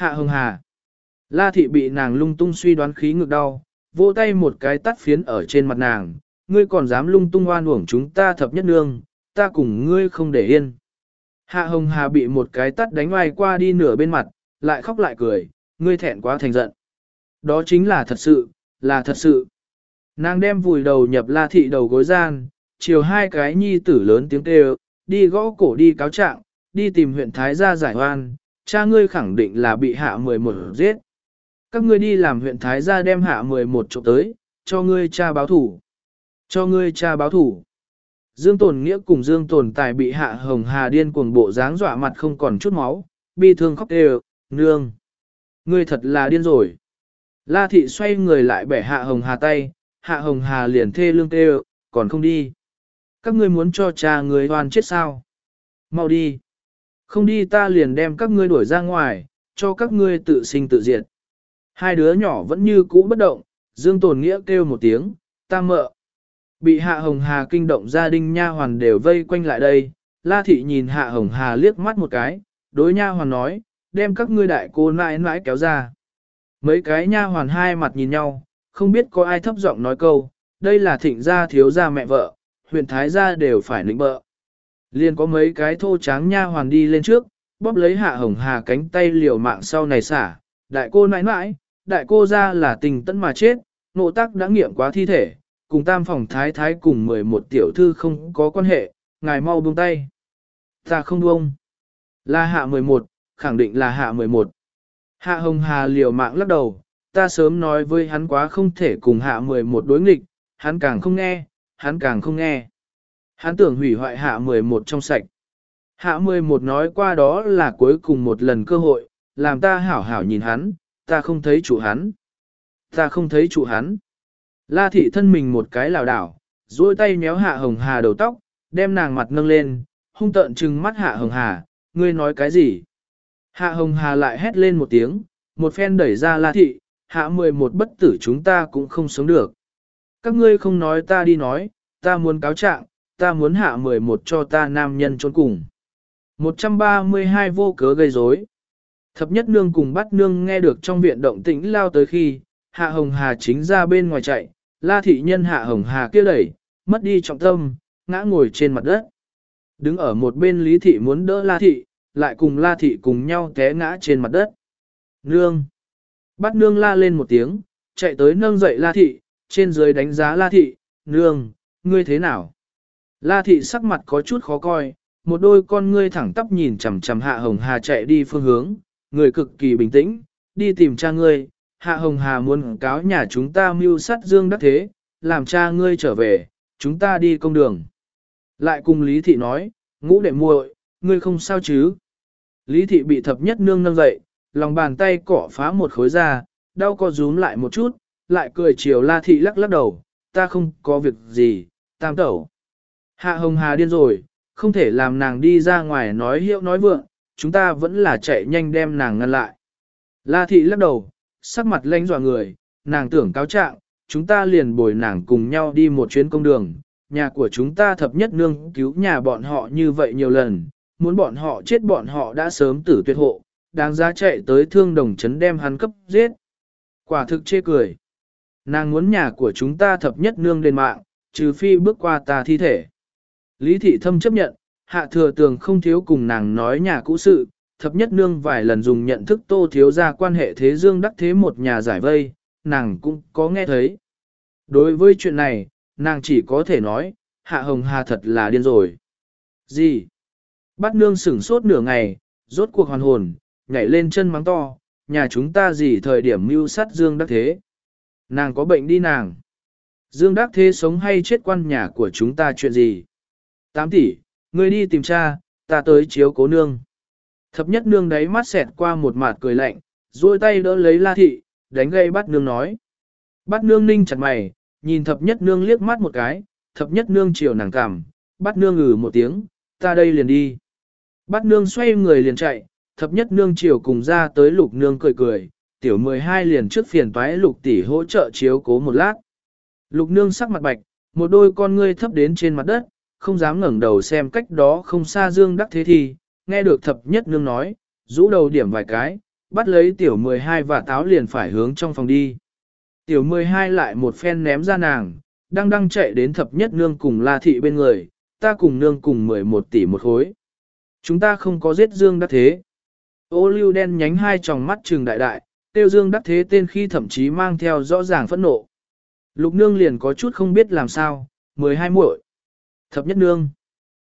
Hạ hồng hà. La thị bị nàng lung tung suy đoán khí ngực đau, vỗ tay một cái tắt phiến ở trên mặt nàng, ngươi còn dám lung tung oan uổng chúng ta thập nhất nương, ta cùng ngươi không để yên. Hạ hồng hà bị một cái tắt đánh ngoài qua đi nửa bên mặt, lại khóc lại cười, ngươi thẹn quá thành giận. Đó chính là thật sự, là thật sự. Nàng đem vùi đầu nhập la thị đầu gối gian, chiều hai cái nhi tử lớn tiếng kêu, đi gõ cổ đi cáo trạng, đi tìm huyện Thái gia giải oan, cha ngươi khẳng định là bị hạ 11 giết. Các ngươi đi làm huyện Thái gia đem hạ 11 trộm tới, cho ngươi cha báo thủ. Cho ngươi cha báo thủ. Dương Tồn Nghĩa cùng Dương Tồn Tài bị hạ hồng hà điên cuồng bộ dáng dọa mặt không còn chút máu, bi thương khóc đều, nương. Ngươi thật là điên rồi. La thị xoay người lại bẻ hạ hồng hà tay, hạ hồng hà liền thê lương tê còn không đi. Các ngươi muốn cho cha người hoàn chết sao? Mau đi. Không đi ta liền đem các ngươi đuổi ra ngoài, cho các ngươi tự sinh tự diệt. Hai đứa nhỏ vẫn như cũ bất động, Dương Tồn Nghĩa kêu một tiếng, ta mợ. Bị Hạ Hồng Hà kinh động gia đình nha hoàn đều vây quanh lại đây, La Thị nhìn Hạ Hồng Hà liếc mắt một cái, đối nha hoàn nói, đem các ngươi đại cô nãi nãi kéo ra. Mấy cái nha hoàn hai mặt nhìn nhau, không biết có ai thấp giọng nói câu, đây là thịnh gia thiếu gia mẹ vợ, huyện thái gia đều phải nịnh bợ. Liền có mấy cái thô tráng nha hoàn đi lên trước, bóp lấy hạ hồng hà cánh tay liều mạng sau này xả, đại cô nãi nãi, đại cô ra là tình tẫn mà chết, nộ tác đã nghiệm quá thi thể, cùng tam phòng thái thái cùng 11 tiểu thư không có quan hệ, ngài mau buông tay. Ta không buông. Là hạ 11, khẳng định là hạ 11. Hạ hồng hà liều mạng lắc đầu, ta sớm nói với hắn quá không thể cùng hạ 11 đối nghịch, hắn càng không nghe, hắn càng không nghe. Hắn tưởng hủy hoại hạ 11 trong sạch. Hạ 11 nói qua đó là cuối cùng một lần cơ hội, làm ta hảo hảo nhìn hắn, ta không thấy chủ hắn. Ta không thấy chủ hắn. La thị thân mình một cái lảo đảo, duỗi tay méo hạ hồng hà đầu tóc, đem nàng mặt nâng lên, hung tợn trừng mắt hạ hồng hà, ngươi nói cái gì? Hạ hồng hà lại hét lên một tiếng, một phen đẩy ra la thị, hạ 11 bất tử chúng ta cũng không sống được. Các ngươi không nói ta đi nói, ta muốn cáo trạng, ta muốn hạ 11 cho ta nam nhân trốn cùng. 132 vô cớ gây rối. Thập nhất nương cùng bắt nương nghe được trong viện động tĩnh lao tới khi, hạ hồng hà chính ra bên ngoài chạy, la thị nhân hạ hồng hà kia đẩy, mất đi trọng tâm, ngã ngồi trên mặt đất. Đứng ở một bên lý thị muốn đỡ la thị, lại cùng la thị cùng nhau té ngã trên mặt đất. Nương! Bắt nương la lên một tiếng, chạy tới nâng dậy la thị, trên dưới đánh giá la thị, nương, ngươi thế nào? La thị sắc mặt có chút khó coi, một đôi con ngươi thẳng tắp nhìn chằm chằm hạ hồng hà chạy đi phương hướng, người cực kỳ bình tĩnh, đi tìm cha ngươi, hạ hồng hà muốn cáo nhà chúng ta mưu sát dương đắc thế, làm cha ngươi trở về, chúng ta đi công đường. Lại cùng Lý thị nói, ngũ đệ muội, ngươi không sao chứ? Lý thị bị thập nhất nương nâng dậy, lòng bàn tay cỏ phá một khối da, đau co rúm lại một chút, lại cười chiều la thị lắc lắc đầu, ta không có việc gì, tam tẩu. Hạ hồng hà điên rồi, không thể làm nàng đi ra ngoài nói hiệu nói vượng, chúng ta vẫn là chạy nhanh đem nàng ngăn lại. La thị lắc đầu, sắc mặt lanh dọa người, nàng tưởng cáo trạng, chúng ta liền bồi nàng cùng nhau đi một chuyến công đường, nhà của chúng ta thập nhất nương cứu nhà bọn họ như vậy nhiều lần, muốn bọn họ chết bọn họ đã sớm tử tuyệt hộ, đáng giá chạy tới thương đồng chấn đem hắn cấp giết. Quả thực chê cười. Nàng muốn nhà của chúng ta thập nhất nương lên mạng, trừ phi bước qua ta thi thể. Lý thị thâm chấp nhận, hạ thừa tường không thiếu cùng nàng nói nhà cũ sự, thập nhất nương vài lần dùng nhận thức tô thiếu ra quan hệ thế dương đắc thế một nhà giải vây, nàng cũng có nghe thấy. Đối với chuyện này, nàng chỉ có thể nói, hạ hồng hà thật là điên rồi. Gì? Bắt nương sửng sốt nửa ngày, rốt cuộc hoàn hồn, nhảy lên chân mắng to, nhà chúng ta gì thời điểm mưu sát Dương Đắc Thế. Nàng có bệnh đi nàng. Dương Đắc Thế sống hay chết quan nhà của chúng ta chuyện gì? Tám tỷ, ngươi đi tìm cha, ta tới chiếu cố nương. Thập nhất nương đáy mắt xẹt qua một mặt cười lạnh, duỗi tay đỡ lấy la thị, đánh gây bắt nương nói. Bắt nương ninh chặt mày, nhìn thập nhất nương liếc mắt một cái, thập nhất nương chiều nàng cảm, bắt nương ngừ một tiếng, ta đây liền đi. Bắt nương xoay người liền chạy, thập nhất nương chiều cùng ra tới lục nương cười cười, tiểu 12 liền trước phiền toái lục tỷ hỗ trợ chiếu cố một lát. Lục nương sắc mặt bạch, một đôi con ngươi thấp đến trên mặt đất, không dám ngẩng đầu xem cách đó không xa dương đắc thế thì, nghe được thập nhất nương nói, rũ đầu điểm vài cái, bắt lấy tiểu 12 và táo liền phải hướng trong phòng đi. Tiểu 12 lại một phen ném ra nàng, đang đang chạy đến thập nhất nương cùng la thị bên người, ta cùng nương cùng 11 tỷ một khối. Chúng ta không có giết Dương Đắc Thế. Ô lưu đen nhánh hai tròng mắt trừng đại đại, tiêu Dương Đắc Thế tên khi thậm chí mang theo rõ ràng phẫn nộ. Lục nương liền có chút không biết làm sao, 12 muội. Thập nhất nương.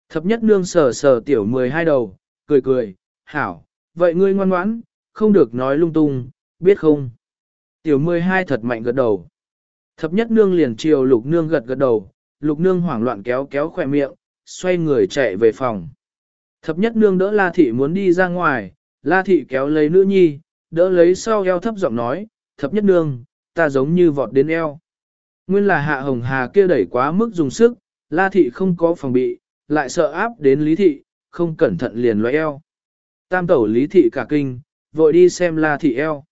Thập nhất nương sờ sờ tiểu 12 đầu, cười cười, hảo, vậy ngươi ngoan ngoãn, không được nói lung tung, biết không? Tiểu 12 thật mạnh gật đầu. Thập nhất nương liền chiều lục nương gật gật đầu, lục nương hoảng loạn kéo kéo khỏe miệng, xoay người chạy về phòng. Thập nhất nương đỡ La Thị muốn đi ra ngoài, La Thị kéo lấy nữ nhi, đỡ lấy sau eo thấp giọng nói, thập nhất nương, ta giống như vọt đến eo. Nguyên là hạ hồng hà kia đẩy quá mức dùng sức, La Thị không có phòng bị, lại sợ áp đến Lý Thị, không cẩn thận liền loe eo. Tam tẩu Lý Thị cả kinh, vội đi xem La Thị eo.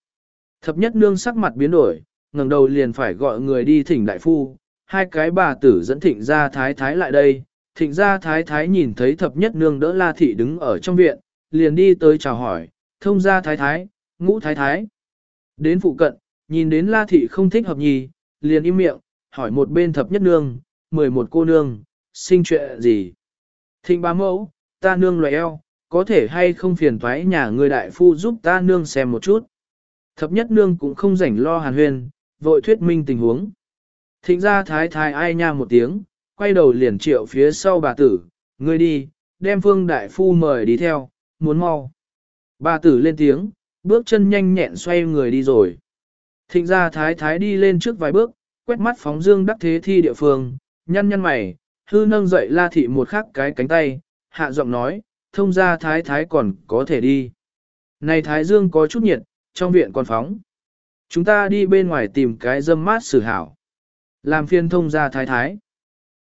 Thập nhất nương sắc mặt biến đổi, ngẩng đầu liền phải gọi người đi thỉnh đại phu, hai cái bà tử dẫn thịnh gia thái thái lại đây, thịnh gia thái thái nhìn thấy thập nhất nương đỡ la thị đứng ở trong viện, liền đi tới chào hỏi, thông gia thái thái, ngũ thái thái. Đến phụ cận, nhìn đến la thị không thích hợp nhì, liền im miệng, hỏi một bên thập nhất nương, mười một cô nương, sinh chuyện gì. Thịnh bá mẫu, ta nương loại eo, có thể hay không phiền thoái nhà người đại phu giúp ta nương xem một chút. Thập nhất nương cũng không rảnh lo hàn huyền, vội thuyết minh tình huống. Thịnh ra thái thái ai nha một tiếng, quay đầu liền triệu phía sau bà tử, ngươi đi, đem phương đại phu mời đi theo, muốn mau. Bà tử lên tiếng, bước chân nhanh nhẹn xoay người đi rồi. Thịnh ra thái thái đi lên trước vài bước, quét mắt phóng dương đắc thế thi địa phương, nhăn nhăn mày, hư nâng dậy la thị một khắc cái cánh tay, hạ giọng nói, thông ra thái thái còn có thể đi. Này thái dương có chút nhiệt, trong viện còn phóng. Chúng ta đi bên ngoài tìm cái dâm mát xử hảo. Làm phiên thông ra thái thái.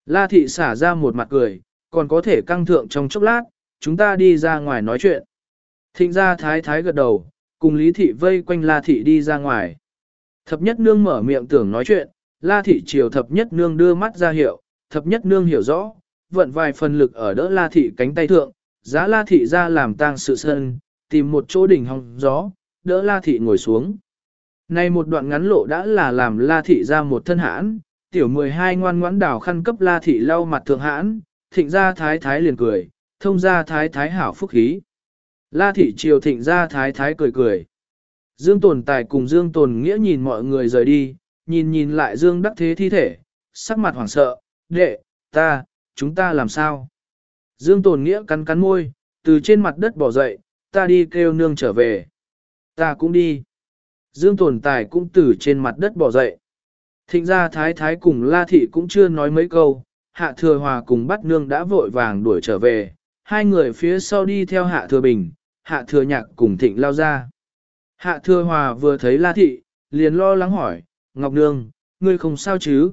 La thị xả ra một mặt cười, còn có thể căng thượng trong chốc lát, chúng ta đi ra ngoài nói chuyện. Thịnh ra thái thái gật đầu, cùng lý thị vây quanh la thị đi ra ngoài. Thập nhất nương mở miệng tưởng nói chuyện, la thị triều thập nhất nương đưa mắt ra hiệu, thập nhất nương hiểu rõ, vận vài phần lực ở đỡ la thị cánh tay thượng, giá la thị ra làm tang sự sân, tìm một chỗ đỉnh hong gió, đỡ la thị ngồi xuống. Này một đoạn ngắn lộ đã là làm la thị ra một thân hãn, tiểu 12 ngoan ngoãn đảo khăn cấp la thị lau mặt thượng hãn, thịnh ra thái thái liền cười, thông ra thái thái hảo phúc khí. La thị triều thịnh ra thái thái cười cười. Dương tồn tài cùng Dương tồn nghĩa nhìn mọi người rời đi, nhìn nhìn lại Dương đắc thế thi thể, sắc mặt hoảng sợ, đệ, ta, chúng ta làm sao? Dương tồn nghĩa cắn cắn môi, từ trên mặt đất bỏ dậy, ta đi kêu nương trở về. Ta cũng đi. Dương tồn tài cũng từ trên mặt đất bỏ dậy. Thịnh gia thái thái cùng la thị cũng chưa nói mấy câu, hạ thừa hòa cùng bắt nương đã vội vàng đuổi trở về, hai người phía sau đi theo hạ thừa bình, hạ thừa nhạc cùng thịnh lao ra. Hạ thừa hòa vừa thấy la thị, liền lo lắng hỏi, Ngọc Nương, ngươi không sao chứ?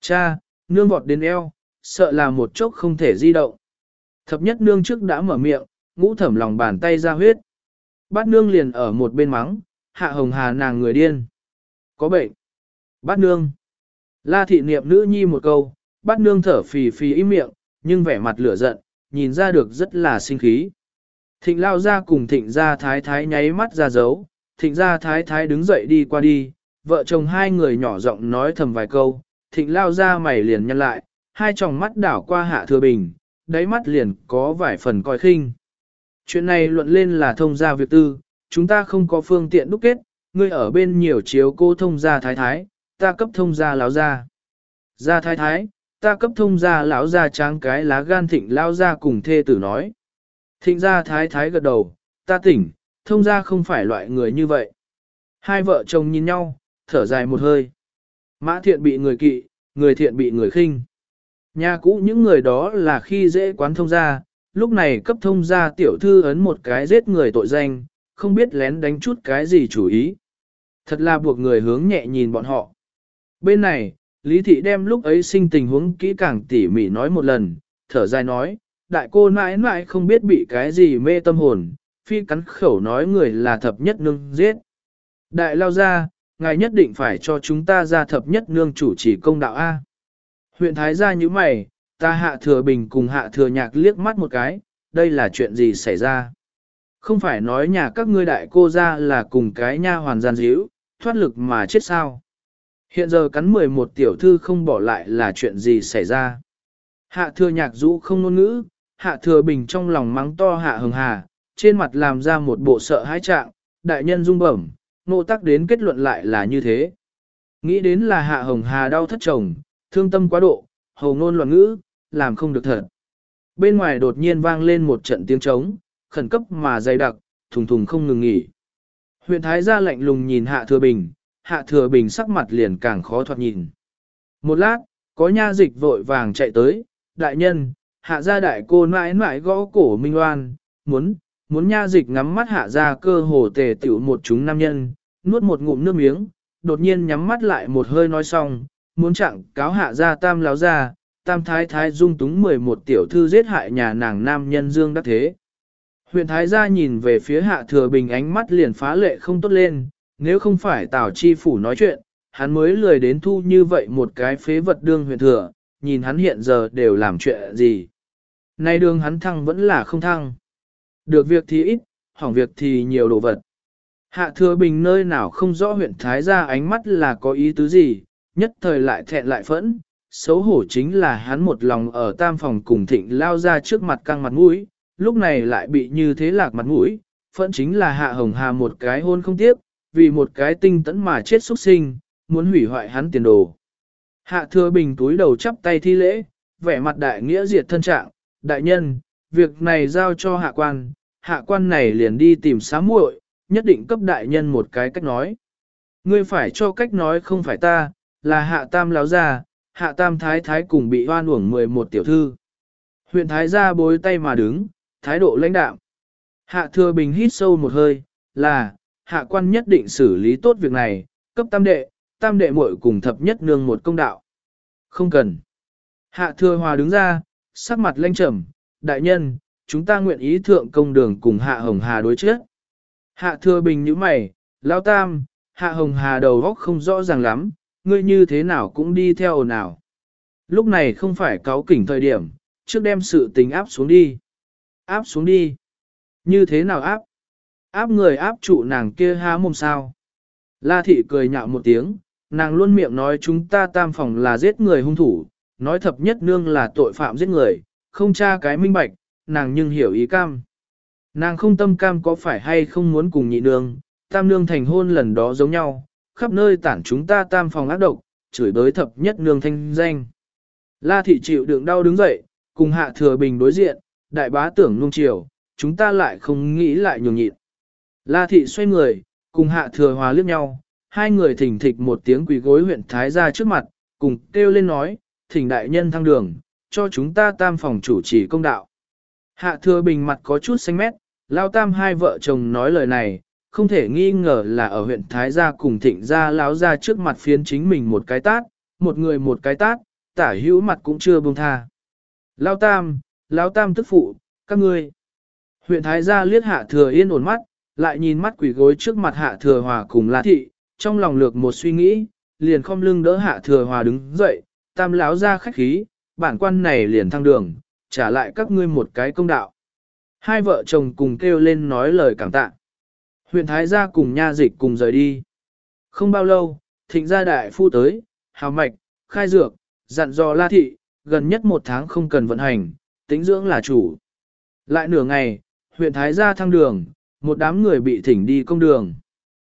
Cha, nương vọt đến eo, sợ là một chốc không thể di động. Thập nhất nương trước đã mở miệng, ngũ thẩm lòng bàn tay ra huyết. Bát nương liền ở một bên mắng, hạ hồng hà nàng người điên. Có bệnh. Bát nương. La thị niệm nữ nhi một câu, bát nương thở phì phì im miệng, nhưng vẻ mặt lửa giận, nhìn ra được rất là sinh khí. Thịnh lao ra cùng thịnh gia thái thái nháy mắt ra dấu, thịnh gia thái thái đứng dậy đi qua đi, vợ chồng hai người nhỏ giọng nói thầm vài câu, thịnh lao ra mày liền nhăn lại, hai tròng mắt đảo qua hạ thừa bình, đáy mắt liền có vài phần coi khinh. Chuyện này luận lên là thông gia việc tư, chúng ta không có phương tiện đúc kết, ngươi ở bên nhiều chiếu cô thông gia thái thái, ta cấp thông gia lão gia. Gia thái thái, ta cấp thông gia lão gia tráng cái lá gan thịnh lao gia cùng thê tử nói. Thịnh gia thái thái gật đầu, ta tỉnh, thông gia không phải loại người như vậy. Hai vợ chồng nhìn nhau, thở dài một hơi. Mã thiện bị người kỵ, người thiện bị người khinh. Nhà cũ những người đó là khi dễ quán thông gia, lúc này cấp thông gia tiểu thư ấn một cái giết người tội danh, không biết lén đánh chút cái gì chủ ý. Thật là buộc người hướng nhẹ nhìn bọn họ. Bên này, Lý Thị đem lúc ấy sinh tình huống kỹ càng tỉ mỉ nói một lần, thở dài nói, đại cô mãi mãi không biết bị cái gì mê tâm hồn, phi cắn khẩu nói người là thập nhất nương giết. Đại lao ra, ngài nhất định phải cho chúng ta ra thập nhất nương chủ chỉ công đạo A. Huyện Thái gia như mày, ta hạ thừa bình cùng hạ thừa nhạc liếc mắt một cái, đây là chuyện gì xảy ra? Không phải nói nhà các ngươi đại cô ra là cùng cái nha hoàn gian díu, thoát lực mà chết sao. Hiện giờ cắn 11 tiểu thư không bỏ lại là chuyện gì xảy ra. Hạ thừa nhạc rũ không ngôn ngữ, hạ thừa bình trong lòng mắng to hạ hừng hà, trên mặt làm ra một bộ sợ hãi trạng, đại nhân rung bẩm, nộ tắc đến kết luận lại là như thế. Nghĩ đến là hạ hồng hà đau thất chồng, thương tâm quá độ, hầu ngôn loạn ngữ, làm không được thật. Bên ngoài đột nhiên vang lên một trận tiếng trống, khẩn cấp mà dày đặc, thùng thùng không ngừng nghỉ. Huyện Thái gia lạnh lùng nhìn Hạ Thừa Bình, Hạ Thừa Bình sắc mặt liền càng khó thoát nhìn. Một lát, có nha dịch vội vàng chạy tới, đại nhân, Hạ gia đại cô mãi mãi gõ cổ Minh oan, muốn, muốn nha dịch ngắm mắt Hạ gia cơ hồ tề tiểu một chúng nam nhân, nuốt một ngụm nước miếng, đột nhiên nhắm mắt lại một hơi nói xong, muốn chặn cáo Hạ gia tam láo ra, tam thái thái dung túng 11 tiểu thư giết hại nhà nàng nam nhân dương đắc thế. Huyện Thái gia nhìn về phía hạ thừa bình ánh mắt liền phá lệ không tốt lên, nếu không phải Tào Chi Phủ nói chuyện, hắn mới lười đến thu như vậy một cái phế vật đương huyện thừa, nhìn hắn hiện giờ đều làm chuyện gì. Nay đương hắn thăng vẫn là không thăng. Được việc thì ít, hỏng việc thì nhiều đồ vật. Hạ thừa bình nơi nào không rõ huyện Thái gia ánh mắt là có ý tứ gì, nhất thời lại thẹn lại phẫn, xấu hổ chính là hắn một lòng ở tam phòng cùng thịnh lao ra trước mặt căng mặt mũi, lúc này lại bị như thế lạc mặt mũi, phẫn chính là hạ hồng hà một cái hôn không tiếp, vì một cái tinh tẫn mà chết xuất sinh, muốn hủy hoại hắn tiền đồ. Hạ thừa bình túi đầu chắp tay thi lễ, vẻ mặt đại nghĩa diệt thân trạng, đại nhân, việc này giao cho hạ quan, hạ quan này liền đi tìm xá muội, nhất định cấp đại nhân một cái cách nói. Ngươi phải cho cách nói không phải ta, là hạ tam láo ra hạ tam thái thái cùng bị hoan uổng 11 tiểu thư. Huyện thái gia bối tay mà đứng, thái độ lãnh đạm. Hạ thừa bình hít sâu một hơi, là, hạ quan nhất định xử lý tốt việc này, cấp tam đệ, tam đệ muội cùng thập nhất nương một công đạo. Không cần. Hạ thừa hòa đứng ra, sắc mặt lanh trầm, đại nhân, chúng ta nguyện ý thượng công đường cùng hạ hồng hà đối trước. Hạ thừa bình như mày, lao tam, hạ hồng hà đầu góc không rõ ràng lắm, ngươi như thế nào cũng đi theo ồn ào. Lúc này không phải cáo kỉnh thời điểm, trước đem sự tình áp xuống đi. Áp xuống đi. Như thế nào áp? Áp người áp trụ nàng kia há mồm sao? La thị cười nhạo một tiếng, nàng luôn miệng nói chúng ta tam phòng là giết người hung thủ, nói thập nhất nương là tội phạm giết người, không tra cái minh bạch, nàng nhưng hiểu ý cam. Nàng không tâm cam có phải hay không muốn cùng nhị nương, tam nương thành hôn lần đó giống nhau, khắp nơi tản chúng ta tam phòng ác độc, chửi bới thập nhất nương thanh danh. La thị chịu đựng đau đứng dậy, cùng hạ thừa bình đối diện, đại bá tưởng nung chiều, chúng ta lại không nghĩ lại nhường nhịn. La thị xoay người, cùng hạ thừa hòa liếc nhau, hai người thỉnh thịch một tiếng quỳ gối huyện Thái gia trước mặt, cùng kêu lên nói, thỉnh đại nhân thăng đường, cho chúng ta tam phòng chủ trì công đạo. Hạ thừa bình mặt có chút xanh mét, lao tam hai vợ chồng nói lời này, không thể nghi ngờ là ở huyện Thái gia cùng thịnh gia láo ra trước mặt phiến chính mình một cái tát, một người một cái tát, tả hữu mặt cũng chưa buông tha. Lao tam, lao tam tức phụ, các ngươi. Huyện Thái gia liếc hạ thừa yên ổn mắt, lại nhìn mắt quỷ gối trước mặt hạ thừa hòa cùng la thị, trong lòng lược một suy nghĩ, liền không lưng đỡ hạ thừa hòa đứng dậy, tam láo ra khách khí, bản quan này liền thăng đường, trả lại các ngươi một cái công đạo. Hai vợ chồng cùng kêu lên nói lời cảm tạ. Huyện Thái gia cùng nha dịch cùng rời đi. Không bao lâu, thịnh gia đại phu tới, hào mạch, khai dược, dặn dò la thị, gần nhất một tháng không cần vận hành, tính dưỡng là chủ. Lại nửa ngày, huyện Thái gia thăng đường, một đám người bị thỉnh đi công đường.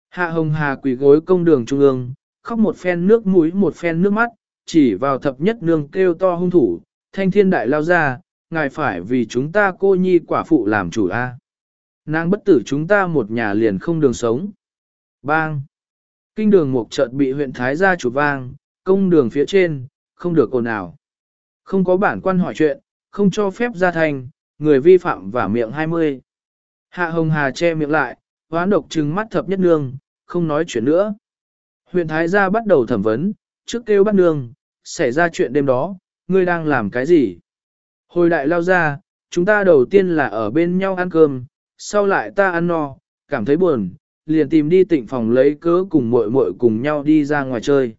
Hạ Hồng Hà quỳ gối công đường trung ương, khóc một phen nước mũi một phen nước mắt, chỉ vào thập nhất nương kêu to hung thủ, thanh thiên đại lao ra, ngài phải vì chúng ta cô nhi quả phụ làm chủ a. Nàng bất tử chúng ta một nhà liền không đường sống. Bang! Kinh đường một chợt bị huyện Thái gia chủ vang, công đường phía trên, không được ồn ào. Không có bản quan hỏi chuyện, không cho phép ra thành, người vi phạm và miệng 20. Hạ Hồng Hà che miệng lại, hoán độc trừng mắt thập nhất nương, không nói chuyện nữa. Huyện Thái gia bắt đầu thẩm vấn, trước kêu bắt nương, xảy ra chuyện đêm đó, ngươi đang làm cái gì? Hồi đại lao ra, chúng ta đầu tiên là ở bên nhau ăn cơm, sau lại ta ăn no, cảm thấy buồn, liền tìm đi tịnh phòng lấy cớ cùng muội muội cùng nhau đi ra ngoài chơi.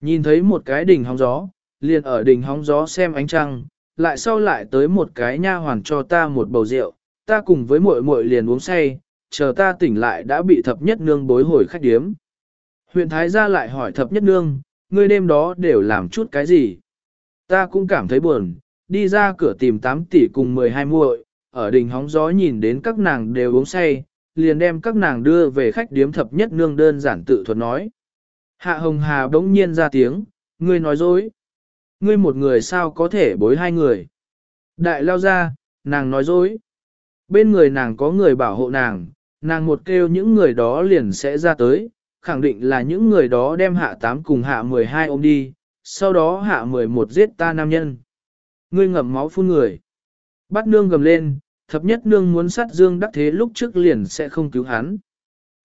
Nhìn thấy một cái đỉnh hóng gió, liền ở đỉnh hóng gió xem ánh trăng, lại sau lại tới một cái nha hoàn cho ta một bầu rượu, ta cùng với muội muội liền uống say, chờ ta tỉnh lại đã bị thập nhất nương bối hồi khách điếm. Huyện Thái gia lại hỏi thập nhất nương, ngươi đêm đó đều làm chút cái gì? Ta cũng cảm thấy buồn, đi ra cửa tìm 8 tỷ cùng 12 muội, ở đỉnh hóng gió nhìn đến các nàng đều uống say, liền đem các nàng đưa về khách điếm thập nhất nương đơn giản tự thuật nói. Hạ Hồng Hà bỗng nhiên ra tiếng, ngươi nói dối. Ngươi một người sao có thể bối hai người. Đại lao ra, nàng nói dối. Bên người nàng có người bảo hộ nàng, nàng một kêu những người đó liền sẽ ra tới, khẳng định là những người đó đem hạ 8 cùng hạ 12 ôm đi, sau đó hạ 11 giết ta nam nhân. Ngươi ngậm máu phun người. Bắt nương gầm lên, thập nhất nương muốn sát dương đắc thế lúc trước liền sẽ không cứu hắn.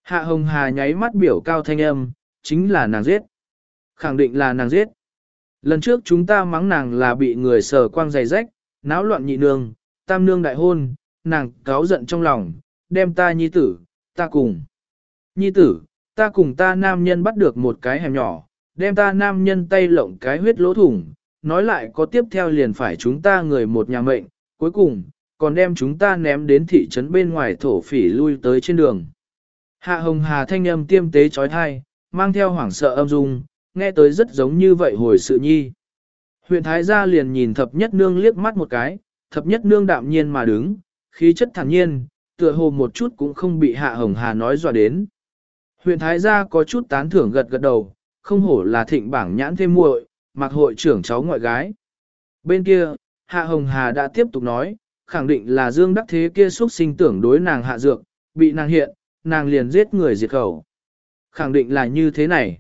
Hạ hồng hà nháy mắt biểu cao thanh âm, chính là nàng giết. Khẳng định là nàng giết. Lần trước chúng ta mắng nàng là bị người sờ quang giày rách, náo loạn nhị nương, tam nương đại hôn, nàng cáo giận trong lòng, đem ta nhi tử, ta cùng. Nhi tử, ta cùng ta nam nhân bắt được một cái hẻm nhỏ, đem ta nam nhân tay lộng cái huyết lỗ thủng, nói lại có tiếp theo liền phải chúng ta người một nhà mệnh, cuối cùng, còn đem chúng ta ném đến thị trấn bên ngoài thổ phỉ lui tới trên đường. Hạ hồng hà thanh âm tiêm tế trói thai, mang theo hoảng sợ âm dung, nghe tới rất giống như vậy hồi sự nhi. Huyện Thái gia liền nhìn thập nhất nương liếc mắt một cái, thập nhất nương đạm nhiên mà đứng, khí chất thản nhiên, tựa hồ một chút cũng không bị hạ hồng hà nói dọa đến. Huyện Thái gia có chút tán thưởng gật gật đầu, không hổ là thịnh bảng nhãn thêm muội, mặc hội trưởng cháu ngoại gái. Bên kia, Hạ Hồng Hà đã tiếp tục nói, khẳng định là Dương Đắc Thế kia xuất sinh tưởng đối nàng hạ dược, bị nàng hiện, nàng liền giết người diệt khẩu. Khẳng định là như thế này.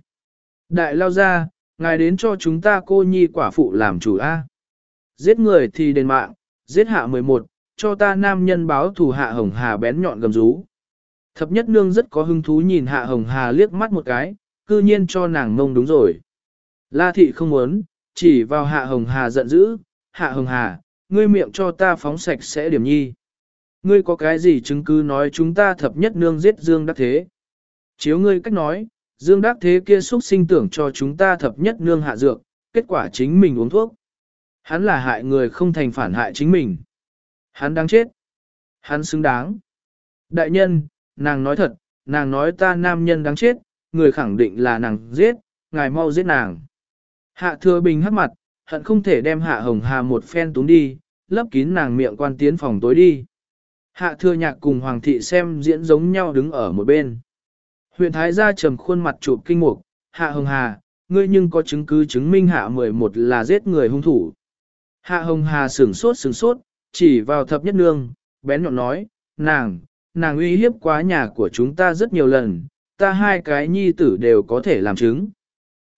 Đại lao ra, ngài đến cho chúng ta cô nhi quả phụ làm chủ A. Giết người thì đền mạng, giết hạ 11, cho ta nam nhân báo thù hạ hồng hà bén nhọn gầm rú. Thập nhất nương rất có hứng thú nhìn hạ hồng hà liếc mắt một cái, cư nhiên cho nàng mông đúng rồi. La thị không muốn, chỉ vào hạ hồng hà giận dữ, hạ hồng hà, ngươi miệng cho ta phóng sạch sẽ điểm nhi. Ngươi có cái gì chứng cứ nói chúng ta thập nhất nương giết Dương Đắc Thế? Chiếu ngươi cách nói, Dương Đắc Thế kia xúc sinh tưởng cho chúng ta thập nhất nương hạ dược, kết quả chính mình uống thuốc. Hắn là hại người không thành phản hại chính mình. Hắn đáng chết. Hắn xứng đáng. Đại nhân, nàng nói thật, nàng nói ta nam nhân đáng chết, người khẳng định là nàng giết, ngài mau giết nàng. Hạ thừa bình hắc mặt, hận không thể đem hạ hồng hà một phen túng đi, lấp kín nàng miệng quan tiến phòng tối đi. Hạ thừa nhạc cùng hoàng thị xem diễn giống nhau đứng ở một bên. Huyện Thái gia trầm khuôn mặt chụp kinh mục, hạ hồng hà, ngươi nhưng có chứng cứ chứng minh hạ 11 là giết người hung thủ. Hạ hồng hà sửng sốt sửng sốt, chỉ vào thập nhất nương, bén nhọn nói, nàng, nàng uy hiếp quá nhà của chúng ta rất nhiều lần, ta hai cái nhi tử đều có thể làm chứng.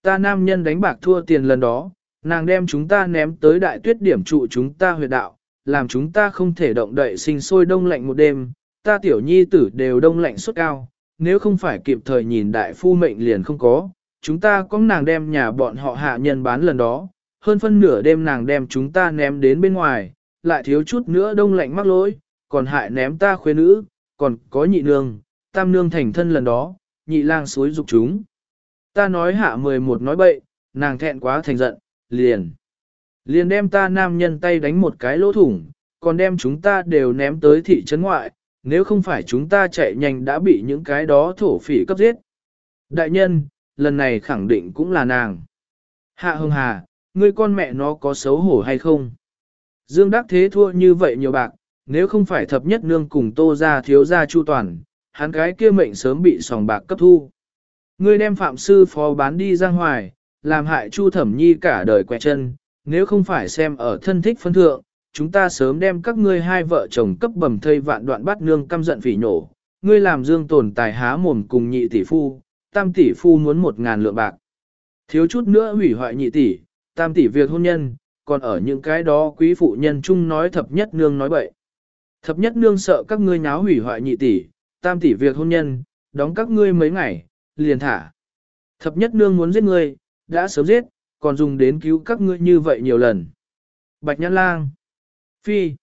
Ta nam nhân đánh bạc thua tiền lần đó, nàng đem chúng ta ném tới đại tuyết điểm trụ chúng ta huyệt đạo, làm chúng ta không thể động đậy sinh sôi đông lạnh một đêm, ta tiểu nhi tử đều đông lạnh suốt cao, nếu không phải kịp thời nhìn đại phu mệnh liền không có, chúng ta có nàng đem nhà bọn họ hạ nhân bán lần đó, hơn phân nửa đêm nàng đem chúng ta ném đến bên ngoài, lại thiếu chút nữa đông lạnh mắc lỗi, còn hại ném ta khuê nữ, còn có nhị nương, tam nương thành thân lần đó, nhị lang suối dục chúng. Ta nói hạ 11 nói bậy, nàng thẹn quá thành giận, liền. Liền đem ta nam nhân tay đánh một cái lỗ thủng, còn đem chúng ta đều ném tới thị trấn ngoại, nếu không phải chúng ta chạy nhanh đã bị những cái đó thổ phỉ cấp giết. Đại nhân, lần này khẳng định cũng là nàng. Hạ hưng hà, ngươi con mẹ nó có xấu hổ hay không? Dương Đắc Thế thua như vậy nhiều bạc, nếu không phải thập nhất nương cùng tô ra thiếu ra chu toàn, hắn cái kia mệnh sớm bị sòng bạc cấp thu. Ngươi đem phạm sư phó bán đi ra ngoài, làm hại chu thẩm nhi cả đời quẹt chân, nếu không phải xem ở thân thích phân thượng, chúng ta sớm đem các ngươi hai vợ chồng cấp bầm thây vạn đoạn bắt nương căm giận phỉ nổ. Ngươi làm dương tồn tài há mồm cùng nhị tỷ phu, tam tỷ phu muốn một ngàn lượng bạc. Thiếu chút nữa hủy hoại nhị tỷ, tam tỷ việc hôn nhân, còn ở những cái đó quý phụ nhân chung nói thập nhất nương nói bậy. Thập nhất nương sợ các ngươi nháo hủy hoại nhị tỷ, tam tỷ việc hôn nhân, đóng các ngươi mấy ngày, liền thả. Thập nhất nương muốn giết ngươi, đã sớm giết, còn dùng đến cứu các ngươi như vậy nhiều lần. Bạch Nhãn Lang Phi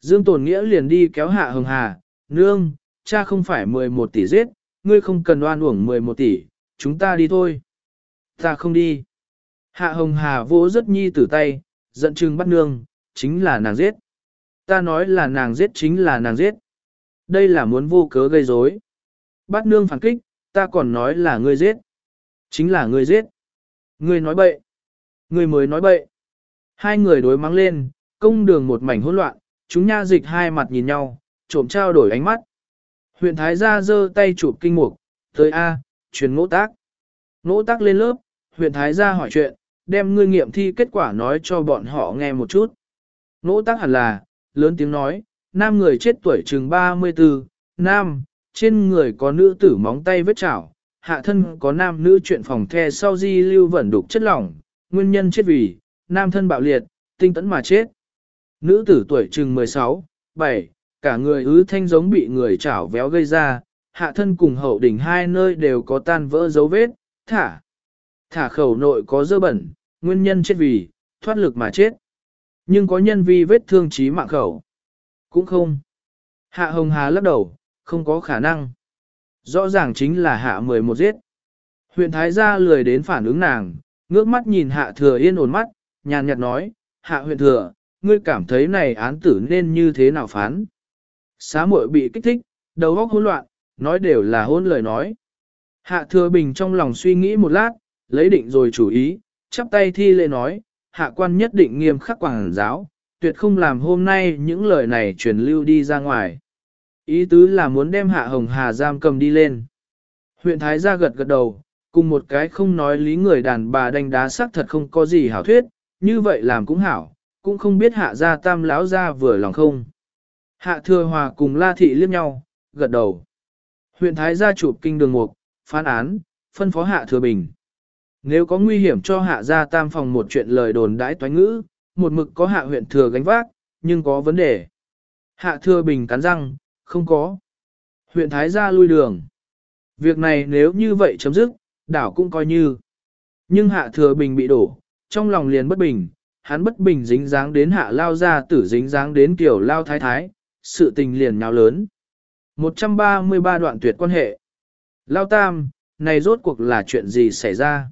Dương Tổn Nghĩa liền đi kéo hạ hồng hà, nương, cha không phải 11 tỷ giết, ngươi không cần oan uổng 11 tỷ, chúng ta đi thôi. Ta không đi. Hạ hồng hà vỗ rất nhi tử tay, giận chừng bắt nương, chính là nàng giết. Ta nói là nàng giết chính là nàng giết. Đây là muốn vô cớ gây rối. Bát nương phản kích, ta còn nói là ngươi giết. Chính là ngươi giết. Ngươi nói bậy. Ngươi mới nói bậy. Hai người đối mắng lên, công đường một mảnh hỗn loạn, chúng nha dịch hai mặt nhìn nhau, trộm trao đổi ánh mắt. Huyện Thái gia giơ tay chụp kinh mục, tới A, truyền ngỗ tác. Ngỗ tác lên lớp, huyện Thái gia hỏi chuyện, đem ngươi nghiệm thi kết quả nói cho bọn họ nghe một chút. Ngỗ tác hẳn là, lớn tiếng nói, nam người chết tuổi chừng 34, nam, trên người có nữ tử móng tay vết chảo, hạ thân có nam nữ chuyện phòng the sau di lưu vẩn đục chất lỏng, nguyên nhân chết vì, nam thân bạo liệt, tinh tấn mà chết. Nữ tử tuổi chừng 16, 7, cả người ứ thanh giống bị người chảo véo gây ra, hạ thân cùng hậu đỉnh hai nơi đều có tan vỡ dấu vết, thả. Thả khẩu nội có dơ bẩn, nguyên nhân chết vì, thoát lực mà chết. Nhưng có nhân vi vết thương chí mạng khẩu. Cũng không. Hạ hồng hà lắc đầu, không có khả năng. Rõ ràng chính là hạ 11 giết. Huyện Thái gia lười đến phản ứng nàng, ngước mắt nhìn hạ thừa yên ổn mắt, nhàn nhạt nói, hạ huyện thừa, ngươi cảm thấy này án tử nên như thế nào phán. Xá muội bị kích thích, đầu óc hỗn loạn, nói đều là hôn lời nói. Hạ thừa bình trong lòng suy nghĩ một lát, lấy định rồi chủ ý, chắp tay thi lễ nói, hạ quan nhất định nghiêm khắc quảng giáo, tuyệt không làm hôm nay những lời này truyền lưu đi ra ngoài. Ý tứ là muốn đem hạ hồng hà giam cầm đi lên. Huyện Thái gia gật gật đầu, cùng một cái không nói lý người đàn bà đánh đá xác thật không có gì hảo thuyết, như vậy làm cũng hảo, cũng không biết hạ gia tam lão gia vừa lòng không. Hạ thừa hòa cùng la thị liếc nhau, gật đầu. Huyện Thái gia chụp kinh đường mục, phán án, phân phó hạ thừa bình. Nếu có nguy hiểm cho hạ gia tam phòng một chuyện lời đồn đãi toán ngữ, một mực có hạ huyện thừa gánh vác, nhưng có vấn đề. Hạ thừa bình cắn răng, không có. Huyện Thái gia lui đường. Việc này nếu như vậy chấm dứt, đảo cũng coi như. Nhưng hạ thừa bình bị đổ, trong lòng liền bất bình, hắn bất bình dính dáng đến hạ lao ra tử dính dáng đến kiểu lao thái thái, sự tình liền nhào lớn. 133 đoạn tuyệt quan hệ. Lao tam, này rốt cuộc là chuyện gì xảy ra?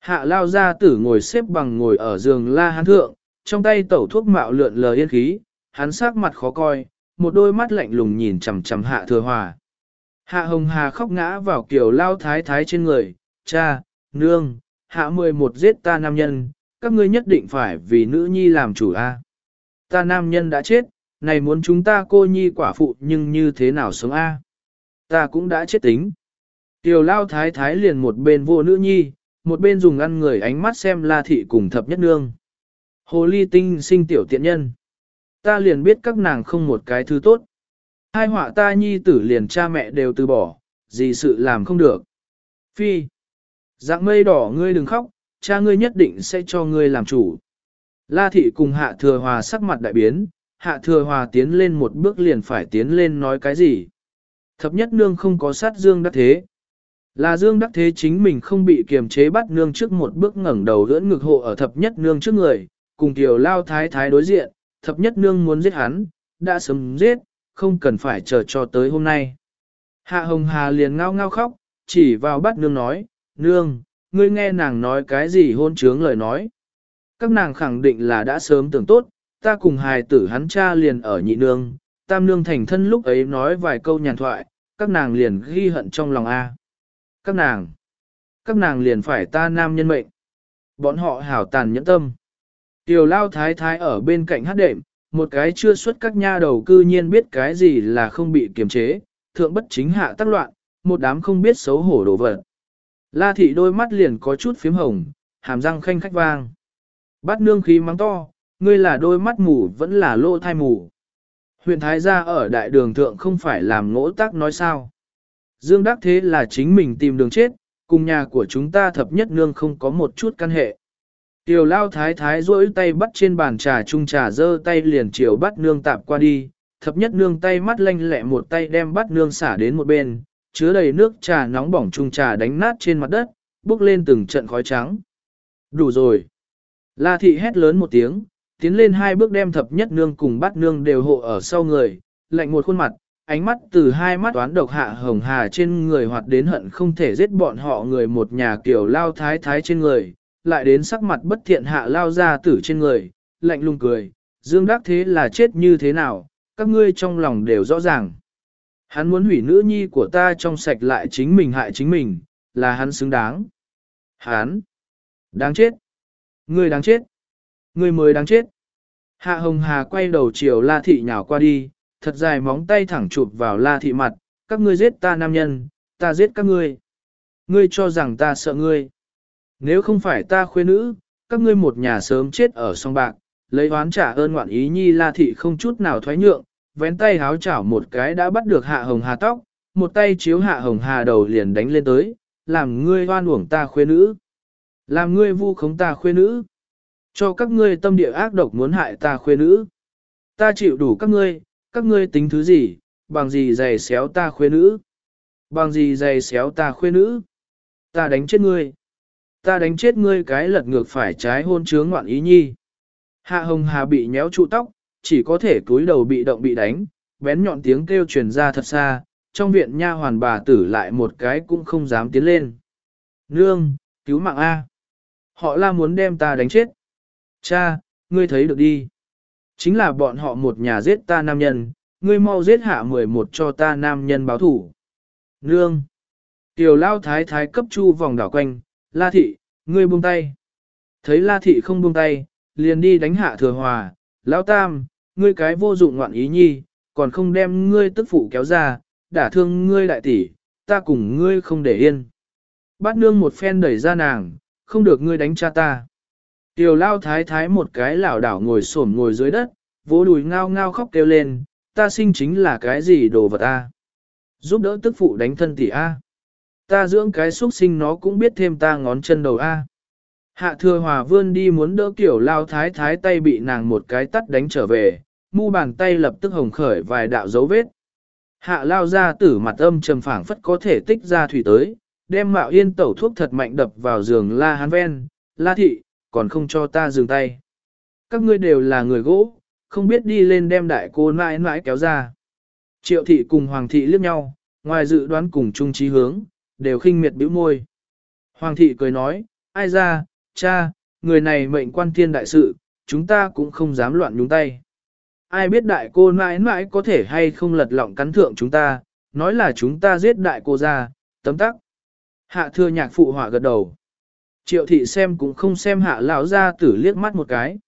Hạ lao ra tử ngồi xếp bằng ngồi ở giường la hán thượng, trong tay tẩu thuốc mạo lượn lờ yên khí, hắn sắc mặt khó coi, một đôi mắt lạnh lùng nhìn chằm chằm hạ thừa hòa. Hạ hồng hà khóc ngã vào kiểu lao thái thái trên người, cha, nương, hạ mười một giết ta nam nhân, các ngươi nhất định phải vì nữ nhi làm chủ a. Ta nam nhân đã chết, này muốn chúng ta cô nhi quả phụ nhưng như thế nào sống a? Ta cũng đã chết tính. Tiểu lao thái thái liền một bên vô nữ nhi, một bên dùng ăn người ánh mắt xem la thị cùng thập nhất nương. Hồ ly tinh sinh tiểu tiện nhân. Ta liền biết các nàng không một cái thứ tốt. Hai họa ta nhi tử liền cha mẹ đều từ bỏ, gì sự làm không được. Phi. Dạng mây đỏ ngươi đừng khóc, cha ngươi nhất định sẽ cho ngươi làm chủ. La thị cùng hạ thừa hòa sắc mặt đại biến, hạ thừa hòa tiến lên một bước liền phải tiến lên nói cái gì. Thập nhất nương không có sát dương đắc thế. Là dương đắc thế chính mình không bị kiềm chế bắt nương trước một bước ngẩng đầu đỡ ngực hộ ở thập nhất nương trước người, cùng tiểu lao thái thái đối diện, thập nhất nương muốn giết hắn, đã sớm giết, không cần phải chờ cho tới hôm nay. Hạ hồng hà liền ngao ngao khóc, chỉ vào bắt nương nói, nương, ngươi nghe nàng nói cái gì hôn trướng lời nói. Các nàng khẳng định là đã sớm tưởng tốt, ta cùng hài tử hắn cha liền ở nhị nương, tam nương thành thân lúc ấy nói vài câu nhàn thoại, các nàng liền ghi hận trong lòng A. Các nàng, các nàng liền phải ta nam nhân mệnh. Bọn họ hảo tàn nhẫn tâm. Tiểu lao thái thái ở bên cạnh hát đệm, một cái chưa xuất các nha đầu cư nhiên biết cái gì là không bị kiềm chế, thượng bất chính hạ tác loạn, một đám không biết xấu hổ đổ vật. La thị đôi mắt liền có chút phím hồng, hàm răng khanh khách vang. Bắt nương khí mắng to, ngươi là đôi mắt mù vẫn là lỗ thai mù. Huyện Thái gia ở đại đường thượng không phải làm ngỗ tác nói sao. Dương đắc thế là chính mình tìm đường chết, cùng nhà của chúng ta thập nhất nương không có một chút căn hệ. Tiểu lao thái thái rỗi tay bắt trên bàn trà chung trà dơ tay liền chiều bắt nương tạp qua đi, thập nhất nương tay mắt lanh lẹ một tay đem bắt nương xả đến một bên, chứa đầy nước trà nóng bỏng chung trà đánh nát trên mặt đất, bốc lên từng trận khói trắng. Đủ rồi. La thị hét lớn một tiếng, tiến lên hai bước đem thập nhất nương cùng bắt nương đều hộ ở sau người, lạnh một khuôn mặt, ánh mắt từ hai mắt toán độc hạ hồng hà trên người hoạt đến hận không thể giết bọn họ người một nhà kiểu lao thái thái trên người, lại đến sắc mặt bất thiện hạ lao ra tử trên người, lạnh lùng cười, Dương Đắc thế là chết như thế nào, các ngươi trong lòng đều rõ ràng. Hắn muốn hủy nữ nhi của ta trong sạch lại chính mình hại chính mình, là hắn xứng đáng. Hắn! Đáng chết! Ngươi đáng chết! Ngươi mới đáng chết! Hạ Hồng Hà quay đầu chiều La Thị nhào qua đi, thật dài móng tay thẳng chụp vào La Thị mặt, các ngươi giết ta nam nhân, ta giết các ngươi. Ngươi cho rằng ta sợ ngươi. Nếu không phải ta khuê nữ, các ngươi một nhà sớm chết ở song bạc, lấy oán trả ơn ngoạn ý nhi La Thị không chút nào thoái nhượng, vén tay háo chảo một cái đã bắt được Hạ Hồng Hà tóc, một tay chiếu Hạ Hồng Hà đầu liền đánh lên tới, làm ngươi hoan uổng ta khuê nữ. Làm ngươi vu khống ta khuê nữ. Cho các ngươi tâm địa ác độc muốn hại ta khuê nữ. Ta chịu đủ các ngươi, các ngươi tính thứ gì, bằng gì giày xéo ta khuê nữ. Bằng gì giày xéo ta khuê nữ. Ta đánh chết ngươi. Ta đánh chết ngươi cái lật ngược phải trái hôn chướng ngoạn ý nhi. Hạ hồng hà bị nhéo trụ tóc, chỉ có thể cúi đầu bị động bị đánh, bén nhọn tiếng kêu truyền ra thật xa, trong viện nha hoàn bà tử lại một cái cũng không dám tiến lên. Nương, cứu mạng A. Họ la muốn đem ta đánh chết. Cha, ngươi thấy được đi. Chính là bọn họ một nhà giết ta nam nhân, ngươi mau giết hạ 11 cho ta nam nhân báo thủ. Nương. Tiểu lao thái thái cấp chu vòng đảo quanh, la thị, ngươi buông tay. Thấy la thị không buông tay, liền đi đánh hạ thừa hòa, lão tam, ngươi cái vô dụng ngoạn ý nhi, còn không đem ngươi tức phụ kéo ra, đả thương ngươi đại tỷ, ta cùng ngươi không để yên. Bát nương một phen đẩy ra nàng, không được ngươi đánh cha ta. Tiểu lao thái thái một cái lảo đảo ngồi xổm ngồi dưới đất, vỗ đùi ngao ngao khóc kêu lên, ta sinh chính là cái gì đồ vật a? Giúp đỡ tức phụ đánh thân tỷ a. Ta dưỡng cái xuất sinh nó cũng biết thêm ta ngón chân đầu a. Hạ thừa hòa vươn đi muốn đỡ kiểu lao thái thái tay bị nàng một cái tắt đánh trở về, mu bàn tay lập tức hồng khởi vài đạo dấu vết. Hạ lao ra tử mặt âm trầm phảng phất có thể tích ra thủy tới, đem mạo yên tẩu thuốc thật mạnh đập vào giường la hán ven, la thị, còn không cho ta dừng tay. Các ngươi đều là người gỗ, không biết đi lên đem đại cô mãi mãi kéo ra. Triệu thị cùng hoàng thị liếc nhau, ngoài dự đoán cùng chung trí hướng, đều khinh miệt bĩu môi. Hoàng thị cười nói, ai ra, cha, người này mệnh quan thiên đại sự, chúng ta cũng không dám loạn nhúng tay. Ai biết đại cô mãi mãi có thể hay không lật lọng cắn thượng chúng ta, nói là chúng ta giết đại cô ra, tấm tắc. Hạ thưa nhạc phụ họa gật đầu. Triệu thị xem cũng không xem hạ lão ra tử liếc mắt một cái.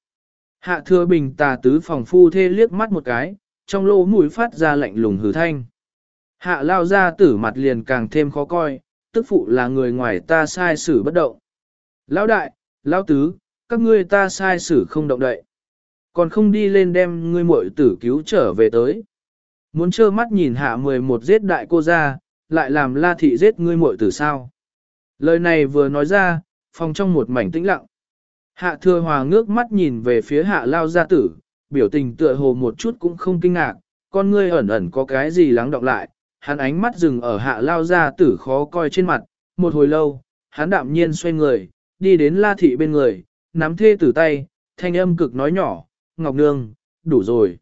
Hạ thưa bình tà tứ phòng phu thê liếc mắt một cái, trong lỗ mũi phát ra lạnh lùng hừ thanh. Hạ lao ra tử mặt liền càng thêm khó coi, tức phụ là người ngoài ta sai xử bất động. Lão đại, lão tứ, các ngươi ta sai xử không động đậy. Còn không đi lên đem ngươi muội tử cứu trở về tới. Muốn trơ mắt nhìn hạ 11 giết đại cô ra, lại làm la thị giết ngươi muội tử sao. Lời này vừa nói ra, phòng trong một mảnh tĩnh lặng. Hạ thừa hòa ngước mắt nhìn về phía hạ lao gia tử, biểu tình tựa hồ một chút cũng không kinh ngạc, con ngươi ẩn ẩn có cái gì lắng động lại, hắn ánh mắt dừng ở hạ lao gia tử khó coi trên mặt, một hồi lâu, hắn đạm nhiên xoay người, đi đến la thị bên người, nắm thê tử tay, thanh âm cực nói nhỏ, Ngọc Nương, đủ rồi.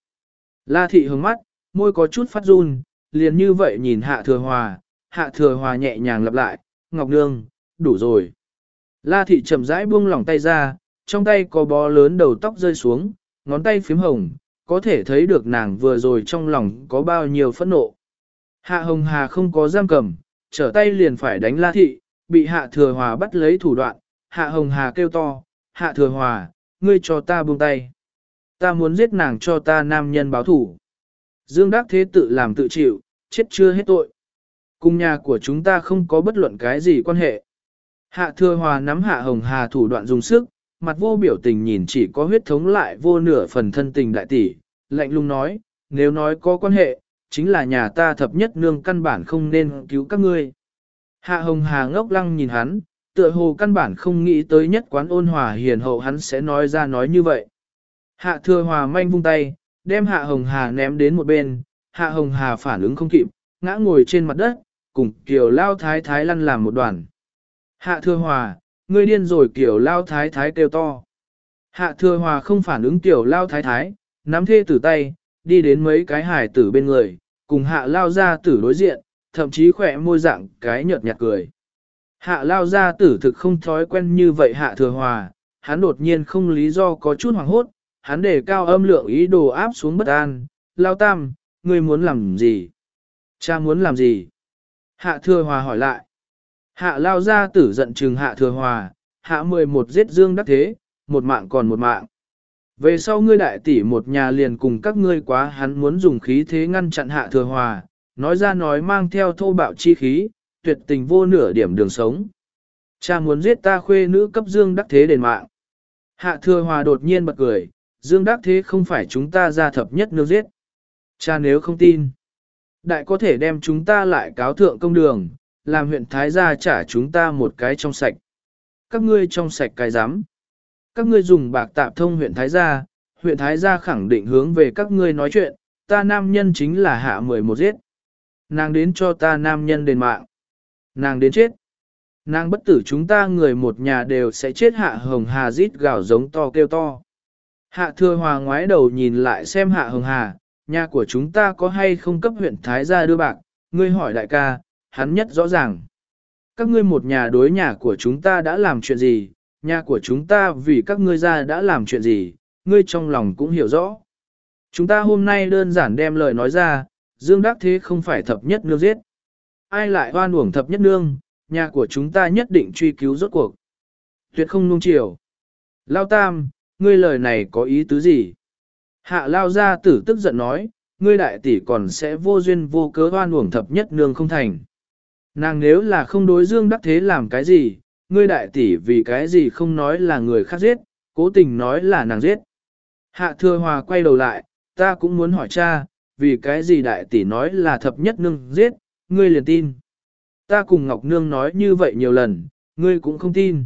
La thị hướng mắt, môi có chút phát run, liền như vậy nhìn hạ thừa hòa, hạ thừa hòa nhẹ nhàng lặp lại, Ngọc Nương, đủ rồi. La thị chậm rãi buông lỏng tay ra, trong tay có bó lớn đầu tóc rơi xuống, ngón tay phím hồng, có thể thấy được nàng vừa rồi trong lòng có bao nhiêu phẫn nộ. Hạ hồng hà không có giam cầm, trở tay liền phải đánh la thị, bị hạ thừa hòa bắt lấy thủ đoạn, hạ hồng hà kêu to, hạ thừa hòa, ngươi cho ta buông tay. Ta muốn giết nàng cho ta nam nhân báo thủ. Dương Đắc Thế tự làm tự chịu, chết chưa hết tội. Cùng nhà của chúng ta không có bất luận cái gì quan hệ. Hạ thừa hòa nắm hạ hồng hà thủ đoạn dùng sức, mặt vô biểu tình nhìn chỉ có huyết thống lại vô nửa phần thân tình đại tỷ, lạnh lùng nói, nếu nói có quan hệ, chính là nhà ta thập nhất nương căn bản không nên cứu các ngươi. Hạ hồng hà ngốc lăng nhìn hắn, tựa hồ căn bản không nghĩ tới nhất quán ôn hòa hiền hậu hắn sẽ nói ra nói như vậy. Hạ thừa hòa manh vung tay, đem hạ hồng hà ném đến một bên, hạ hồng hà phản ứng không kịp, ngã ngồi trên mặt đất, cùng kiểu lao thái thái lăn làm một đoàn. Hạ thừa hòa, ngươi điên rồi kiểu lao thái thái kêu to. Hạ thừa hòa không phản ứng kiểu lao thái thái, nắm thê tử tay, đi đến mấy cái hài tử bên người, cùng hạ lao ra tử đối diện, thậm chí khỏe môi dạng cái nhợt nhạt cười. Hạ lao ra tử thực không thói quen như vậy hạ thừa hòa, hắn đột nhiên không lý do có chút hoảng hốt, hắn để cao âm lượng ý đồ áp xuống bất an, lao tam, ngươi muốn làm gì? Cha muốn làm gì? Hạ thừa hòa hỏi lại. Hạ lao ra tử giận trừng hạ thừa hòa, hạ 11 giết dương đắc thế, một mạng còn một mạng. Về sau ngươi đại tỷ một nhà liền cùng các ngươi quá hắn muốn dùng khí thế ngăn chặn hạ thừa hòa, nói ra nói mang theo thô bạo chi khí, tuyệt tình vô nửa điểm đường sống. Cha muốn giết ta khuê nữ cấp dương đắc thế đền mạng. Hạ thừa hòa đột nhiên bật cười, dương đắc thế không phải chúng ta ra thập nhất nương giết. Cha nếu không tin, đại có thể đem chúng ta lại cáo thượng công đường, làm huyện Thái gia trả chúng ta một cái trong sạch. Các ngươi trong sạch cái giám. Các ngươi dùng bạc tạp thông huyện Thái gia, huyện Thái gia khẳng định hướng về các ngươi nói chuyện, ta nam nhân chính là hạ mười một giết. Nàng đến cho ta nam nhân đền mạng. Nàng đến chết. Nàng bất tử chúng ta người một nhà đều sẽ chết hạ hồng hà rít gào giống to kêu to. Hạ thừa hòa ngoái đầu nhìn lại xem hạ hồng hà, nhà của chúng ta có hay không cấp huyện Thái gia đưa bạc, ngươi hỏi đại ca, hắn nhất rõ ràng. Các ngươi một nhà đối nhà của chúng ta đã làm chuyện gì, nhà của chúng ta vì các ngươi ra đã làm chuyện gì, ngươi trong lòng cũng hiểu rõ. Chúng ta hôm nay đơn giản đem lời nói ra, Dương Đắc Thế không phải thập nhất nương giết. Ai lại hoan uổng thập nhất nương, nhà của chúng ta nhất định truy cứu rốt cuộc. Tuyệt không nung chiều. Lao Tam, ngươi lời này có ý tứ gì? Hạ Lao gia tử tức giận nói, ngươi đại tỷ còn sẽ vô duyên vô cớ hoan uổng thập nhất nương không thành. Nàng nếu là không đối dương đắc thế làm cái gì, ngươi đại tỷ vì cái gì không nói là người khác giết, cố tình nói là nàng giết. Hạ thừa hòa quay đầu lại, ta cũng muốn hỏi cha, vì cái gì đại tỷ nói là thập nhất nương giết, ngươi liền tin. Ta cùng Ngọc Nương nói như vậy nhiều lần, ngươi cũng không tin.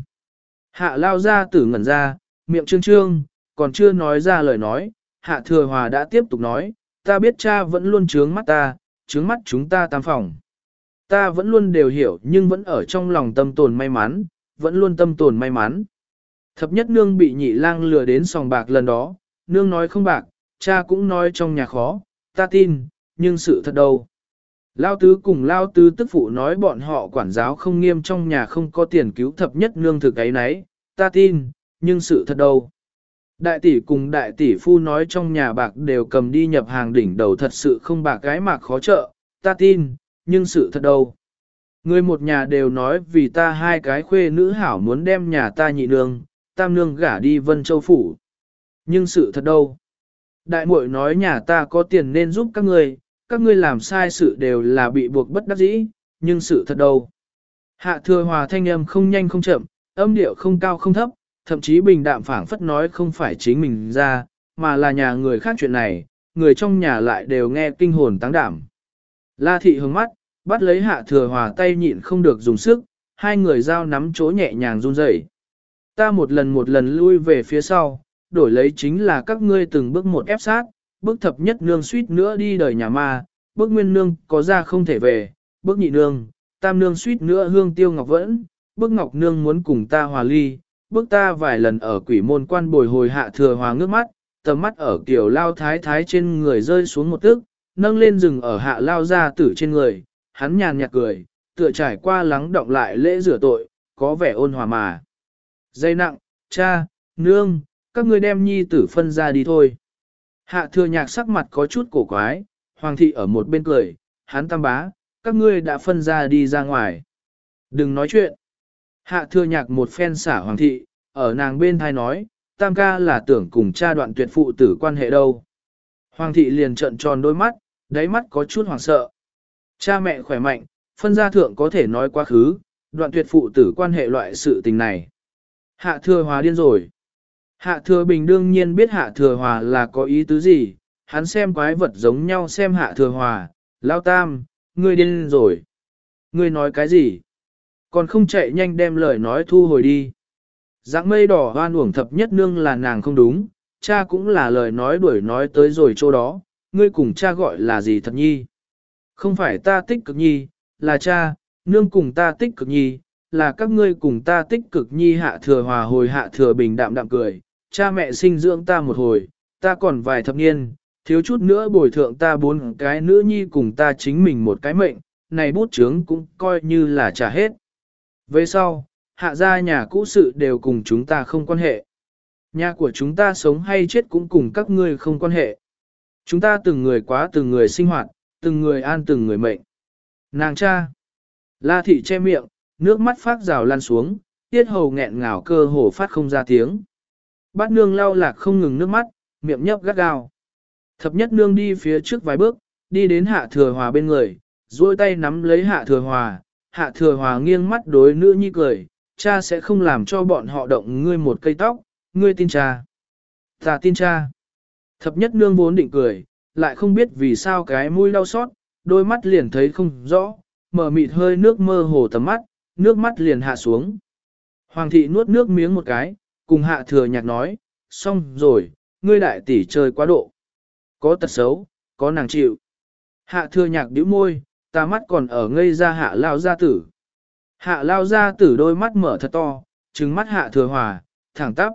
Hạ lao ra tử ngẩn ra, miệng trương trương, còn chưa nói ra lời nói, hạ thừa hòa đã tiếp tục nói, ta biết cha vẫn luôn trướng mắt ta, trướng mắt chúng ta tam phòng. Ta vẫn luôn đều hiểu nhưng vẫn ở trong lòng tâm tồn may mắn, vẫn luôn tâm tồn may mắn. Thập nhất nương bị nhị lang lừa đến sòng bạc lần đó, nương nói không bạc, cha cũng nói trong nhà khó, ta tin, nhưng sự thật đâu. Lao tứ cùng Lao tứ tức phụ nói bọn họ quản giáo không nghiêm trong nhà không có tiền cứu thập nhất nương thực ấy nấy, ta tin, nhưng sự thật đâu. Đại tỷ cùng đại tỷ phu nói trong nhà bạc đều cầm đi nhập hàng đỉnh đầu thật sự không bạc gái mạc khó trợ, ta tin, nhưng sự thật đâu. Người một nhà đều nói vì ta hai cái khuê nữ hảo muốn đem nhà ta nhị nương, tam nương gả đi Vân Châu Phủ. Nhưng sự thật đâu. Đại muội nói nhà ta có tiền nên giúp các ngươi, các ngươi làm sai sự đều là bị buộc bất đắc dĩ, nhưng sự thật đâu. Hạ thừa hòa thanh âm không nhanh không chậm, âm điệu không cao không thấp, thậm chí bình đạm phảng phất nói không phải chính mình ra, mà là nhà người khác chuyện này, người trong nhà lại đều nghe kinh hồn táng đảm. La thị hướng mắt, bắt lấy hạ thừa hòa tay nhịn không được dùng sức, hai người giao nắm chỗ nhẹ nhàng run rẩy. Ta một lần một lần lui về phía sau, đổi lấy chính là các ngươi từng bước một ép sát, bước thập nhất nương suýt nữa đi đời nhà ma, bước nguyên nương có ra không thể về, bước nhị nương, tam nương suýt nữa hương tiêu ngọc vẫn, bước ngọc nương muốn cùng ta hòa ly, bước ta vài lần ở quỷ môn quan bồi hồi hạ thừa hòa ngước mắt, tầm mắt ở kiểu lao thái thái trên người rơi xuống một tức, nâng lên rừng ở hạ lao ra tử trên người, hắn nhàn nhạt cười, tựa trải qua lắng động lại lễ rửa tội, có vẻ ôn hòa mà. Dây nặng, cha, nương, các ngươi đem nhi tử phân ra đi thôi. Hạ thừa nhạc sắc mặt có chút cổ quái, hoàng thị ở một bên cười, hắn tam bá, các ngươi đã phân ra đi ra ngoài. Đừng nói chuyện. Hạ thừa nhạc một phen xả hoàng thị, ở nàng bên thai nói, tam ca là tưởng cùng cha đoạn tuyệt phụ tử quan hệ đâu. Hoàng thị liền trợn tròn đôi mắt, đáy mắt có chút hoảng sợ. Cha mẹ khỏe mạnh, phân gia thượng có thể nói quá khứ, đoạn tuyệt phụ tử quan hệ loại sự tình này. Hạ thừa hòa điên rồi. Hạ thừa bình đương nhiên biết hạ thừa hòa là có ý tứ gì, hắn xem quái vật giống nhau xem hạ thừa hòa, lao tam, ngươi điên rồi. Ngươi nói cái gì? Còn không chạy nhanh đem lời nói thu hồi đi. Dạng mây đỏ hoan uổng thập nhất nương là nàng không đúng, cha cũng là lời nói đuổi nói tới rồi chỗ đó, ngươi cùng cha gọi là gì thật nhi. Không phải ta tích cực nhi, là cha, nương cùng ta tích cực nhi, là các ngươi cùng ta tích cực nhi hạ thừa hòa hồi hạ thừa bình đạm đạm cười, cha mẹ sinh dưỡng ta một hồi, ta còn vài thập niên, thiếu chút nữa bồi thượng ta bốn cái nữ nhi cùng ta chính mình một cái mệnh, này bút chướng cũng coi như là trả hết. Về sau, hạ gia nhà cũ sự đều cùng chúng ta không quan hệ. Nhà của chúng ta sống hay chết cũng cùng các ngươi không quan hệ. Chúng ta từng người quá từng người sinh hoạt, từng người an từng người mệnh. Nàng cha. La thị che miệng, nước mắt phát rào lan xuống, tiết hầu nghẹn ngào cơ hồ phát không ra tiếng. Bát nương lau lạc không ngừng nước mắt, miệng nhấp gắt gao. Thập nhất nương đi phía trước vài bước, đi đến hạ thừa hòa bên người, duỗi tay nắm lấy hạ thừa hòa, hạ thừa hòa nghiêng mắt đối nữ nhi cười, cha sẽ không làm cho bọn họ động ngươi một cây tóc, ngươi tin cha. Ta tin cha. Thập nhất nương vốn định cười, lại không biết vì sao cái mũi đau xót, đôi mắt liền thấy không rõ, mở mịt hơi nước mơ hồ tầm mắt, nước mắt liền hạ xuống. Hoàng thị nuốt nước miếng một cái, cùng hạ thừa nhạc nói, xong rồi, ngươi đại tỷ chơi quá độ. Có tật xấu, có nàng chịu. Hạ thừa nhạc bĩu môi, ta mắt còn ở ngây ra hạ lao gia tử. Hạ lao gia tử đôi mắt mở thật to, trừng mắt hạ thừa hòa, thẳng tắp.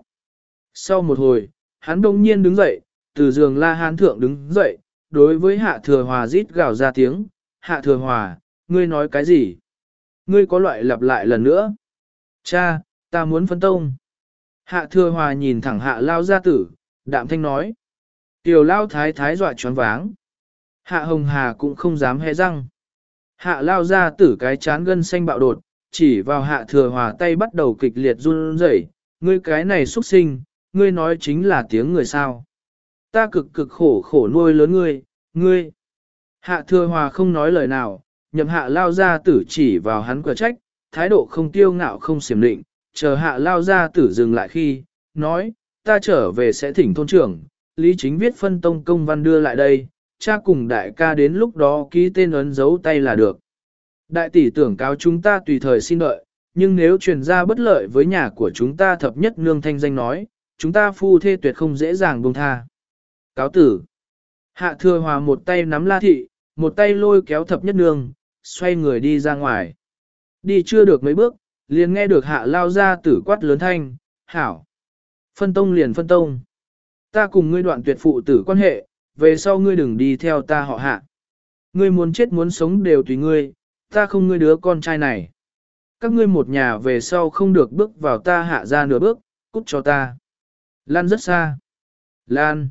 Sau một hồi, hắn đông nhiên đứng dậy, từ giường la hán thượng đứng dậy, đối với hạ thừa hòa rít gào ra tiếng, hạ thừa hòa, ngươi nói cái gì? Ngươi có loại lặp lại lần nữa. Cha, ta muốn phân tông. Hạ thừa hòa nhìn thẳng hạ lao gia tử, đạm thanh nói. Tiểu lao thái thái dọa choáng váng. Hạ hồng hà cũng không dám hé răng. Hạ lao gia tử cái chán gân xanh bạo đột, chỉ vào hạ thừa hòa tay bắt đầu kịch liệt run rẩy. Ngươi cái này xuất sinh, ngươi nói chính là tiếng người sao. Ta cực cực khổ khổ nuôi lớn ngươi, ngươi. Hạ thừa hòa không nói lời nào, nhậm hạ lao ra tử chỉ vào hắn quả trách, thái độ không tiêu ngạo không xiểm định, chờ hạ lao ra tử dừng lại khi, nói, ta trở về sẽ thỉnh thôn trưởng, Lý Chính viết phân tông công văn đưa lại đây, cha cùng đại ca đến lúc đó ký tên ấn dấu tay là được. Đại tỷ tưởng cáo chúng ta tùy thời xin đợi, nhưng nếu truyền ra bất lợi với nhà của chúng ta thập nhất nương thanh danh nói, chúng ta phu thê tuyệt không dễ dàng buông tha. Cáo tử. Hạ thừa hòa một tay nắm la thị, một tay lôi kéo thập nhất nương, xoay người đi ra ngoài. Đi chưa được mấy bước, liền nghe được hạ lao ra tử quát lớn thanh, hảo. Phân tông liền phân tông. Ta cùng ngươi đoạn tuyệt phụ tử quan hệ, về sau ngươi đừng đi theo ta họ hạ. Ngươi muốn chết muốn sống đều tùy ngươi, ta không ngươi đứa con trai này. Các ngươi một nhà về sau không được bước vào ta hạ ra nửa bước, cút cho ta. Lan rất xa. Lan.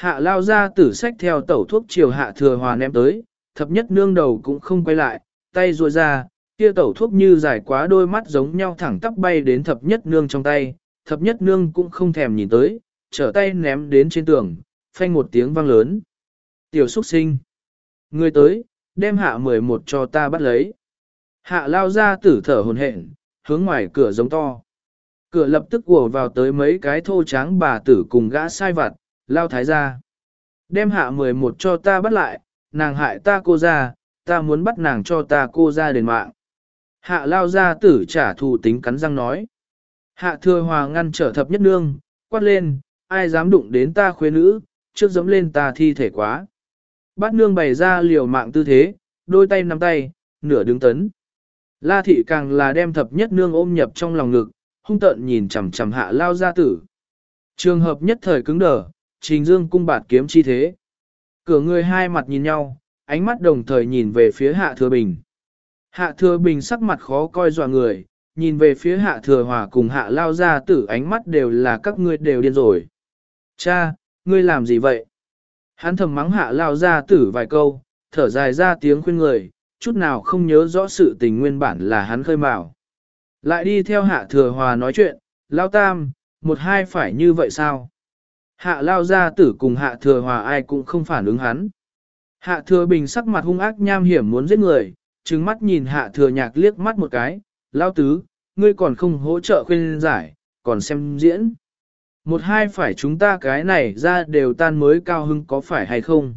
Hạ lao ra tử sách theo tẩu thuốc chiều hạ thừa hòa ném tới, thập nhất nương đầu cũng không quay lại, tay ruôi ra, kia tẩu thuốc như dài quá đôi mắt giống nhau thẳng tắp bay đến thập nhất nương trong tay, thập nhất nương cũng không thèm nhìn tới, trở tay ném đến trên tường, phanh một tiếng vang lớn. Tiểu xuất sinh. Người tới, đem hạ 11 cho ta bắt lấy. Hạ lao ra tử thở hồn hển, hướng ngoài cửa giống to. Cửa lập tức ùa vào tới mấy cái thô tráng bà tử cùng gã sai vặt, lao thái gia Đem hạ 11 cho ta bắt lại, nàng hại ta cô ra, ta muốn bắt nàng cho ta cô ra đền mạng. Hạ lao gia tử trả thù tính cắn răng nói. Hạ thừa hòa ngăn trở thập nhất nương, quát lên, ai dám đụng đến ta khuê nữ, trước dẫm lên ta thi thể quá. Bát nương bày ra liều mạng tư thế, đôi tay nắm tay, nửa đứng tấn. La thị càng là đem thập nhất nương ôm nhập trong lòng ngực, hung tợn nhìn chằm chằm hạ lao gia tử. Trường hợp nhất thời cứng đờ, trình dương cung bạt kiếm chi thế. Cửa người hai mặt nhìn nhau, ánh mắt đồng thời nhìn về phía hạ thừa bình. Hạ thừa bình sắc mặt khó coi dọa người, nhìn về phía hạ thừa hòa cùng hạ lao gia tử ánh mắt đều là các ngươi đều điên rồi. Cha, ngươi làm gì vậy? Hắn thầm mắng hạ lao gia tử vài câu, thở dài ra tiếng khuyên người, chút nào không nhớ rõ sự tình nguyên bản là hắn khơi mào. Lại đi theo hạ thừa hòa nói chuyện, lao tam, một hai phải như vậy sao? Hạ lao gia tử cùng hạ thừa hòa ai cũng không phản ứng hắn. Hạ thừa bình sắc mặt hung ác nham hiểm muốn giết người, trừng mắt nhìn hạ thừa nhạc liếc mắt một cái, lao tứ, ngươi còn không hỗ trợ khuyên giải, còn xem diễn. Một hai phải chúng ta cái này ra đều tan mới cao hưng có phải hay không?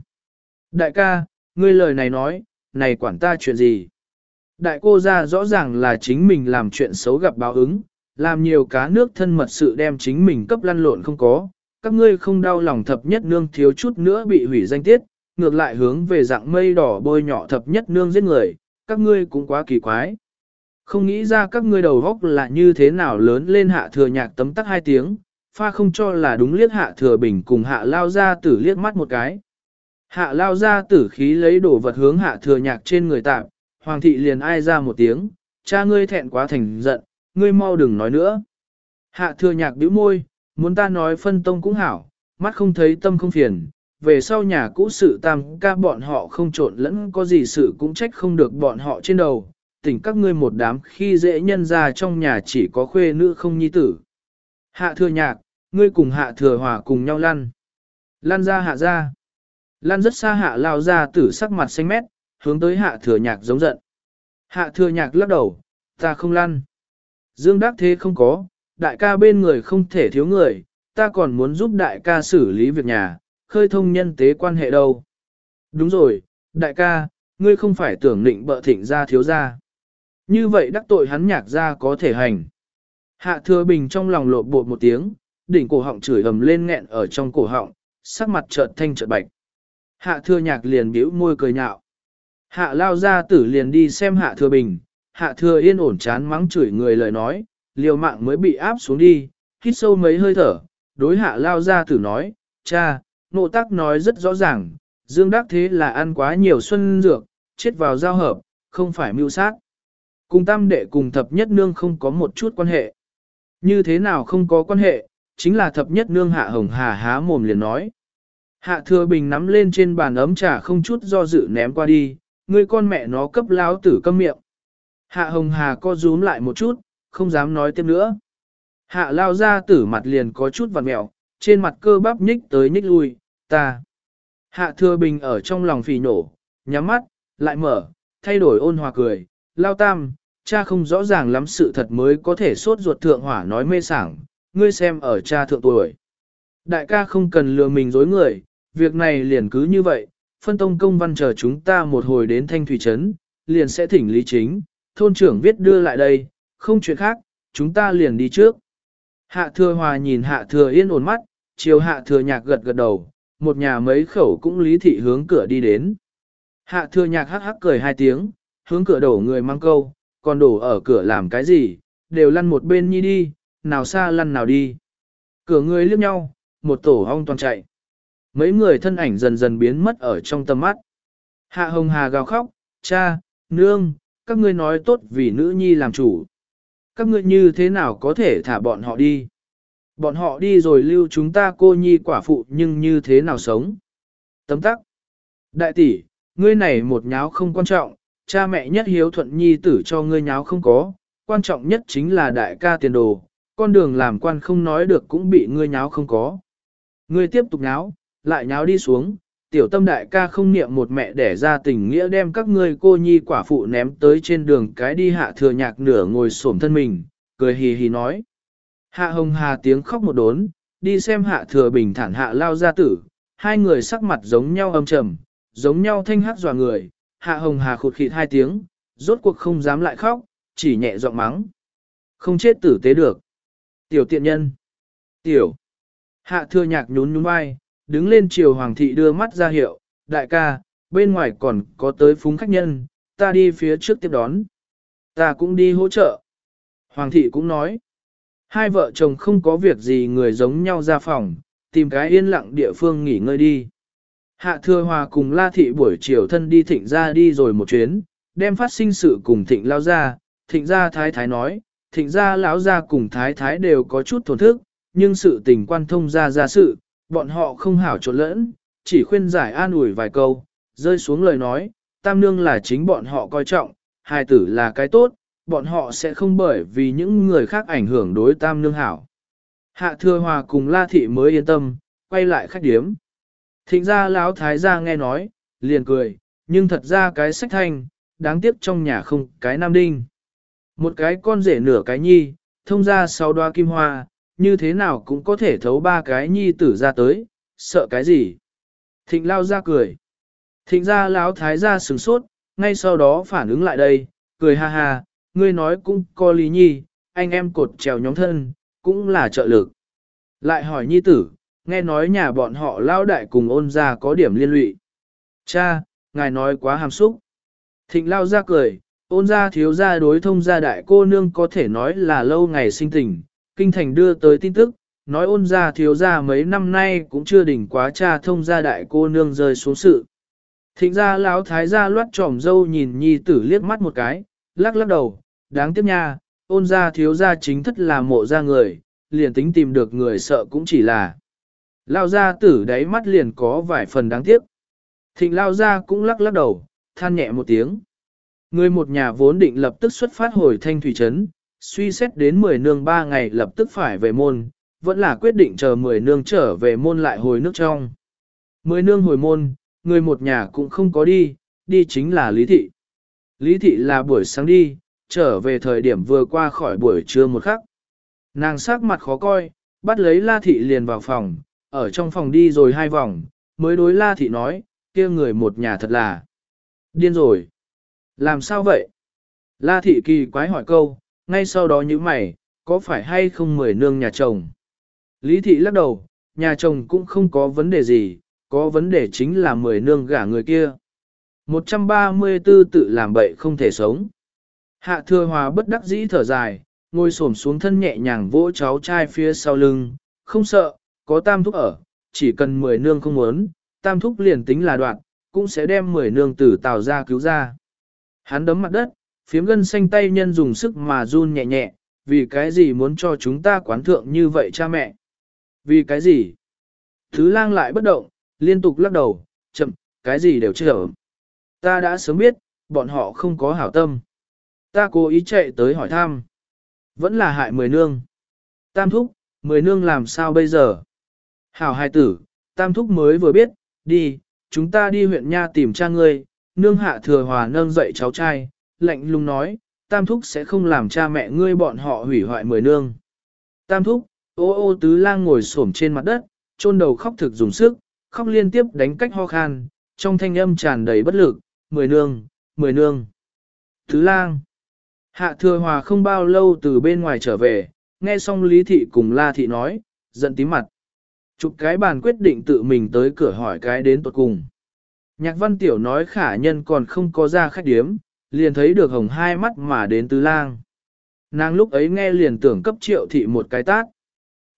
Đại ca, ngươi lời này nói, này quản ta chuyện gì? Đại cô ra rõ ràng là chính mình làm chuyện xấu gặp báo ứng, làm nhiều cá nước thân mật sự đem chính mình cấp lăn lộn không có, các ngươi không đau lòng thập nhất nương thiếu chút nữa bị hủy danh tiết, ngược lại hướng về dạng mây đỏ bôi nhỏ thập nhất nương giết người, các ngươi cũng quá kỳ quái. Không nghĩ ra các ngươi đầu góc là như thế nào lớn lên hạ thừa nhạc tấm tắc hai tiếng, pha không cho là đúng liếc hạ thừa bình cùng hạ lao ra tử liếc mắt một cái. Hạ lao ra tử khí lấy đổ vật hướng hạ thừa nhạc trên người tạm, hoàng thị liền ai ra một tiếng, cha ngươi thẹn quá thành giận, ngươi mau đừng nói nữa. Hạ thừa nhạc bĩu môi, muốn ta nói phân tông cũng hảo, mắt không thấy tâm không phiền, về sau nhà cũ sự tam ca bọn họ không trộn lẫn có gì sự cũng trách không được bọn họ trên đầu, tỉnh các ngươi một đám khi dễ nhân ra trong nhà chỉ có khuê nữ không nhi tử. Hạ thừa nhạc, ngươi cùng hạ thừa hòa cùng nhau lăn. Lăn ra hạ ra. Lăn rất xa hạ lao ra tử sắc mặt xanh mét, hướng tới hạ thừa nhạc giống giận. Hạ thừa nhạc lắc đầu, ta không lăn. Dương đắc thế không có, đại ca bên người không thể thiếu người, ta còn muốn giúp đại ca xử lý việc nhà, khơi thông nhân tế quan hệ đâu. Đúng rồi, đại ca, ngươi không phải tưởng định bợ thịnh ra thiếu ra. Như vậy đắc tội hắn nhạc ra có thể hành. Hạ thừa bình trong lòng lộ bột một tiếng, đỉnh cổ họng chửi ầm lên nghẹn ở trong cổ họng, sắc mặt chợt thanh chợt bạch. Hạ thừa nhạc liền bĩu môi cười nhạo. Hạ lao ra tử liền đi xem hạ thừa bình, hạ thừa yên ổn chán mắng chửi người lời nói, liều mạng mới bị áp xuống đi, hít sâu mấy hơi thở, đối hạ lao ra tử nói, cha, nộ tác nói rất rõ ràng, dương đắc thế là ăn quá nhiều xuân dược, chết vào giao hợp, không phải mưu sát. Cùng tam đệ cùng thập nhất nương không có một chút quan hệ. Như thế nào không có quan hệ, chính là thập nhất nương hạ hồng hà há mồm liền nói. Hạ thừa bình nắm lên trên bàn ấm trà không chút do dự ném qua đi, người con mẹ nó cấp láo tử câm miệng. Hạ hồng hà co rúm lại một chút, không dám nói tiếp nữa. Hạ lao ra tử mặt liền có chút vặt mẹo, trên mặt cơ bắp nhích tới nhích lui, ta. Hạ thừa bình ở trong lòng phì nổ, nhắm mắt, lại mở, thay đổi ôn hòa cười, lao tam, cha không rõ ràng lắm sự thật mới có thể sốt ruột thượng hỏa nói mê sảng, ngươi xem ở cha thượng tuổi. Đại ca không cần lừa mình dối người, việc này liền cứ như vậy, phân tông công văn chờ chúng ta một hồi đến thanh thủy trấn, liền sẽ thỉnh lý chính, thôn trưởng viết đưa lại đây, không chuyện khác, chúng ta liền đi trước. Hạ thừa hòa nhìn hạ thừa yên ổn mắt, chiều hạ thừa nhạc gật gật đầu, một nhà mấy khẩu cũng lý thị hướng cửa đi đến. Hạ thừa nhạc hắc hắc cười hai tiếng, hướng cửa đổ người mang câu, còn đổ ở cửa làm cái gì, đều lăn một bên nhi đi, nào xa lăn nào đi. Cửa người liếc nhau, một tổ ong toàn chạy. Mấy người thân ảnh dần dần biến mất ở trong tầm mắt. Hạ hồng hà gào khóc, cha, nương, các ngươi nói tốt vì nữ nhi làm chủ. Các ngươi như thế nào có thể thả bọn họ đi? Bọn họ đi rồi lưu chúng ta cô nhi quả phụ nhưng như thế nào sống? Tấm tắc. Đại tỷ, ngươi này một nháo không quan trọng, cha mẹ nhất hiếu thuận nhi tử cho ngươi nháo không có, quan trọng nhất chính là đại ca tiền đồ, con đường làm quan không nói được cũng bị ngươi nháo không có. Ngươi tiếp tục nháo, lại nháo đi xuống, tiểu tâm đại ca không niệm một mẹ để ra tình nghĩa đem các ngươi cô nhi quả phụ ném tới trên đường cái đi hạ thừa nhạc nửa ngồi xổm thân mình, cười hì hì nói. Hạ hồng hà tiếng khóc một đốn, đi xem hạ thừa bình thản hạ lao ra tử, hai người sắc mặt giống nhau âm trầm, giống nhau thanh hát dò người, hạ hồng hà khụt khịt hai tiếng, rốt cuộc không dám lại khóc, chỉ nhẹ giọng mắng. Không chết tử tế được. Tiểu tiện nhân. Tiểu. Hạ thừa nhạc nhún nhún vai, đứng lên chiều hoàng thị đưa mắt ra hiệu, đại ca, bên ngoài còn có tới phúng khách nhân, ta đi phía trước tiếp đón. Ta cũng đi hỗ trợ. Hoàng thị cũng nói. Hai vợ chồng không có việc gì người giống nhau ra phòng, tìm cái yên lặng địa phương nghỉ ngơi đi. Hạ thừa hòa cùng la thị buổi chiều thân đi thịnh ra đi rồi một chuyến, đem phát sinh sự cùng thịnh lao ra, thịnh ra thái thái nói, thịnh ra lão ra cùng thái thái đều có chút thổn thức, nhưng sự tình quan thông ra ra sự, bọn họ không hảo trộn lẫn, chỉ khuyên giải an ủi vài câu, rơi xuống lời nói, tam nương là chính bọn họ coi trọng, hài tử là cái tốt, bọn họ sẽ không bởi vì những người khác ảnh hưởng đối tam nương hảo. Hạ thừa hòa cùng la thị mới yên tâm, quay lại khách điếm. Thịnh ra lão thái gia nghe nói, liền cười, nhưng thật ra cái sách thanh, đáng tiếc trong nhà không cái nam đinh. Một cái con rể nửa cái nhi, thông ra sáu đoa kim hoa, như thế nào cũng có thể thấu ba cái nhi tử ra tới, sợ cái gì. Thịnh lao ra cười. Thịnh ra lão thái gia sừng sốt, ngay sau đó phản ứng lại đây, cười ha ha, ngươi nói cũng có lý nhi, anh em cột trèo nhóm thân, cũng là trợ lực. Lại hỏi nhi tử, nghe nói nhà bọn họ lao đại cùng ôn ra có điểm liên lụy. Cha, ngài nói quá hàm xúc. Thịnh lao ra cười, ôn ra thiếu ra đối thông gia đại cô nương có thể nói là lâu ngày sinh tình, kinh thành đưa tới tin tức, nói ôn ra thiếu ra mấy năm nay cũng chưa đỉnh quá cha thông gia đại cô nương rơi xuống sự. Thịnh ra lão thái gia loát trỏm dâu nhìn nhi tử liếc mắt một cái, lắc lắc đầu, đáng tiếc nha, ôn ra thiếu ra chính thất là mộ ra người, liền tính tìm được người sợ cũng chỉ là. Lao ra tử đáy mắt liền có vài phần đáng tiếc. Thịnh lao ra cũng lắc lắc đầu, than nhẹ một tiếng. Người một nhà vốn định lập tức xuất phát hồi thanh thủy trấn, suy xét đến 10 nương 3 ngày lập tức phải về môn, vẫn là quyết định chờ 10 nương trở về môn lại hồi nước trong. 10 nương hồi môn, người một nhà cũng không có đi, đi chính là Lý Thị. Lý Thị là buổi sáng đi, trở về thời điểm vừa qua khỏi buổi trưa một khắc. Nàng sắc mặt khó coi, bắt lấy La Thị liền vào phòng, ở trong phòng đi rồi hai vòng, mới đối La Thị nói, kia người một nhà thật là điên rồi. Làm sao vậy? La Thị kỳ quái hỏi câu, ngay sau đó như mày, có phải hay không mời nương nhà chồng? Lý Thị lắc đầu, nhà chồng cũng không có vấn đề gì, có vấn đề chính là mời nương gả người kia. 134 tự làm bậy không thể sống. Hạ thừa hòa bất đắc dĩ thở dài, ngồi xổm xuống thân nhẹ nhàng vỗ cháu trai phía sau lưng, không sợ, có tam thúc ở, chỉ cần mười nương không muốn, tam thúc liền tính là đoạn, cũng sẽ đem mười nương tử tào ra cứu ra. Hắn đấm mặt đất, phiếm gân xanh tay nhân dùng sức mà run nhẹ nhẹ, vì cái gì muốn cho chúng ta quán thượng như vậy cha mẹ? Vì cái gì? Thứ lang lại bất động, liên tục lắc đầu, chậm, cái gì đều chưa Ta đã sớm biết, bọn họ không có hảo tâm. Ta cố ý chạy tới hỏi thăm. Vẫn là hại mười nương. Tam thúc, mười nương làm sao bây giờ? Hảo hài tử, tam thúc mới vừa biết, đi, chúng ta đi huyện nha tìm cha ngươi, nương hạ thừa hòa nâng dậy cháu trai, lạnh lùng nói, tam thúc sẽ không làm cha mẹ ngươi bọn họ hủy hoại mười nương. Tam thúc, ô ô tứ lang ngồi xổm trên mặt đất, chôn đầu khóc thực dùng sức, khóc liên tiếp đánh cách ho khan, trong thanh âm tràn đầy bất lực, mười nương, mười nương. Tứ lang. Hạ thừa hòa không bao lâu từ bên ngoài trở về, nghe xong Lý Thị cùng La Thị nói, giận tím mặt. Chụp cái bàn quyết định tự mình tới cửa hỏi cái đến tuột cùng. Nhạc văn tiểu nói khả nhân còn không có ra khách điếm, liền thấy được hồng hai mắt mà đến tứ lang. Nàng lúc ấy nghe liền tưởng cấp triệu thị một cái tát.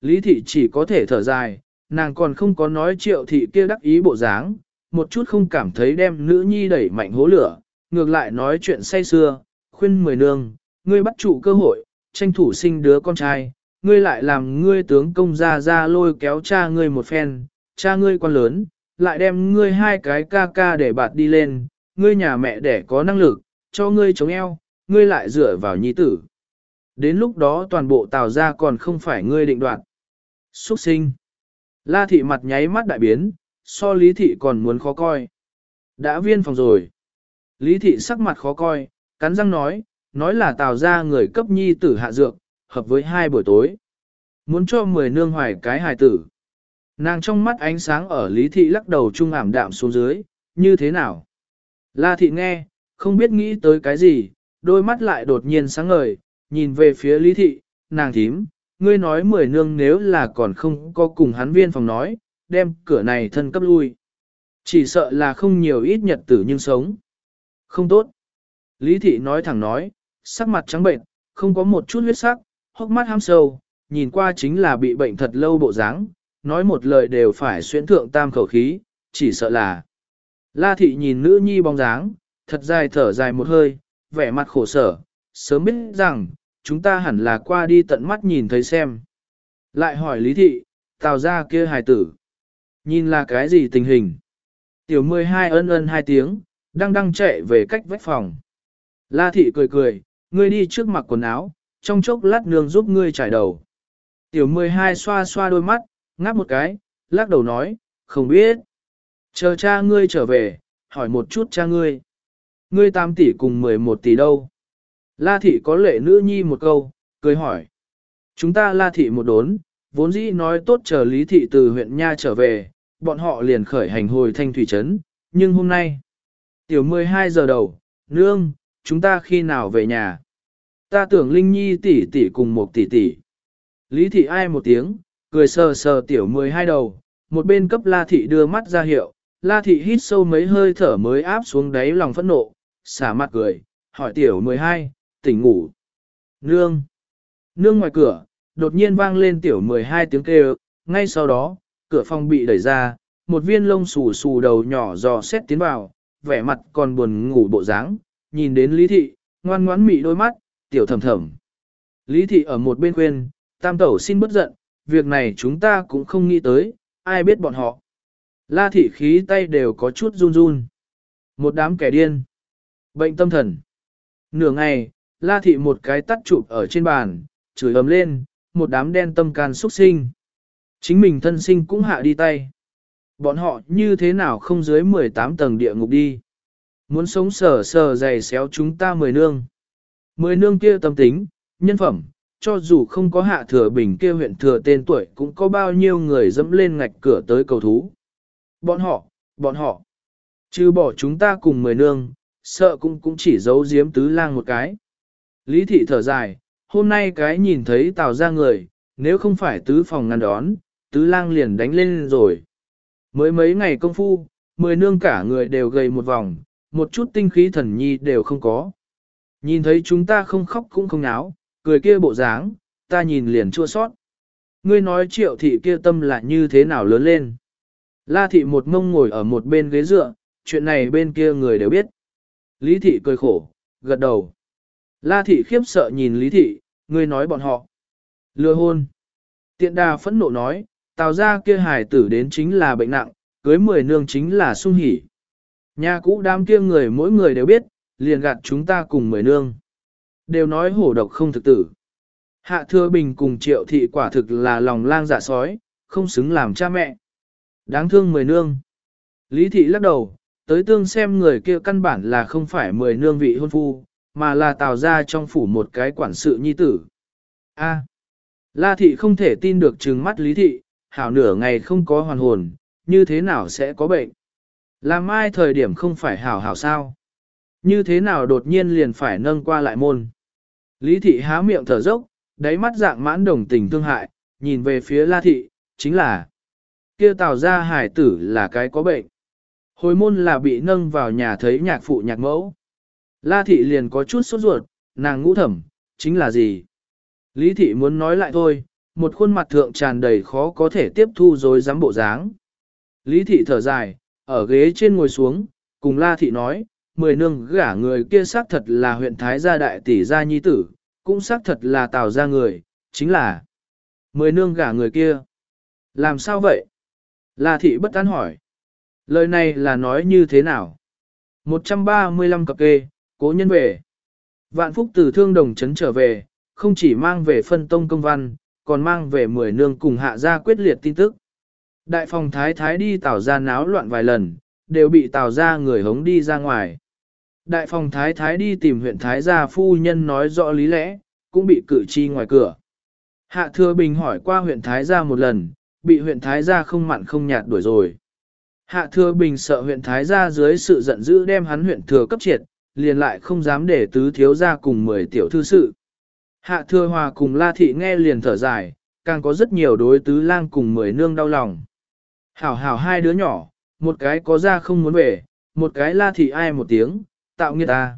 Lý thị chỉ có thể thở dài, nàng còn không có nói triệu thị kia đắc ý bộ dáng, một chút không cảm thấy đem nữ nhi đẩy mạnh hố lửa, ngược lại nói chuyện say xưa, khuyên mười nương, ngươi bắt trụ cơ hội, tranh thủ sinh đứa con trai, ngươi lại làm ngươi tướng công ra ra lôi kéo cha ngươi một phen, cha ngươi quan lớn, lại đem ngươi hai cái ca ca để bạt đi lên, ngươi nhà mẹ đẻ có năng lực, cho ngươi chống eo, ngươi lại dựa vào nhi tử. Đến lúc đó toàn bộ tào ra còn không phải ngươi định đoạt. Xuất sinh. La thị mặt nháy mắt đại biến, so lý thị còn muốn khó coi. Đã viên phòng rồi. Lý thị sắc mặt khó coi, cắn răng nói, nói là tào ra người cấp nhi tử hạ dược, hợp với hai buổi tối. Muốn cho mười nương hoài cái hài tử. Nàng trong mắt ánh sáng ở lý thị lắc đầu trung ảm đạm xuống dưới, như thế nào? La thị nghe, không biết nghĩ tới cái gì, đôi mắt lại đột nhiên sáng ngời, nhìn về phía lý thị, nàng thím, ngươi nói mười nương nếu là còn không có cùng hắn viên phòng nói, đem cửa này thân cấp lui. Chỉ sợ là không nhiều ít nhật tử nhưng sống. Không tốt. Lý thị nói thẳng nói, sắc mặt trắng bệnh, không có một chút huyết sắc, hốc mắt ham sâu, nhìn qua chính là bị bệnh thật lâu bộ dáng, nói một lời đều phải xuyên thượng tam khẩu khí, chỉ sợ là. La thị nhìn nữ nhi bóng dáng, thật dài thở dài một hơi, vẻ mặt khổ sở, sớm biết rằng, chúng ta hẳn là qua đi tận mắt nhìn thấy xem. Lại hỏi lý thị, tào ra kia hài tử. Nhìn là cái gì tình hình? Tiểu 12 ân ân hai tiếng, đang đang chạy về cách vách phòng. La thị cười cười, ngươi đi trước mặc quần áo, trong chốc lát nương giúp ngươi trải đầu. Tiểu 12 xoa xoa đôi mắt, ngáp một cái, lắc đầu nói, không biết. Chờ cha ngươi trở về, hỏi một chút cha ngươi. Ngươi 8 tỷ cùng 11 tỷ đâu? La thị có lệ nữ nhi một câu, cười hỏi. Chúng ta la thị một đốn, vốn dĩ nói tốt chờ lý thị từ huyện Nha trở về, bọn họ liền khởi hành hồi thanh thủy trấn, nhưng hôm nay, tiểu 12 giờ đầu, nương, chúng ta khi nào về nhà? Ta tưởng Linh Nhi tỷ tỷ cùng một tỷ tỷ. Lý thị ai một tiếng, cười sờ sờ tiểu 12 đầu, một bên cấp La thị đưa mắt ra hiệu, La thị hít sâu mấy hơi thở mới áp xuống đáy lòng phẫn nộ, xả mặt cười, hỏi tiểu 12, tỉnh ngủ. Nương. Nương ngoài cửa, đột nhiên vang lên tiểu 12 tiếng kêu, ngay sau đó, cửa phòng bị đẩy ra, một viên lông xù xù đầu nhỏ dò xét tiến vào, vẻ mặt còn buồn ngủ bộ dáng, nhìn đến Lý Thị, ngoan ngoãn mị đôi mắt, tiểu thầm thầm. Lý Thị ở một bên khuyên, Tam tẩu xin bất giận, việc này chúng ta cũng không nghĩ tới, ai biết bọn họ. La thị khí tay đều có chút run run. Một đám kẻ điên. Bệnh tâm thần. Nửa ngày, la thị một cái tắt chụp ở trên bàn, chửi ấm lên, một đám đen tâm can xuất sinh. Chính mình thân sinh cũng hạ đi tay. Bọn họ như thế nào không dưới 18 tầng địa ngục đi. Muốn sống sờ sờ dày xéo chúng ta mười nương. Mười nương kia tâm tính, nhân phẩm, cho dù không có hạ thừa bình kia huyện thừa tên tuổi cũng có bao nhiêu người dẫm lên ngạch cửa tới cầu thú. Bọn họ, bọn họ, chứ bỏ chúng ta cùng mười nương, sợ cũng cũng chỉ giấu giếm tứ lang một cái. Lý thị thở dài, hôm nay cái nhìn thấy tào ra người, nếu không phải tứ phòng ngăn đón, tứ lang liền đánh lên rồi. Mới mấy ngày công phu, mười nương cả người đều gầy một vòng, một chút tinh khí thần nhi đều không có. Nhìn thấy chúng ta không khóc cũng không náo, cười kia bộ dáng, ta nhìn liền chua sót. Ngươi nói triệu thị kia tâm là như thế nào lớn lên. La thị một mông ngồi ở một bên ghế dựa, chuyện này bên kia người đều biết. Lý thị cười khổ, gật đầu. La thị khiếp sợ nhìn Lý thị, ngươi nói bọn họ. Lừa hôn. Tiện đà phẫn nộ nói, tào ra kia hài tử đến chính là bệnh nặng, cưới mười nương chính là sung hỉ. Nhà cũ đám kia người mỗi người đều biết, liền gạt chúng ta cùng mười nương. Đều nói hổ độc không thực tử. Hạ thừa bình cùng triệu thị quả thực là lòng lang dạ sói, không xứng làm cha mẹ. Đáng thương mười nương. Lý thị lắc đầu, tới tương xem người kia căn bản là không phải mười nương vị hôn phu, mà là tào ra trong phủ một cái quản sự nhi tử. A. La thị không thể tin được trừng mắt lý thị, hảo nửa ngày không có hoàn hồn, như thế nào sẽ có bệnh. Làm mai thời điểm không phải hảo hảo sao. Như thế nào đột nhiên liền phải nâng qua lại môn. Lý thị há miệng thở dốc, đáy mắt dạng mãn đồng tình thương hại, nhìn về phía la thị, chính là kia tào ra hải tử là cái có bệnh. Hồi môn là bị nâng vào nhà thấy nhạc phụ nhạc mẫu. La thị liền có chút sốt ruột, nàng ngũ thẩm, chính là gì? Lý thị muốn nói lại thôi, một khuôn mặt thượng tràn đầy khó có thể tiếp thu rồi dám bộ dáng. Lý thị thở dài, ở ghế trên ngồi xuống, cùng La thị nói, mười nương gả người kia xác thật là huyện Thái gia đại tỷ gia nhi tử, cũng xác thật là tào gia người, chính là mười nương gả người kia. Làm sao vậy? La thị bất tán hỏi. Lời này là nói như thế nào? 135 cặp kê, cố nhân về. Vạn phúc từ thương đồng chấn trở về, không chỉ mang về phân tông công văn, còn mang về mười nương cùng hạ gia quyết liệt tin tức. Đại phòng thái thái đi tảo ra náo loạn vài lần, đều bị tảo ra người hống đi ra ngoài. Đại phòng thái thái đi tìm huyện thái gia phu nhân nói rõ lý lẽ, cũng bị cử chi ngoài cửa. Hạ thừa bình hỏi qua huyện thái gia một lần, bị huyện thái gia không mặn không nhạt đuổi rồi. Hạ thừa bình sợ huyện thái gia dưới sự giận dữ đem hắn huyện thừa cấp triệt, liền lại không dám để tứ thiếu gia cùng mười tiểu thư sự. Hạ thừa hòa cùng la thị nghe liền thở dài, càng có rất nhiều đối tứ lang cùng mười nương đau lòng. Hảo hảo hai đứa nhỏ, một cái có ra không muốn về, một cái la thị ai một tiếng, tạo nghiệt ta.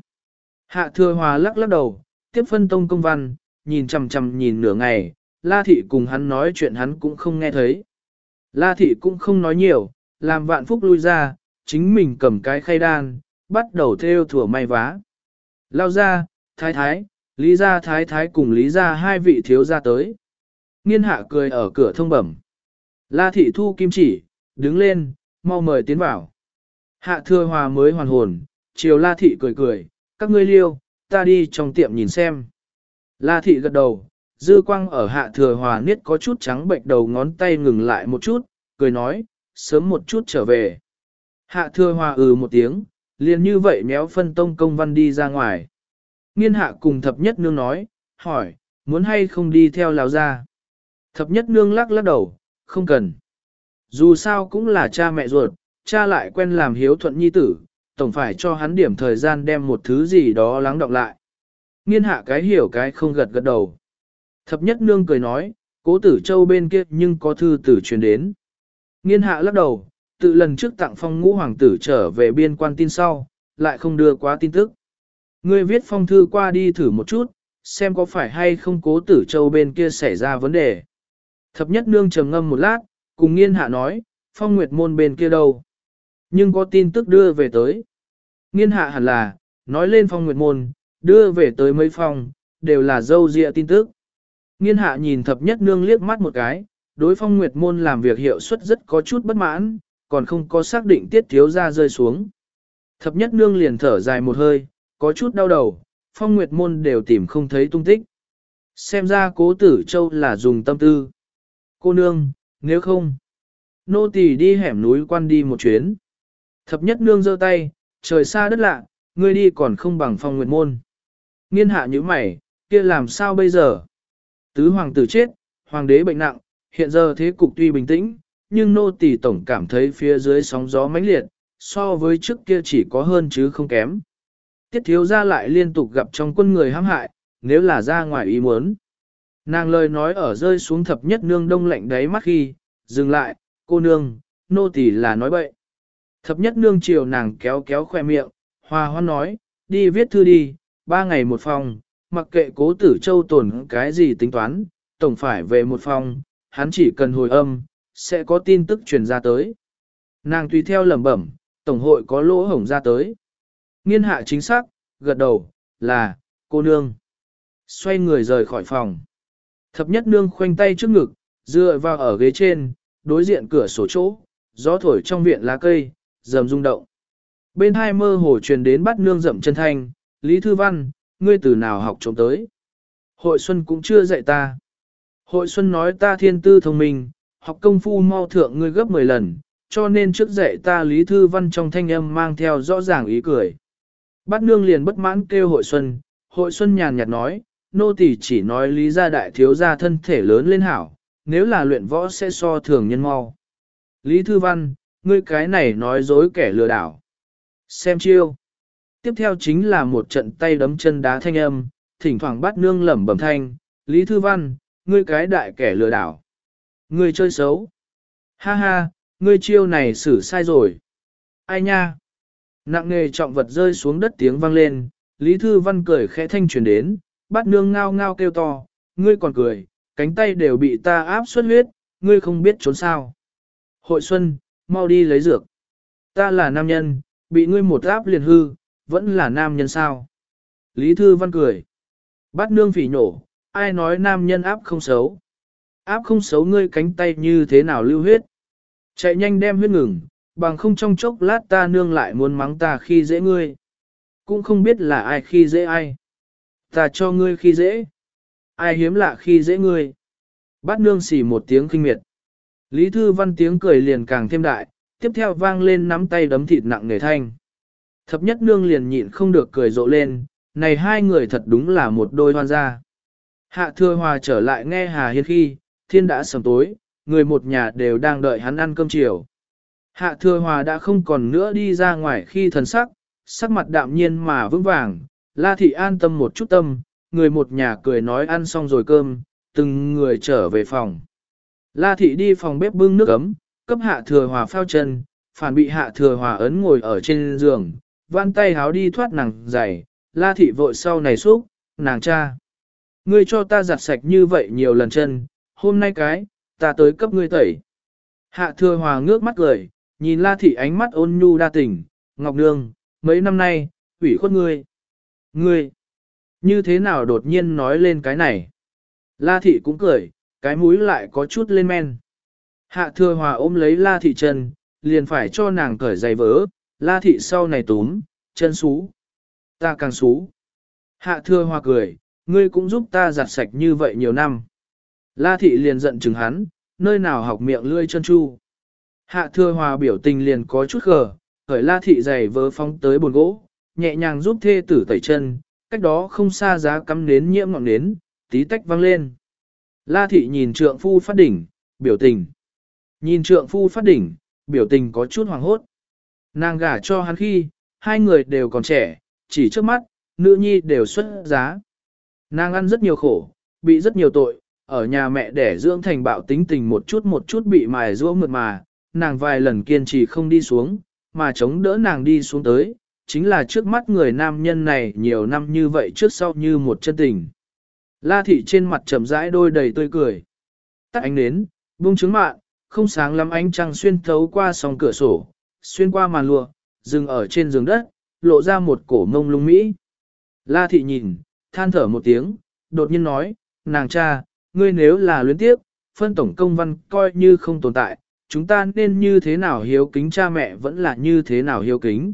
Hạ thừa hòa lắc lắc đầu, tiếp phân tông công văn, nhìn chằm chằm nhìn nửa ngày, la thị cùng hắn nói chuyện hắn cũng không nghe thấy. La thị cũng không nói nhiều, làm vạn phúc lui ra, chính mình cầm cái khay đan, bắt đầu theo thủa may vá. Lao ra, thái thái, lý gia thái thái cùng lý gia hai vị thiếu gia tới. Nghiên hạ cười ở cửa thông bẩm. La thị thu kim chỉ, đứng lên, mau mời tiến vào. Hạ thừa hòa mới hoàn hồn, chiều la thị cười cười, các ngươi liêu, ta đi trong tiệm nhìn xem. La thị gật đầu, dư quang ở hạ thừa hòa niết có chút trắng bệnh đầu ngón tay ngừng lại một chút, cười nói, sớm một chút trở về. Hạ thừa hòa ừ một tiếng, liền như vậy méo phân tông công văn đi ra ngoài. Nghiên hạ cùng thập nhất nương nói, hỏi, muốn hay không đi theo lão ra. Thập nhất nương lắc lắc đầu, không cần. Dù sao cũng là cha mẹ ruột, cha lại quen làm hiếu thuận nhi tử, tổng phải cho hắn điểm thời gian đem một thứ gì đó lắng đọng lại. Nghiên hạ cái hiểu cái không gật gật đầu. Thập nhất nương cười nói, cố tử châu bên kia nhưng có thư tử truyền đến. Nghiên hạ lắc đầu, tự lần trước tặng phong ngũ hoàng tử trở về biên quan tin sau, lại không đưa quá tin tức. Ngươi viết phong thư qua đi thử một chút, xem có phải hay không cố tử châu bên kia xảy ra vấn đề. Thập nhất nương trầm ngâm một lát, cùng nghiên hạ nói, phong nguyệt môn bên kia đâu. Nhưng có tin tức đưa về tới. Nghiên hạ hẳn là, nói lên phong nguyệt môn, đưa về tới mấy phong, đều là dâu dịa tin tức. Nghiên hạ nhìn thập nhất nương liếc mắt một cái, đối phong nguyệt môn làm việc hiệu suất rất có chút bất mãn, còn không có xác định tiết thiếu ra rơi xuống. Thập nhất nương liền thở dài một hơi, có chút đau đầu, phong nguyệt môn đều tìm không thấy tung tích. Xem ra cố tử châu là dùng tâm tư. Cô nương, nếu không, nô tỳ đi hẻm núi quan đi một chuyến. Thập nhất nương giơ tay, trời xa đất lạ, ngươi đi còn không bằng phong nguyệt môn. Nghiên hạ như mày, kia làm sao bây giờ? Tứ hoàng tử chết, hoàng đế bệnh nặng, hiện giờ thế cục tuy bình tĩnh, nhưng nô tỳ tổng cảm thấy phía dưới sóng gió mãnh liệt, so với trước kia chỉ có hơn chứ không kém. Tiết thiếu ra lại liên tục gặp trong quân người hãm hại, nếu là ra ngoài ý muốn. Nàng lời nói ở rơi xuống thập nhất nương đông lạnh đáy mắt khi, dừng lại, cô nương, nô tỳ là nói bậy. Thập nhất nương chiều nàng kéo kéo khoe miệng, hòa hoan nói, đi viết thư đi, ba ngày một phòng, mặc kệ cố tử châu tổn cái gì tính toán, tổng phải về một phòng, hắn chỉ cần hồi âm, sẽ có tin tức truyền ra tới. Nàng tùy theo lẩm bẩm, tổng hội có lỗ hổng ra tới. Nghiên hạ chính xác, gật đầu, là, cô nương. Xoay người rời khỏi phòng. Thập nhất nương khoanh tay trước ngực, dựa vào ở ghế trên, đối diện cửa sổ chỗ, gió thổi trong viện lá cây, rầm rung động. Bên hai mơ hồ truyền đến bắt nương rậm chân thanh, Lý Thư Văn, ngươi từ nào học trộm tới. Hội Xuân cũng chưa dạy ta. Hội Xuân nói ta thiên tư thông minh, học công phu mau thượng ngươi gấp 10 lần, cho nên trước dạy ta Lý Thư Văn trong thanh âm mang theo rõ ràng ý cười. Bát nương liền bất mãn kêu Hội Xuân, Hội Xuân nhàn nhạt nói, nô tỳ chỉ nói Lý gia đại thiếu gia thân thể lớn lên hảo, nếu là luyện võ sẽ so thường nhân mau. Lý Thư Văn, ngươi cái này nói dối kẻ lừa đảo. Xem chiêu. Tiếp theo chính là một trận tay đấm chân đá thanh âm, thỉnh thoảng bắt nương lẩm bẩm thanh, Lý Thư Văn, ngươi cái đại kẻ lừa đảo. Ngươi chơi xấu. Ha ha, ngươi chiêu này xử sai rồi. Ai nha? Nặng nề trọng vật rơi xuống đất tiếng vang lên, Lý Thư Văn cười khẽ thanh truyền đến, Bát nương ngao ngao kêu to, ngươi còn cười, cánh tay đều bị ta áp xuất huyết, ngươi không biết trốn sao. Hội Xuân, mau đi lấy dược. Ta là nam nhân, bị ngươi một áp liền hư, vẫn là nam nhân sao. Lý Thư Văn cười. Bát nương phỉ nổ, ai nói nam nhân áp không xấu. Áp không xấu ngươi cánh tay như thế nào lưu huyết. Chạy nhanh đem huyết ngừng, bằng không trong chốc lát ta nương lại muốn mắng ta khi dễ ngươi. Cũng không biết là ai khi dễ ai. Ta cho ngươi khi dễ. Ai hiếm lạ khi dễ ngươi. Bát nương xỉ một tiếng kinh miệt. Lý Thư Văn tiếng cười liền càng thêm đại, tiếp theo vang lên nắm tay đấm thịt nặng nề thanh. Thập nhất nương liền nhịn không được cười rộ lên, này hai người thật đúng là một đôi hoan gia. Hạ thừa hòa trở lại nghe Hà Hiên khi, thiên đã sầm tối, người một nhà đều đang đợi hắn ăn cơm chiều. Hạ thừa hòa đã không còn nữa đi ra ngoài khi thần sắc, sắc mặt đạm nhiên mà vững vàng, la thị an tâm một chút tâm, người một nhà cười nói ăn xong rồi cơm, từng người trở về phòng. La thị đi phòng bếp bưng nước ấm, cấp hạ thừa hòa phao chân, phản bị hạ thừa hòa ấn ngồi ở trên giường, van tay háo đi thoát nàng giày, la thị vội sau này xúc, nàng cha. Ngươi cho ta giặt sạch như vậy nhiều lần chân, hôm nay cái, ta tới cấp ngươi tẩy. Hạ thừa hòa ngước mắt cười, nhìn la thị ánh mắt ôn nhu đa tình, ngọc nương, mấy năm nay, ủy khuất ngươi. Ngươi, như thế nào đột nhiên nói lên cái này? La thị cũng cười, cái mũi lại có chút lên men. Hạ thừa hòa ôm lấy la thị chân, liền phải cho nàng cởi giày vỡ, la thị sau này túm, chân xú. Ta càng xú. Hạ thừa hòa cười, ngươi cũng giúp ta giặt sạch như vậy nhiều năm. La thị liền giận chừng hắn, nơi nào học miệng lươi chân chu. Hạ thừa hòa biểu tình liền có chút gờ, khởi la thị giày vớ phóng tới bồn gỗ, nhẹ nhàng giúp thê tử tẩy chân, cách đó không xa giá cắm nến nhiễm ngọn nến, tí tách văng lên. La thị nhìn trượng phu phát đỉnh, biểu tình. Nhìn trượng phu phát đỉnh, biểu tình có chút hoàng hốt. Nàng gả cho hắn khi, hai người đều còn trẻ, chỉ trước mắt, nữ nhi đều xuất giá. Nàng ăn rất nhiều khổ, bị rất nhiều tội, ở nhà mẹ đẻ dưỡng thành bạo tính tình một chút một chút bị mài rũa mượt mà, nàng vài lần kiên trì không đi xuống, mà chống đỡ nàng đi xuống tới, chính là trước mắt người nam nhân này nhiều năm như vậy trước sau như một chân tình. La thị trên mặt trầm rãi đôi đầy tươi cười. Tắt ánh nến, buông trứng mạng, không sáng lắm ánh trăng xuyên thấu qua song cửa sổ, xuyên qua màn lụa, dừng ở trên giường đất, lộ ra một cổ mông lung mỹ. La thị nhìn, than thở một tiếng, đột nhiên nói, nàng cha, ngươi nếu là luyến tiếp, phân tổng công văn coi như không tồn tại, chúng ta nên như thế nào hiếu kính cha mẹ vẫn là như thế nào hiếu kính.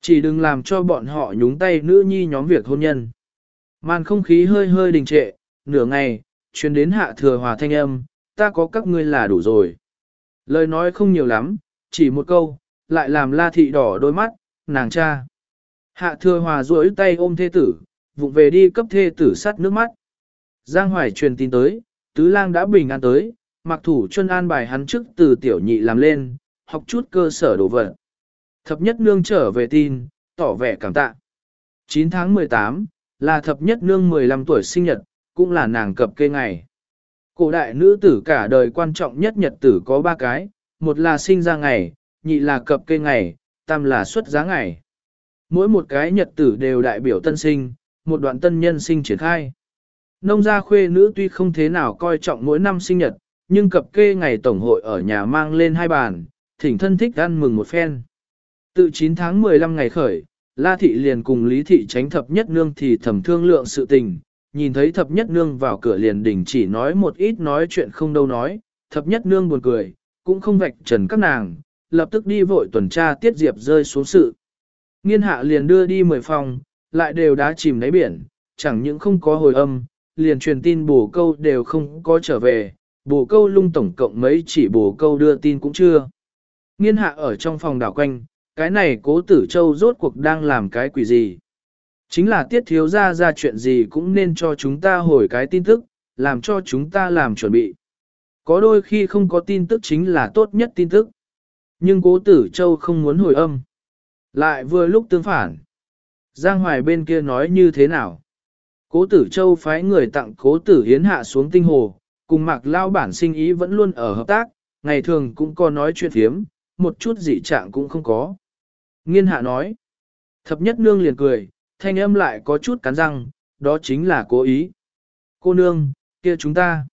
Chỉ đừng làm cho bọn họ nhúng tay nữ nhi nhóm việc hôn nhân. Màn không khí hơi hơi đình trệ, nửa ngày, chuyến đến hạ thừa hòa thanh âm, ta có các ngươi là đủ rồi. Lời nói không nhiều lắm, chỉ một câu, lại làm la thị đỏ đôi mắt, nàng cha. Hạ thừa hòa duỗi tay ôm thê tử, vụng về đi cấp thê tử sắt nước mắt. Giang Hoài truyền tin tới, tứ lang đã bình an tới, mặc thủ chân an bài hắn trước từ tiểu nhị làm lên, học chút cơ sở đồ vật. Thập nhất nương trở về tin, tỏ vẻ cảm tạ. 9 tháng 18, là thập nhất nương 15 tuổi sinh nhật, cũng là nàng cập kê ngày. Cổ đại nữ tử cả đời quan trọng nhất nhật tử có ba cái, một là sinh ra ngày, nhị là cập kê ngày, tam là xuất giá ngày. Mỗi một cái nhật tử đều đại biểu tân sinh, một đoạn tân nhân sinh triển khai. Nông gia khuê nữ tuy không thế nào coi trọng mỗi năm sinh nhật, nhưng cập kê ngày tổng hội ở nhà mang lên hai bàn, thỉnh thân thích ăn mừng một phen. Tự 9 tháng 15 ngày khởi, La Thị liền cùng Lý Thị tránh thập nhất nương thì thầm thương lượng sự tình, nhìn thấy thập nhất nương vào cửa liền đình chỉ nói một ít nói chuyện không đâu nói, thập nhất nương buồn cười, cũng không vạch trần các nàng, lập tức đi vội tuần tra tiết diệp rơi xuống sự. Nghiên hạ liền đưa đi mười phòng, lại đều đã chìm đáy biển, chẳng những không có hồi âm, liền truyền tin bổ câu đều không có trở về, bổ câu lung tổng cộng mấy chỉ bổ câu đưa tin cũng chưa. Nghiên hạ ở trong phòng đảo quanh, cái này cố tử châu rốt cuộc đang làm cái quỷ gì. Chính là tiết thiếu ra ra chuyện gì cũng nên cho chúng ta hồi cái tin tức, làm cho chúng ta làm chuẩn bị. Có đôi khi không có tin tức chính là tốt nhất tin tức. Nhưng cố tử châu không muốn hồi âm. Lại vừa lúc tương phản. Giang Hoài bên kia nói như thế nào? Cố tử châu phái người tặng cố tử hiến hạ xuống tinh hồ, cùng mạc lao bản sinh ý vẫn luôn ở hợp tác, ngày thường cũng có nói chuyện thiếm, một chút dị trạng cũng không có. Nghiên hạ nói. Thập nhất nương liền cười, thanh âm lại có chút cắn răng, đó chính là cố ý. Cô nương, kia chúng ta.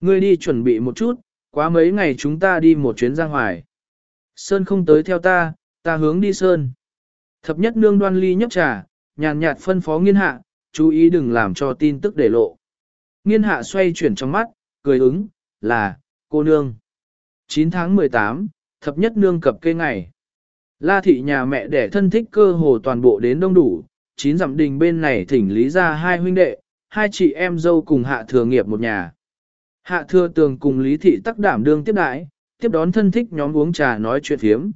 Ngươi đi chuẩn bị một chút, quá mấy ngày chúng ta đi một chuyến giang hoài. Sơn không tới theo ta, ta hướng đi Sơn. Thập nhất nương đoan ly nhấp trà, nhàn nhạt phân phó nghiên hạ, chú ý đừng làm cho tin tức để lộ. Nghiên hạ xoay chuyển trong mắt, cười ứng, là, cô nương. 9 tháng 18, thập nhất nương cập cây ngày. La thị nhà mẹ đẻ thân thích cơ hồ toàn bộ đến đông đủ, chín dặm đình bên này thỉnh lý ra hai huynh đệ, hai chị em dâu cùng hạ thừa nghiệp một nhà. Hạ thừa tường cùng lý thị tắc đảm đương tiếp đãi, tiếp đón thân thích nhóm uống trà nói chuyện phiếm.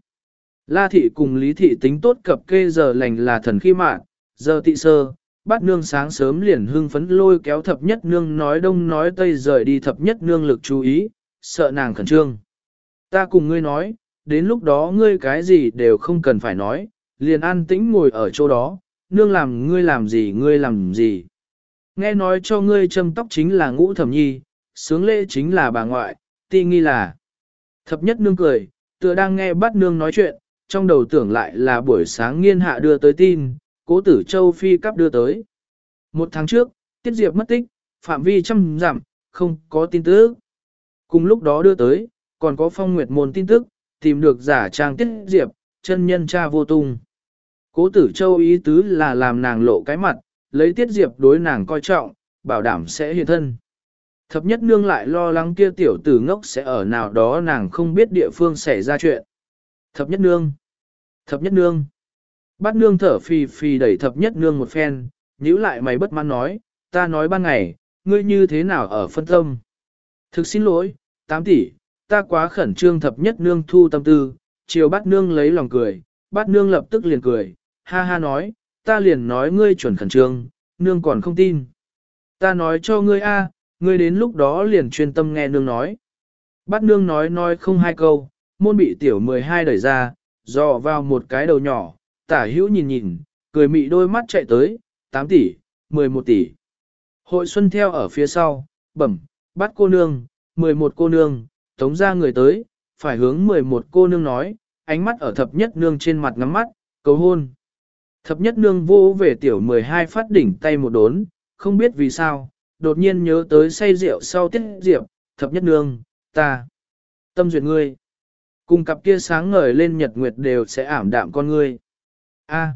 La thị cùng lý thị tính tốt cập kê giờ lành là thần khi mạng, giờ tị sơ, bát nương sáng sớm liền hưng phấn lôi kéo thập nhất nương nói đông nói tây rời đi thập nhất nương lực chú ý, sợ nàng khẩn trương. Ta cùng ngươi nói, đến lúc đó ngươi cái gì đều không cần phải nói, liền an tĩnh ngồi ở chỗ đó, nương làm ngươi làm gì ngươi làm gì. Nghe nói cho ngươi châm tóc chính là ngũ thẩm nhi, sướng lễ chính là bà ngoại, ti nghi là. Thập nhất nương cười, tựa đang nghe bắt nương nói chuyện, trong đầu tưởng lại là buổi sáng nghiên hạ đưa tới tin, cố tử châu phi cắp đưa tới. Một tháng trước, tiết diệp mất tích, phạm vi trăm giảm, không có tin tức. Cùng lúc đó đưa tới, còn có phong nguyệt môn tin tức, tìm được giả trang tiết diệp, chân nhân cha vô tung. Cố tử châu ý tứ là làm nàng lộ cái mặt, lấy tiết diệp đối nàng coi trọng, bảo đảm sẽ hiện thân. Thập nhất nương lại lo lắng kia tiểu tử ngốc sẽ ở nào đó nàng không biết địa phương xảy ra chuyện. Thập nhất nương. Thập nhất nương. Bát nương thở phì phì đẩy thập nhất nương một phen, nhíu lại mày bất mãn nói, ta nói ban ngày, ngươi như thế nào ở phân tâm. Thực xin lỗi, tám tỷ, ta quá khẩn trương thập nhất nương thu tâm tư, chiều bát nương lấy lòng cười, bát nương lập tức liền cười, ha ha nói, ta liền nói ngươi chuẩn khẩn trương, nương còn không tin. Ta nói cho ngươi a, ngươi đến lúc đó liền chuyên tâm nghe nương nói. Bát nương nói nói không hai câu, môn bị tiểu 12 đẩy ra, dò vào một cái đầu nhỏ, tả hữu nhìn nhìn, cười mị đôi mắt chạy tới, 8 tỷ, 11 tỷ. Hội xuân theo ở phía sau, bẩm, bắt cô nương, 11 cô nương, tống ra người tới, phải hướng 11 cô nương nói, ánh mắt ở thập nhất nương trên mặt ngắm mắt, cầu hôn. Thập nhất nương vô về tiểu 12 phát đỉnh tay một đốn, không biết vì sao, đột nhiên nhớ tới say rượu sau tiết rượu, thập nhất nương, ta, tâm duyệt ngươi. Cùng cặp kia sáng ngời lên nhật nguyệt đều sẽ ảm đạm con ngươi. A.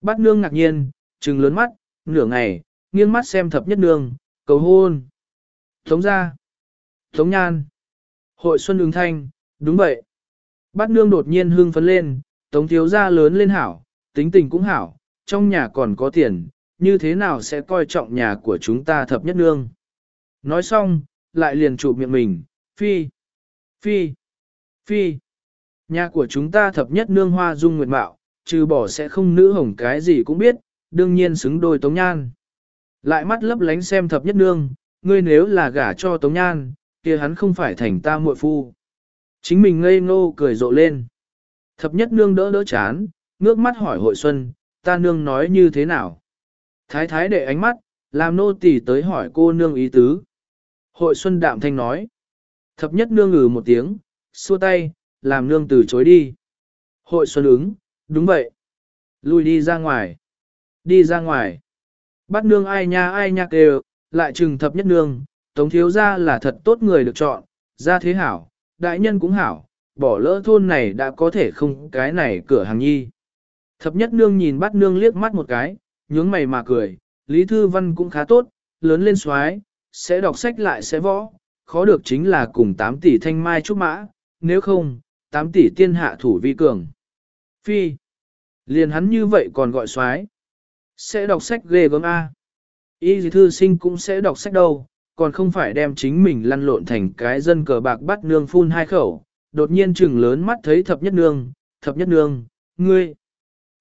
Bát nương ngạc nhiên, trừng lớn mắt, nửa ngày, nghiêng mắt xem thập nhất nương, cầu hôn. Tống ra. Tống nhan. Hội xuân ứng thanh, đúng vậy. Bát nương đột nhiên hưng phấn lên, tống thiếu gia lớn lên hảo, tính tình cũng hảo, trong nhà còn có tiền, như thế nào sẽ coi trọng nhà của chúng ta thập nhất nương. Nói xong, lại liền chụp miệng mình, phi, phi, phi. Nhà của chúng ta thập nhất nương hoa dung nguyệt mạo, trừ bỏ sẽ không nữ hồng cái gì cũng biết, đương nhiên xứng đôi tống nhan. Lại mắt lấp lánh xem thập nhất nương, ngươi nếu là gả cho tống nhan, kia hắn không phải thành ta muội phu. Chính mình ngây ngô cười rộ lên. Thập nhất nương đỡ đỡ chán, ngước mắt hỏi hội xuân, ta nương nói như thế nào? Thái thái để ánh mắt, làm nô tỳ tới hỏi cô nương ý tứ. Hội xuân đạm thanh nói. Thập nhất nương ngừ một tiếng, xua tay, làm nương từ chối đi. Hội xuân ứng, đúng vậy. Lui đi ra ngoài. Đi ra ngoài. Bắt nương ai nha ai nha kêu, lại trừng thập nhất nương, tống thiếu ra là thật tốt người được chọn, ra thế hảo, đại nhân cũng hảo, bỏ lỡ thôn này đã có thể không cái này cửa hàng nhi. Thập nhất nương nhìn bắt nương liếc mắt một cái, nhướng mày mà cười, Lý Thư Văn cũng khá tốt, lớn lên xoái, sẽ đọc sách lại sẽ võ, khó được chính là cùng tám tỷ thanh mai trúc mã, nếu không, 8 tỷ tiên hạ thủ vi cường. Phi, liền hắn như vậy còn gọi xoái, sẽ đọc sách ghê gớm A. Y thư sinh cũng sẽ đọc sách đâu, còn không phải đem chính mình lăn lộn thành cái dân cờ bạc bắt nương phun hai khẩu, đột nhiên trừng lớn mắt thấy thập nhất nương, thập nhất nương, ngươi.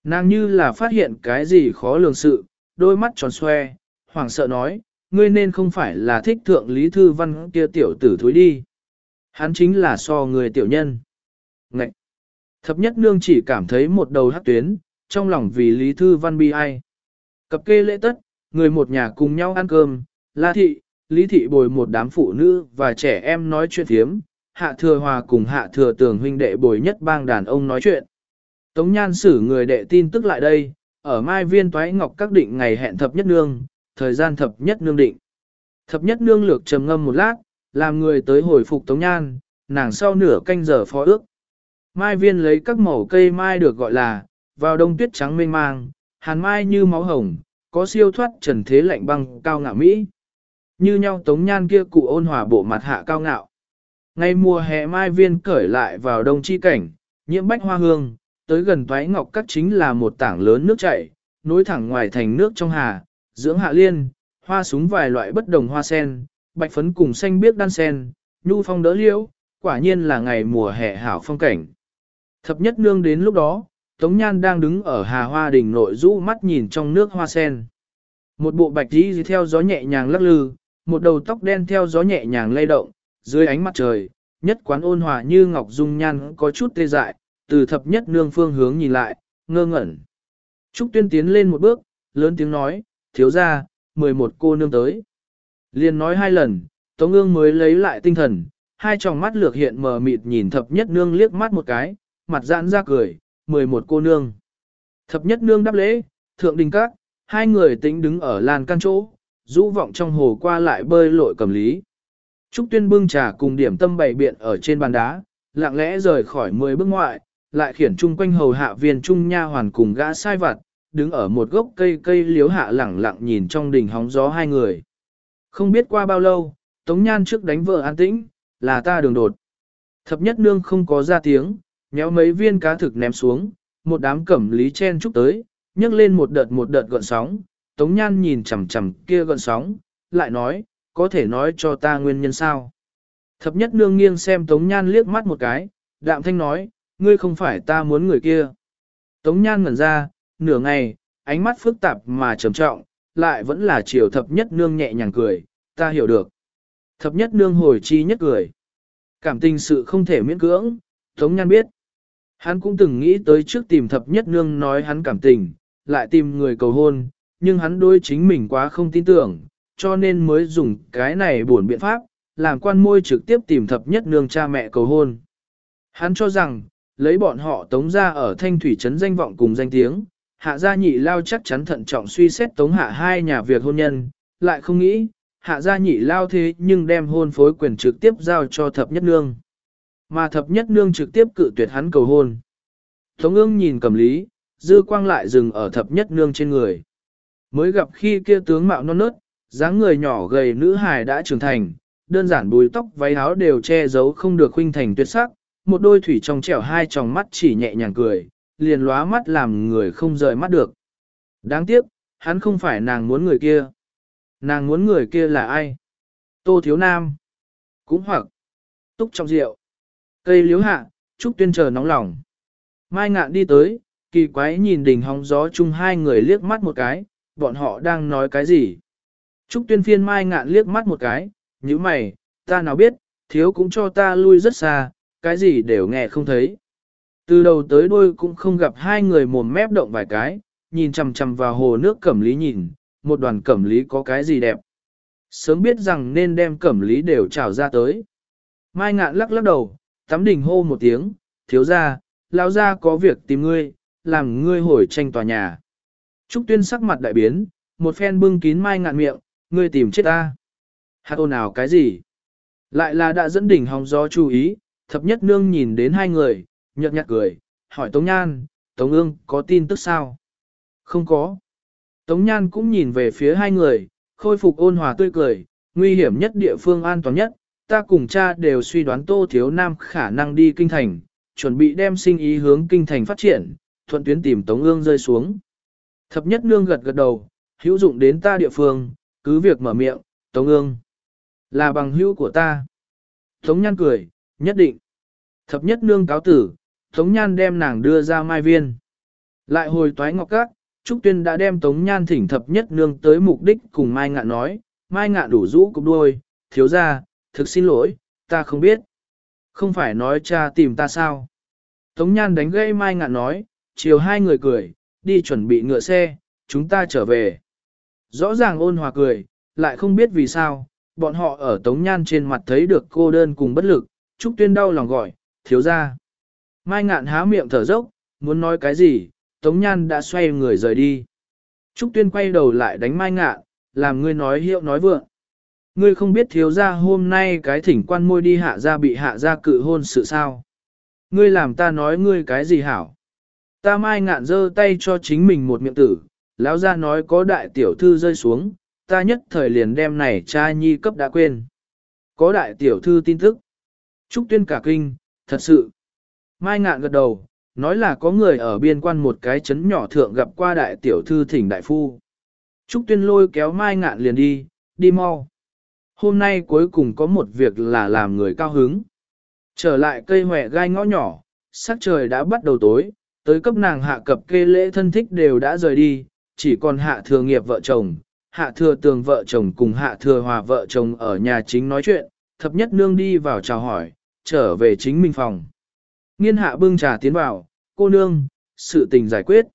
Nàng như là phát hiện cái gì khó lường sự, đôi mắt tròn xoe, hoảng sợ nói, ngươi nên không phải là thích thượng lý thư văn kia tiểu tử thối đi. Hắn chính là so người tiểu nhân. Ngậy! Thập nhất nương chỉ cảm thấy một đầu hát tuyến, trong lòng vì lý thư văn bi ai. Cập kê lễ tất, người một nhà cùng nhau ăn cơm, la thị, lý thị bồi một đám phụ nữ và trẻ em nói chuyện thiếm, hạ thừa hòa cùng hạ thừa tường huynh đệ bồi nhất bang đàn ông nói chuyện. Tống nhan xử người đệ tin tức lại đây, ở mai viên toái ngọc các định ngày hẹn thập nhất nương, thời gian thập nhất nương định. Thập nhất nương lược trầm ngâm một lát, làm người tới hồi phục tống nhan, nàng sau nửa canh giờ phó ước. Mai viên lấy các mẩu cây mai được gọi là, vào đông tuyết trắng mênh mang, hàn mai như máu hồng, có siêu thoát trần thế lạnh băng cao ngạo Mỹ. Như nhau tống nhan kia cụ ôn hòa bộ mặt hạ cao ngạo. Ngay mùa hè mai viên cởi lại vào đông chi cảnh, nhiễm bách hoa hương, tới gần toái ngọc các chính là một tảng lớn nước chảy, nối thẳng ngoài thành nước trong hà, dưỡng hạ liên, hoa súng vài loại bất đồng hoa sen, bạch phấn cùng xanh biếc đan sen, nhu phong đỡ liễu, quả nhiên là ngày mùa hè hảo phong cảnh. Thập nhất nương đến lúc đó, Tống Nhan đang đứng ở hà hoa đỉnh nội rũ mắt nhìn trong nước hoa sen. Một bộ bạch tí theo gió nhẹ nhàng lắc lư, một đầu tóc đen theo gió nhẹ nhàng lay động, dưới ánh mặt trời, nhất quán ôn hòa như ngọc dung nhan có chút tê dại, từ thập nhất nương phương hướng nhìn lại, ngơ ngẩn. Trúc Tuyên tiến lên một bước, lớn tiếng nói, thiếu ra, 11 cô nương tới. Liền nói hai lần, Tống ương mới lấy lại tinh thần, hai tròng mắt lược hiện mờ mịt nhìn thập nhất nương liếc mắt một cái, mặt giãn ra cười, 11 cô nương. Thập nhất nương đáp lễ, thượng đình các, hai người tính đứng ở làn căn chỗ, rũ vọng trong hồ qua lại bơi lội cầm lý. Trúc Tuyên bưng trà cùng điểm tâm bày biện ở trên bàn đá, lặng lẽ rời khỏi 10 bước ngoại, lại khiển chung quanh hầu hạ viên trung nha hoàn cùng gã sai vặt, đứng ở một gốc cây cây liếu hạ lẳng lặng nhìn trong đình hóng gió hai người. Không biết qua bao lâu, Tống Nhan trước đánh vợ an tĩnh, là ta đường đột. Thập nhất nương không có ra tiếng, nhéo mấy viên cá thực ném xuống, một đám cẩm lý chen chúc tới, nhấc lên một đợt một đợt gọn sóng, Tống Nhan nhìn chằm chằm kia gọn sóng, lại nói, có thể nói cho ta nguyên nhân sao. Thập nhất nương nghiêng xem Tống Nhan liếc mắt một cái, đạm thanh nói, ngươi không phải ta muốn người kia. Tống Nhan ngẩn ra, nửa ngày, ánh mắt phức tạp mà trầm trọng, lại vẫn là chiều thập nhất nương nhẹ nhàng cười, ta hiểu được. Thập nhất nương hồi chi nhất cười. Cảm tình sự không thể miễn cưỡng, Tống Nhan biết. Hắn cũng từng nghĩ tới trước tìm thập nhất nương nói hắn cảm tình, lại tìm người cầu hôn, nhưng hắn đối chính mình quá không tin tưởng, cho nên mới dùng cái này buồn biện pháp, làm quan môi trực tiếp tìm thập nhất nương cha mẹ cầu hôn. Hắn cho rằng, lấy bọn họ tống ra ở thanh thủy trấn danh vọng cùng danh tiếng, hạ gia nhị lao chắc chắn thận trọng suy xét tống hạ hai nhà việc hôn nhân, lại không nghĩ, hạ gia nhị lao thế nhưng đem hôn phối quyền trực tiếp giao cho thập nhất nương. Mà thập nhất nương trực tiếp cự tuyệt hắn cầu hôn. Tống ương nhìn cầm lý, dư quang lại dừng ở thập nhất nương trên người. Mới gặp khi kia tướng mạo non nớt, dáng người nhỏ gầy nữ hài đã trưởng thành, đơn giản bùi tóc váy áo đều che giấu không được huynh thành tuyệt sắc, một đôi thủy trong trẻo hai tròng mắt chỉ nhẹ nhàng cười, liền lóa mắt làm người không rời mắt được. Đáng tiếc, hắn không phải nàng muốn người kia. Nàng muốn người kia là ai? Tô Thiếu Nam. Cũng hoặc. Túc trong rượu. Cây liếu hạ, Trúc Tuyên chờ nóng lòng. Mai ngạn đi tới, kỳ quái nhìn đỉnh hóng gió chung hai người liếc mắt một cái, bọn họ đang nói cái gì? Trúc Tuyên phiên Mai ngạn liếc mắt một cái, như mày, ta nào biết, thiếu cũng cho ta lui rất xa, cái gì đều nghe không thấy. Từ đầu tới đuôi cũng không gặp hai người mồm mép động vài cái, nhìn chằm chằm vào hồ nước cẩm lý nhìn, một đoàn cẩm lý có cái gì đẹp. Sớm biết rằng nên đem cẩm lý đều trào ra tới. Mai ngạn lắc lắc đầu, tắm đỉnh hô một tiếng, thiếu ra, lão ra có việc tìm ngươi, làm ngươi hồi tranh tòa nhà. Trúc tuyên sắc mặt đại biến, một phen bưng kín mai ngạn miệng, ngươi tìm chết ta. Hạt ồn ào cái gì? Lại là đã dẫn đỉnh hóng gió chú ý, thập nhất nương nhìn đến hai người, nhợt nhạt cười, hỏi Tống Nhan, Tống ương có tin tức sao? Không có. Tống Nhan cũng nhìn về phía hai người, khôi phục ôn hòa tươi cười, nguy hiểm nhất địa phương an toàn nhất, ta cùng cha đều suy đoán Tô Thiếu Nam khả năng đi kinh thành, chuẩn bị đem sinh ý hướng kinh thành phát triển, thuận tuyến tìm Tống ương rơi xuống. Thập nhất nương gật gật đầu, hữu dụng đến ta địa phương, cứ việc mở miệng, Tống ương. Là bằng hữu của ta. Tống Nhan cười, nhất định. Thập nhất nương cáo tử, Tống Nhan đem nàng đưa ra mai viên. Lại hồi toái ngọc các, Trúc Tuyên đã đem Tống Nhan thỉnh thập nhất nương tới mục đích cùng Mai Ngạn nói, Mai Ngạn đủ rũ cục đuôi, thiếu ra, thực xin lỗi, ta không biết. Không phải nói cha tìm ta sao? Tống Nhan đánh gây Mai Ngạn nói, chiều hai người cười, đi chuẩn bị ngựa xe, chúng ta trở về. Rõ ràng ôn hòa cười, lại không biết vì sao, bọn họ ở Tống Nhan trên mặt thấy được cô đơn cùng bất lực, Trúc Tuyên đau lòng gọi, thiếu ra. Mai ngạn há miệng thở dốc, muốn nói cái gì, Tống Nhan đã xoay người rời đi. Trúc Tuyên quay đầu lại đánh Mai ngạn, làm ngươi nói hiệu nói vượng. Ngươi không biết thiếu ra hôm nay cái thỉnh quan môi đi hạ ra bị hạ ra cự hôn sự sao. Ngươi làm ta nói ngươi cái gì hảo. Ta mai ngạn giơ tay cho chính mình một miệng tử, lão ra nói có đại tiểu thư rơi xuống, ta nhất thời liền đem này cha nhi cấp đã quên. Có đại tiểu thư tin tức. Trúc tuyên cả kinh, thật sự. Mai ngạn gật đầu, nói là có người ở biên quan một cái chấn nhỏ thượng gặp qua đại tiểu thư thỉnh đại phu. Trúc tuyên lôi kéo mai ngạn liền đi, đi mau. Hôm nay cuối cùng có một việc là làm người cao hứng. Trở lại cây hòe gai ngõ nhỏ, sắc trời đã bắt đầu tối, tới cấp nàng hạ cập kê lễ thân thích đều đã rời đi, chỉ còn hạ thừa nghiệp vợ chồng, hạ thừa tường vợ chồng cùng hạ thừa hòa vợ chồng ở nhà chính nói chuyện, thập nhất nương đi vào chào hỏi, trở về chính mình phòng. Nghiên hạ bưng trà tiến vào, cô nương, sự tình giải quyết.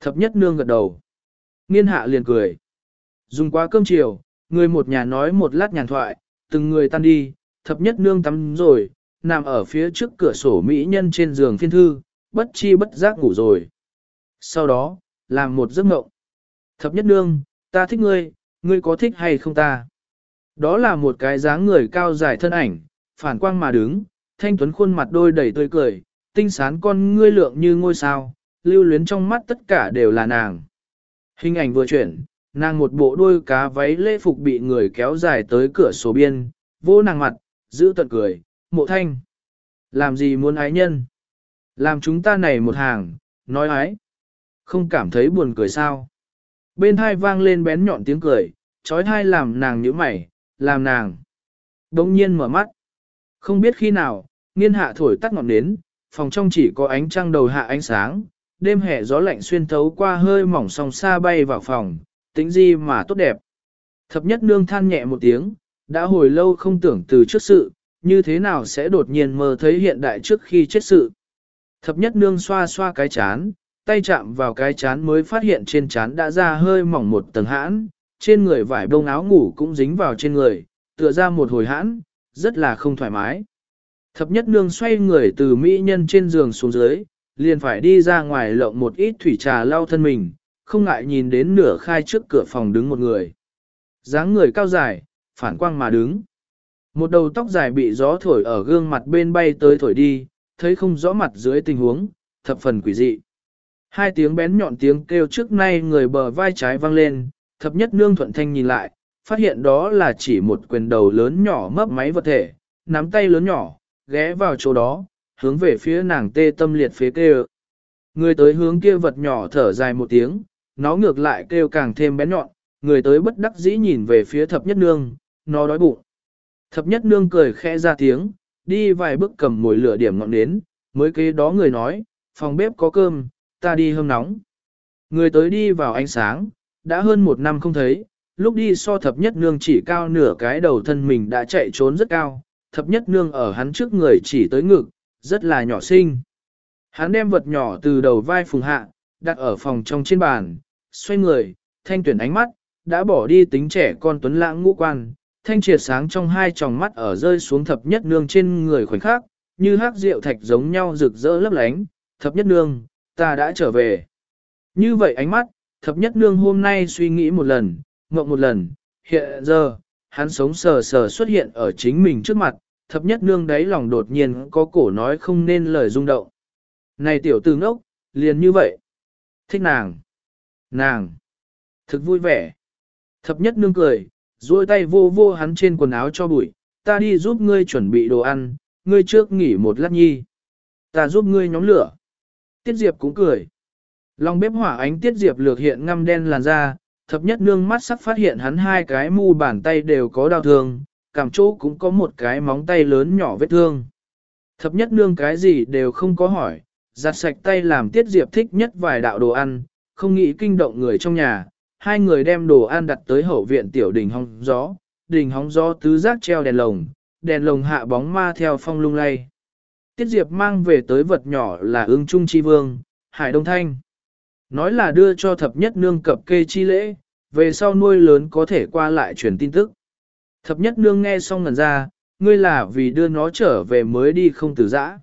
Thập nhất nương gật đầu. Nghiên hạ liền cười. Dùng quá cơm chiều, người một nhà nói một lát nhàn thoại, từng người tan đi, thập nhất nương tắm rồi, nằm ở phía trước cửa sổ mỹ nhân trên giường phiên thư, bất chi bất giác ngủ rồi. Sau đó, làm một giấc ngộng. Thập nhất nương, ta thích ngươi, ngươi có thích hay không ta? Đó là một cái dáng người cao dài thân ảnh, phản quang mà đứng, thanh tuấn khuôn mặt đôi đầy tươi cười, tinh sán con ngươi lượng như ngôi sao, lưu luyến trong mắt tất cả đều là nàng. Hình ảnh vừa chuyển, nàng một bộ đôi cá váy lễ phục bị người kéo dài tới cửa sổ biên, vô nàng mặt, giữ tận cười, mộ thanh. Làm gì muốn ái nhân? Làm chúng ta này một hàng, nói ái. Không cảm thấy buồn cười sao? Bên hai vang lên bén nhọn tiếng cười, trói thai làm nàng nhíu mày, làm nàng. Đông nhiên mở mắt. Không biết khi nào, nghiên hạ thổi tắt ngọn nến, phòng trong chỉ có ánh trăng đầu hạ ánh sáng, đêm hè gió lạnh xuyên thấu qua hơi mỏng song xa bay vào phòng, tính gì mà tốt đẹp. Thập nhất nương than nhẹ một tiếng, đã hồi lâu không tưởng từ trước sự, như thế nào sẽ đột nhiên mơ thấy hiện đại trước khi chết sự. Thập nhất nương xoa xoa cái chán, tay chạm vào cái chán mới phát hiện trên chán đã ra hơi mỏng một tầng hãn, trên người vải bông áo ngủ cũng dính vào trên người, tựa ra một hồi hãn, rất là không thoải mái. Thập nhất nương xoay người từ mỹ nhân trên giường xuống dưới, liền phải đi ra ngoài lộng một ít thủy trà lau thân mình, không ngại nhìn đến nửa khai trước cửa phòng đứng một người. dáng người cao dài, phản quang mà đứng. Một đầu tóc dài bị gió thổi ở gương mặt bên bay tới thổi đi, thấy không rõ mặt dưới tình huống, thập phần quỷ dị. Hai tiếng bén nhọn tiếng kêu trước nay người bờ vai trái vang lên, thập nhất nương thuận thanh nhìn lại, phát hiện đó là chỉ một quyền đầu lớn nhỏ mấp máy vật thể, nắm tay lớn nhỏ, ghé vào chỗ đó, hướng về phía nàng tê tâm liệt phế kêu. Người tới hướng kia vật nhỏ thở dài một tiếng, nó ngược lại kêu càng thêm bén nhọn, người tới bất đắc dĩ nhìn về phía thập nhất nương, nó đói bụng. Thập nhất nương cười khẽ ra tiếng, đi vài bước cầm mồi lửa điểm ngọn nến, mới kế đó người nói, phòng bếp có cơm, ta đi hâm nóng. Người tới đi vào ánh sáng, đã hơn một năm không thấy, lúc đi so thập nhất nương chỉ cao nửa cái đầu thân mình đã chạy trốn rất cao, thập nhất nương ở hắn trước người chỉ tới ngực, rất là nhỏ xinh. Hắn đem vật nhỏ từ đầu vai phùng hạ, đặt ở phòng trong trên bàn, xoay người, thanh tuyển ánh mắt, đã bỏ đi tính trẻ con tuấn lãng ngũ quan, thanh triệt sáng trong hai tròng mắt ở rơi xuống thập nhất nương trên người khoảnh khắc, như hắc rượu thạch giống nhau rực rỡ lấp lánh, thập nhất nương, ta đã trở về. Như vậy ánh mắt, thập nhất nương hôm nay suy nghĩ một lần, ngộng một lần, hiện giờ, hắn sống sờ sờ xuất hiện ở chính mình trước mặt, thập nhất nương đáy lòng đột nhiên có cổ nói không nên lời rung động. Này tiểu tử ngốc, liền như vậy. Thích nàng. Nàng. Thực vui vẻ. Thập nhất nương cười, duỗi tay vô vô hắn trên quần áo cho bụi, ta đi giúp ngươi chuẩn bị đồ ăn, ngươi trước nghỉ một lát nhi. Ta giúp ngươi nhóm lửa. Tiết Diệp cũng cười. Lòng bếp hỏa ánh Tiết Diệp lược hiện ngăm đen làn da, thập nhất nương mắt sắc phát hiện hắn hai cái mu bàn tay đều có đau thương, cảm chỗ cũng có một cái móng tay lớn nhỏ vết thương. Thập nhất nương cái gì đều không có hỏi, giặt sạch tay làm Tiết Diệp thích nhất vài đạo đồ ăn, không nghĩ kinh động người trong nhà, hai người đem đồ ăn đặt tới hậu viện tiểu đình hóng gió, đình hóng gió tứ giác treo đèn lồng, đèn lồng hạ bóng ma theo phong lung lay. Tiết Diệp mang về tới vật nhỏ là ương trung chi vương, Hải Đông Thanh. Nói là đưa cho thập nhất nương cập kê chi lễ, về sau nuôi lớn có thể qua lại truyền tin tức. Thập nhất nương nghe xong ngần ra, ngươi là vì đưa nó trở về mới đi không từ giã.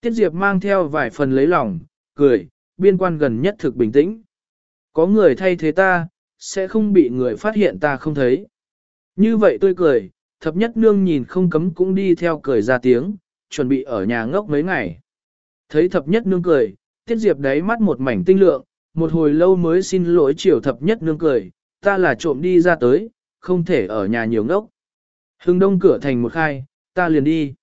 Tiết Diệp mang theo vài phần lấy lòng, cười, biên quan gần nhất thực bình tĩnh. Có người thay thế ta, sẽ không bị người phát hiện ta không thấy. Như vậy tôi cười, thập nhất nương nhìn không cấm cũng đi theo cười ra tiếng, chuẩn bị ở nhà ngốc mấy ngày. Thấy thập nhất nương cười, tiết diệp đáy mắt một mảnh tinh lượng, một hồi lâu mới xin lỗi triều thập nhất nương cười, ta là trộm đi ra tới, không thể ở nhà nhiều ngốc. Hưng đông cửa thành một khai, ta liền đi.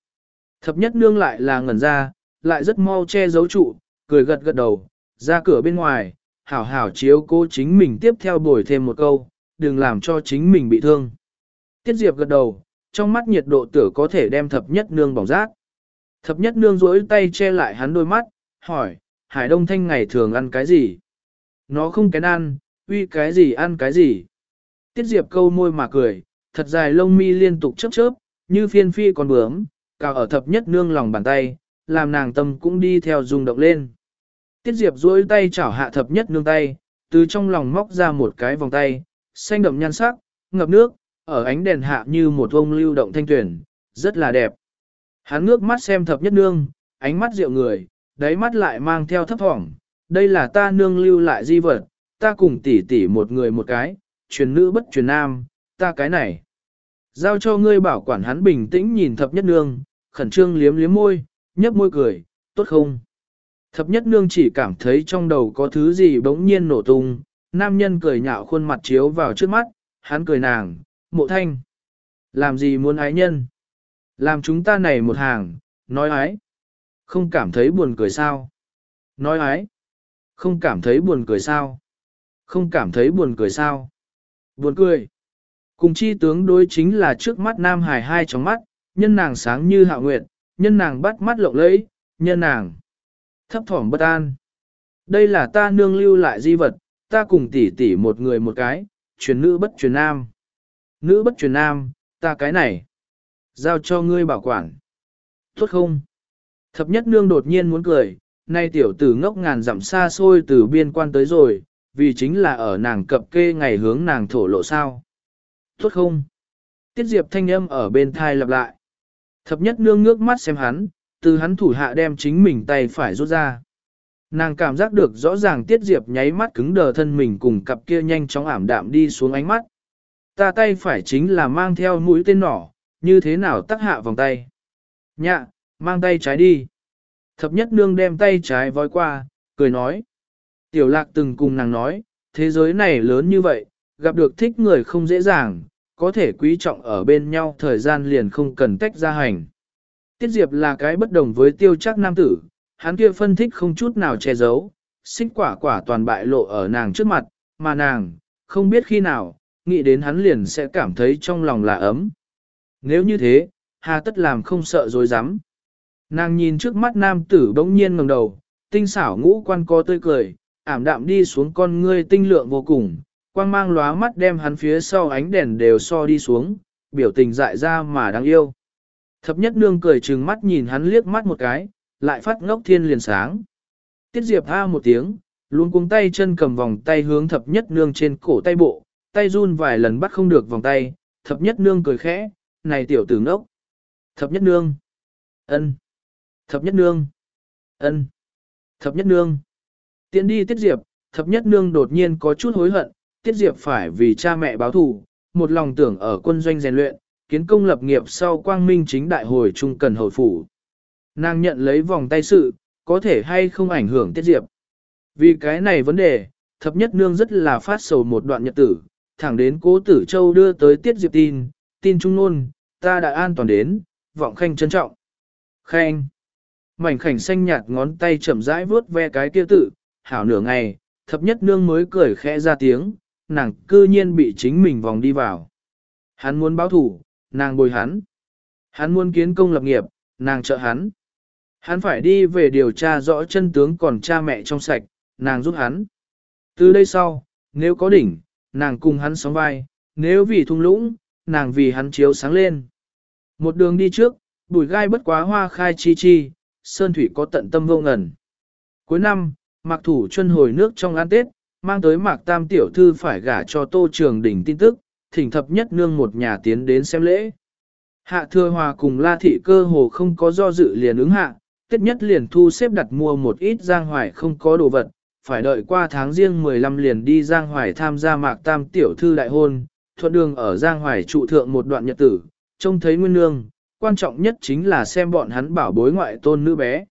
Thập nhất nương lại là ngẩn ra, lại rất mau che giấu trụ, cười gật gật đầu, ra cửa bên ngoài, hảo hảo chiếu cố chính mình tiếp theo bồi thêm một câu, đừng làm cho chính mình bị thương. Tiết Diệp gật đầu, trong mắt nhiệt độ tử có thể đem thập nhất nương bỏng rát. Thập nhất nương rỗi tay che lại hắn đôi mắt, hỏi, Hải Đông Thanh ngày thường ăn cái gì? Nó không kén ăn, uy cái gì ăn cái gì? Tiết Diệp câu môi mà cười, thật dài lông mi liên tục chớp chớp, như phiên phi còn bướm, cào ở thập nhất nương lòng bàn tay, làm nàng tâm cũng đi theo rung động lên. Tiết Diệp duỗi tay chảo hạ thập nhất nương tay, từ trong lòng móc ra một cái vòng tay, xanh đậm nhan sắc, ngập nước, ở ánh đèn hạ như một vông lưu động thanh tuyển, rất là đẹp. Hắn ngước mắt xem thập nhất nương, ánh mắt rượu người, đáy mắt lại mang theo thấp thỏm, đây là ta nương lưu lại di vật, ta cùng tỷ tỷ một người một cái, truyền nữ bất truyền nam, ta cái này. Giao cho ngươi bảo quản hắn bình tĩnh nhìn thập nhất nương, khẩn trương liếm liếm môi, nhấp môi cười, tốt không? Thập nhất nương chỉ cảm thấy trong đầu có thứ gì bỗng nhiên nổ tung, nam nhân cười nhạo khuôn mặt chiếu vào trước mắt, hắn cười nàng, mộ thanh. Làm gì muốn ái nhân? Làm chúng ta này một hàng, nói ái. Không cảm thấy buồn cười sao? Nói ái. Không cảm thấy buồn cười sao? Không cảm thấy buồn cười sao? Buồn cười. Cùng chi tướng đối chính là trước mắt Nam Hải hai trong mắt, nhân nàng sáng như hạ nguyệt, nhân nàng bắt mắt lộng lẫy, nhân nàng thấp thỏm bất an. Đây là ta nương lưu lại di vật, ta cùng tỷ tỷ một người một cái, truyền nữ bất truyền nam. Nữ bất truyền nam, ta cái này. Giao cho ngươi bảo quản. Tốt không? Thập nhất nương đột nhiên muốn cười, nay tiểu tử ngốc ngàn dặm xa xôi từ biên quan tới rồi, vì chính là ở nàng cập kê ngày hướng nàng thổ lộ sao. Tốt không? Tiết diệp thanh âm ở bên thai lặp lại. Thập nhất nương ngước mắt xem hắn, từ hắn thủ hạ đem chính mình tay phải rút ra. Nàng cảm giác được rõ ràng Tiết Diệp nháy mắt cứng đờ thân mình cùng cặp kia nhanh chóng ảm đạm đi xuống ánh mắt. Ta tay phải chính là mang theo mũi tên nỏ, như thế nào tắc hạ vòng tay. Nhạ, mang tay trái đi. Thập nhất nương đem tay trái voi qua, cười nói. Tiểu lạc từng cùng nàng nói, thế giới này lớn như vậy, gặp được thích người không dễ dàng, có thể quý trọng ở bên nhau thời gian liền không cần tách ra hành. Tiết Diệp là cái bất đồng với tiêu chắc nam tử, hắn kia phân thích không chút nào che giấu, xích quả quả toàn bại lộ ở nàng trước mặt, mà nàng, không biết khi nào, nghĩ đến hắn liền sẽ cảm thấy trong lòng là ấm. Nếu như thế, hà tất làm không sợ dối rắm Nàng nhìn trước mắt nam tử bỗng nhiên ngẩng đầu, tinh xảo ngũ quan co tươi cười, ảm đạm đi xuống con ngươi tinh lượng vô cùng, quang mang lóa mắt đem hắn phía sau ánh đèn đều so đi xuống, biểu tình dại ra mà đáng yêu. Thập nhất nương cười trừng mắt nhìn hắn liếc mắt một cái, lại phát ngốc thiên liền sáng. Tiết Diệp ha một tiếng, luôn cuống tay chân cầm vòng tay hướng thập nhất nương trên cổ tay bộ, tay run vài lần bắt không được vòng tay, thập nhất nương cười khẽ, này tiểu tử ngốc. Thập nhất nương. ân, Thập nhất nương. ân, Thập nhất nương. Tiến đi Tiết Diệp, thập nhất nương đột nhiên có chút hối hận, Tiết Diệp phải vì cha mẹ báo thù, một lòng tưởng ở quân doanh rèn luyện, kiến công lập nghiệp sau quang minh chính đại hồi trung cần hồi phủ. Nàng nhận lấy vòng tay sự, có thể hay không ảnh hưởng Tiết Diệp. Vì cái này vấn đề, thập nhất nương rất là phát sầu một đoạn nhật tử, thẳng đến cố tử châu đưa tới Tiết Diệp tin, tin trung nôn, ta đã an toàn đến, vọng khanh trân trọng. Khanh. Mảnh khảnh xanh nhạt ngón tay chậm rãi vuốt ve cái kia tự, hảo nửa ngày, thập nhất nương mới cười khẽ ra tiếng, nàng cư nhiên bị chính mình vòng đi vào. Hắn muốn báo thủ, nàng bồi hắn. Hắn muốn kiến công lập nghiệp, nàng trợ hắn. Hắn phải đi về điều tra rõ chân tướng còn cha mẹ trong sạch, nàng giúp hắn. Từ đây sau, nếu có đỉnh, nàng cùng hắn sóng vai, nếu vì thung lũng, nàng vì hắn chiếu sáng lên. Một đường đi trước, bùi gai bất quá hoa khai chi chi, sơn thủy có tận tâm vô ngần. Cuối năm, mạc thủ Chuân hồi nước trong ăn tết, mang tới mạc tam tiểu thư phải gả cho tô trường đỉnh tin tức, thỉnh thập nhất nương một nhà tiến đến xem lễ. Hạ thừa hòa cùng la thị cơ hồ không có do dự liền ứng hạ, tết nhất liền thu xếp đặt mua một ít giang hoài không có đồ vật, phải đợi qua tháng riêng 15 liền đi giang hoài tham gia mạc tam tiểu thư đại hôn, thuận đường ở giang hoài trụ thượng một đoạn nhật tử, trông thấy nguyên nương, quan trọng nhất chính là xem bọn hắn bảo bối ngoại tôn nữ bé.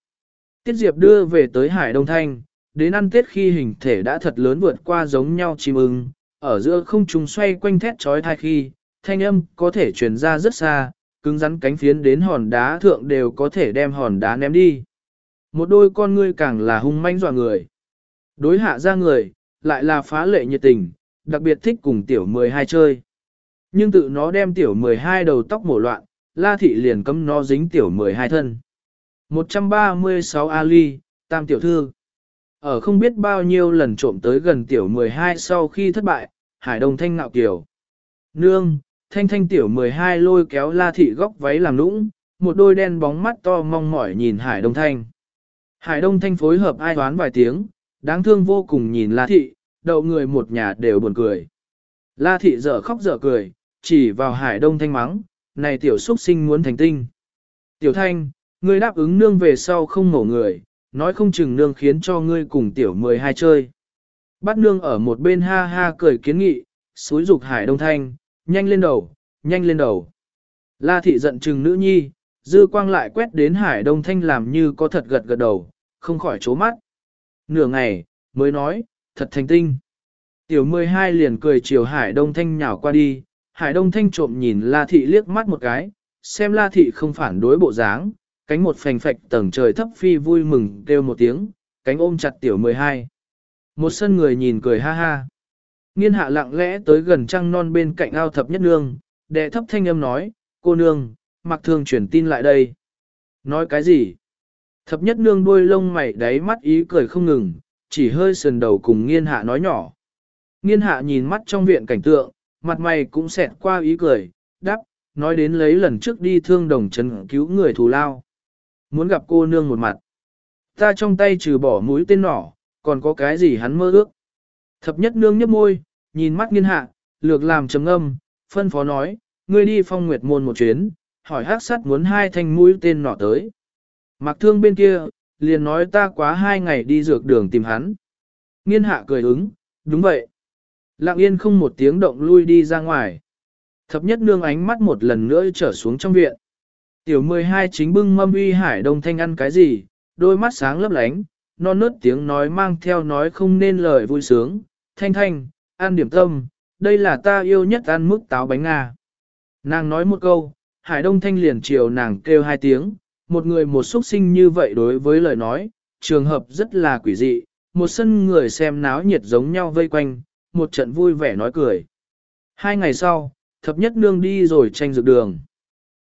Tiết Diệp đưa về tới Hải Đông Thanh, đến ăn Tết khi hình thể đã thật lớn vượt qua giống nhau chim ưng, ở giữa không trung xoay quanh thét trói thai khi, thanh âm có thể truyền ra rất xa, cứng rắn cánh phiến đến hòn đá thượng đều có thể đem hòn đá ném đi. Một đôi con ngươi càng là hung manh dọa người. Đối hạ ra người, lại là phá lệ nhiệt tình, đặc biệt thích cùng tiểu 12 chơi. Nhưng tự nó đem tiểu 12 đầu tóc mổ loạn, la thị liền cấm nó dính tiểu 12 thân. 136 Ali, tam tiểu thư. Ở không biết bao nhiêu lần trộm tới gần tiểu 12 sau khi thất bại, Hải Đông Thanh ngạo kiểu. Nương, thanh thanh tiểu 12 lôi kéo la thị góc váy làm nũng, một đôi đen bóng mắt to mong mỏi nhìn Hải Đông Thanh. Hải Đông Thanh phối hợp ai đoán vài tiếng, đáng thương vô cùng nhìn la thị, đậu người một nhà đều buồn cười. La thị dở khóc dở cười, chỉ vào Hải Đông Thanh mắng, này tiểu xuất sinh muốn thành tinh. Tiểu Thanh, ngươi đáp ứng nương về sau không ngổ người, nói không chừng nương khiến cho ngươi cùng tiểu 12 chơi. Bắt nương ở một bên ha ha cười kiến nghị, suối dục Hải Đông Thanh, nhanh lên đầu, nhanh lên đầu. La thị giận chừng nữ nhi, dư quang lại quét đến Hải Đông Thanh làm như có thật gật gật đầu, không khỏi chố mắt. Nửa ngày, mới nói, thật thành tinh. Tiểu 12 liền cười chiều Hải Đông Thanh nhào qua đi, Hải Đông Thanh trộm nhìn La Thị liếc mắt một cái, xem La Thị không phản đối bộ dáng, cánh một phành phạch tầng trời thấp phi vui mừng kêu một tiếng, cánh ôm chặt tiểu 12. Một sân người nhìn cười ha ha. Nghiên hạ lặng lẽ tới gần trăng non bên cạnh ao thập nhất nương, đệ thấp thanh âm nói, cô nương, mặc thường chuyển tin lại đây. Nói cái gì? Thập nhất nương đuôi lông mày đáy mắt ý cười không ngừng, chỉ hơi sườn đầu cùng nghiên hạ nói nhỏ. Nghiên hạ nhìn mắt trong viện cảnh tượng, mặt mày cũng xẹt qua ý cười, đáp, nói đến lấy lần trước đi thương đồng trấn cứu người thù lao. Muốn gặp cô nương một mặt. Ta trong tay trừ bỏ mũi tên nỏ, còn có cái gì hắn mơ ước. Thập nhất nương nhấp môi, nhìn mắt nghiên hạ, lược làm trầm âm, phân phó nói, ngươi đi phong nguyệt môn một chuyến, hỏi hát sắt muốn hai thanh mũi tên nỏ tới. Mặc thương bên kia, liền nói ta quá hai ngày đi dược đường tìm hắn. Nghiên hạ cười ứng, đúng vậy. Lặng yên không một tiếng động lui đi ra ngoài. Thập nhất nương ánh mắt một lần nữa trở xuống trong viện. Tiểu 12 chính bưng mâm uy hải đông thanh ăn cái gì, đôi mắt sáng lấp lánh, non nớt tiếng nói mang theo nói không nên lời vui sướng. Thanh thanh, ăn điểm tâm, đây là ta yêu nhất ăn mức táo bánh Nga. Nàng nói một câu, Hải Đông Thanh liền chiều nàng kêu hai tiếng, một người một xuất sinh như vậy đối với lời nói, trường hợp rất là quỷ dị, một sân người xem náo nhiệt giống nhau vây quanh, một trận vui vẻ nói cười. Hai ngày sau, thập nhất nương đi rồi tranh dược đường.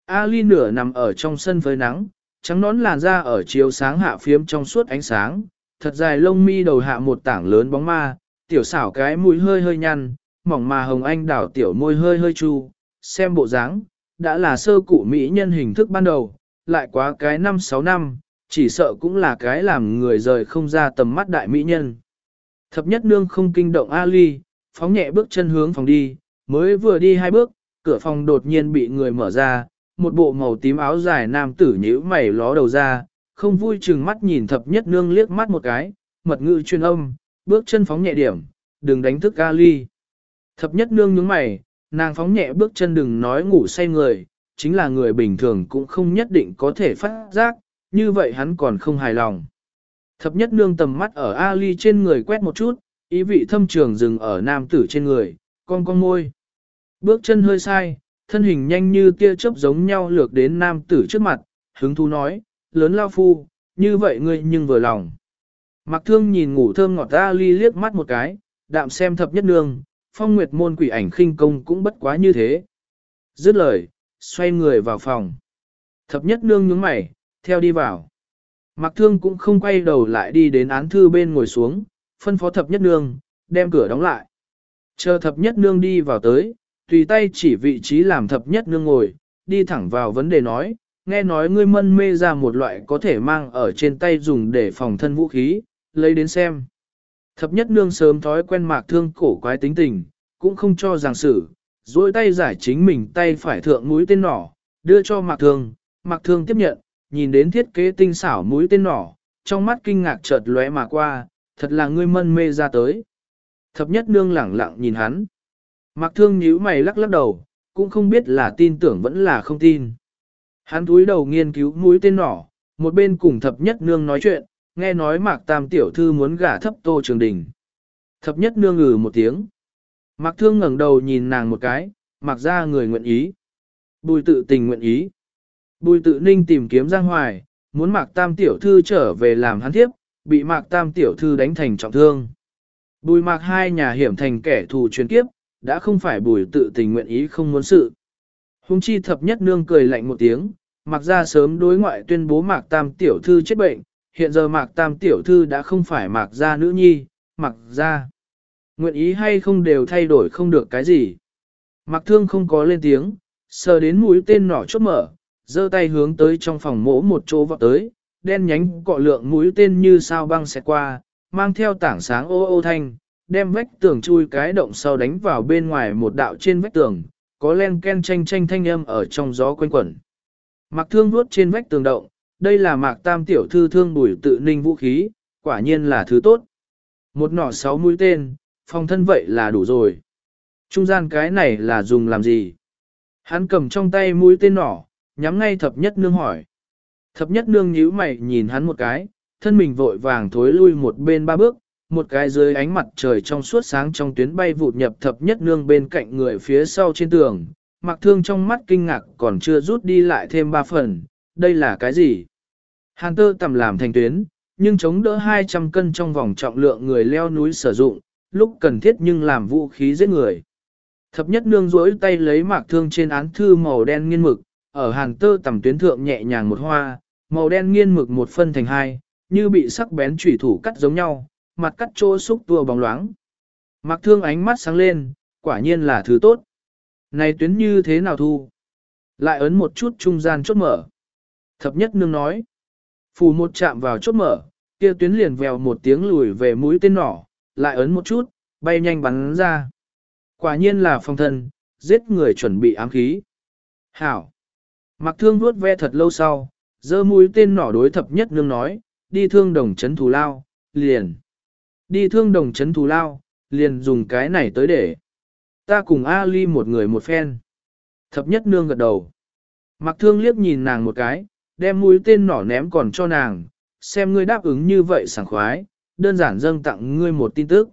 Ali nửa nằm ở trong sân phơi nắng, trắng nón làn da ở chiếu sáng hạ phiếm trong suốt ánh sáng, thật dài lông mi đầu hạ một tảng lớn bóng ma, tiểu xảo cái mũi hơi hơi nhăn, mỏng mà hồng anh đảo tiểu môi hơi hơi chu, xem bộ dáng, đã là sơ cụ mỹ nhân hình thức ban đầu, lại quá cái năm sáu năm, chỉ sợ cũng là cái làm người rời không ra tầm mắt đại mỹ nhân. Thập nhất nương không kinh động Ali, phóng nhẹ bước chân hướng phòng đi, mới vừa đi hai bước, cửa phòng đột nhiên bị người mở ra, một bộ màu tím áo dài nam tử nhíu mày ló đầu ra, không vui chừng mắt nhìn thập nhất nương liếc mắt một cái, mật ngữ chuyên âm, bước chân phóng nhẹ điểm, đừng đánh thức Ali. Thập nhất nương nhướng mày, nàng phóng nhẹ bước chân đừng nói ngủ say người, chính là người bình thường cũng không nhất định có thể phát giác, như vậy hắn còn không hài lòng. Thập nhất nương tầm mắt ở Ali trên người quét một chút, ý vị thâm trường dừng ở nam tử trên người, con con môi. Bước chân hơi sai, thân hình nhanh như tia chớp giống nhau lược đến nam tử trước mặt, hứng thú nói, lớn lao phu, như vậy ngươi nhưng vừa lòng. Mặc thương nhìn ngủ thơm ngọt Ali liếc mắt một cái, đạm xem thập nhất nương, phong nguyệt môn quỷ ảnh khinh công cũng bất quá như thế. Dứt lời, xoay người vào phòng. Thập nhất nương nhướng mày, theo đi vào. Mạc thương cũng không quay đầu lại đi đến án thư bên ngồi xuống, phân phó thập nhất nương, đem cửa đóng lại. Chờ thập nhất nương đi vào tới, tùy tay chỉ vị trí làm thập nhất nương ngồi, đi thẳng vào vấn đề nói, nghe nói ngươi mân mê ra một loại có thể mang ở trên tay dùng để phòng thân vũ khí, lấy đến xem. Thập nhất nương sớm thói quen mạc thương cổ quái tính tình, cũng không cho rằng xử, duỗi tay giải chính mình tay phải thượng mũi tên nỏ, đưa cho mạc thương, mạc thương tiếp nhận, nhìn đến thiết kế tinh xảo mũi tên nỏ, trong mắt kinh ngạc chợt lóe mà qua, thật là ngươi mân mê ra tới. Thập nhất nương lẳng lặng nhìn hắn. Mạc thương nhíu mày lắc lắc đầu, cũng không biết là tin tưởng vẫn là không tin. Hắn túi đầu nghiên cứu mũi tên nỏ, một bên cùng thập nhất nương nói chuyện, nghe nói mạc tam tiểu thư muốn gả thấp tô trường đình. Thập nhất nương ngừ một tiếng. Mạc thương ngẩng đầu nhìn nàng một cái, mặc ra người nguyện ý. Bùi tự tình nguyện ý. Bùi tự ninh tìm kiếm Giang Hoài, muốn mạc tam tiểu thư trở về làm hắn thiếp, bị mạc tam tiểu thư đánh thành trọng thương. Bùi mạc hai nhà hiểm thành kẻ thù chuyên kiếp, đã không phải bùi tự tình nguyện ý không muốn sự. Hùng chi thập nhất nương cười lạnh một tiếng, mặc ra sớm đối ngoại tuyên bố mạc tam tiểu thư chết bệnh, hiện giờ mạc tam tiểu thư đã không phải mạc gia nữ nhi, mạc gia. Nguyện ý hay không đều thay đổi không được cái gì. Mạc thương không có lên tiếng, sờ đến mũi tên nỏ chốt mở, giơ tay hướng tới trong phòng mỗ một chỗ vọt tới, đen nhánh cọ lượng mũi tên như sao băng xẹt qua, mang theo tảng sáng ô ô thanh, đem vách tường chui cái động sau đánh vào bên ngoài một đạo trên vách tường, có len ken tranh tranh thanh âm ở trong gió quanh quẩn. Mạc thương vuốt trên vách tường động, đây là mạc tam tiểu thư thương bùi tự ninh vũ khí, quả nhiên là thứ tốt. Một nỏ sáu mũi tên, phòng thân vậy là đủ rồi. Trung gian cái này là dùng làm gì? Hắn cầm trong tay mũi tên nỏ, nhắm ngay thập nhất nương hỏi. Thập nhất nương nhíu mày nhìn hắn một cái, thân mình vội vàng thối lui một bên ba bước, một cái dưới ánh mặt trời trong suốt sáng trong tuyến bay vụt nhập thập nhất nương bên cạnh người phía sau trên tường, mặc thương trong mắt kinh ngạc còn chưa rút đi lại thêm ba phần, đây là cái gì? Hàn tơ tầm làm thành tuyến, nhưng chống đỡ 200 cân trong vòng trọng lượng người leo núi sử dụng, lúc cần thiết nhưng làm vũ khí giết người. Thập nhất nương rỗi tay lấy mạc thương trên án thư màu đen nghiên mực, ở hàng tơ tầm tuyến thượng nhẹ nhàng một hoa, màu đen nghiên mực một phân thành hai, như bị sắc bén chủy thủ cắt giống nhau, mặt cắt chỗ xúc tua bóng loáng. mặc thương ánh mắt sáng lên, quả nhiên là thứ tốt. Này tuyến như thế nào thu? Lại ấn một chút trung gian chốt mở. Thập nhất nương nói. Phù một chạm vào chốt mở, kia tuyến liền vèo một tiếng lùi về mũi tên nỏ, lại ấn một chút, bay nhanh bắn ra. Quả nhiên là phong thân, giết người chuẩn bị ám khí. Hảo. Mặc thương vuốt ve thật lâu sau, dơ mũi tên nỏ đối thập nhất nương nói, đi thương đồng chấn thù lao, liền. Đi thương đồng chấn thù lao, liền dùng cái này tới để. Ta cùng Ali một người một phen. Thập nhất nương gật đầu. Mặc thương liếc nhìn nàng một cái, đem mũi tên nỏ ném còn cho nàng, xem ngươi đáp ứng như vậy sảng khoái, đơn giản dâng tặng ngươi một tin tức.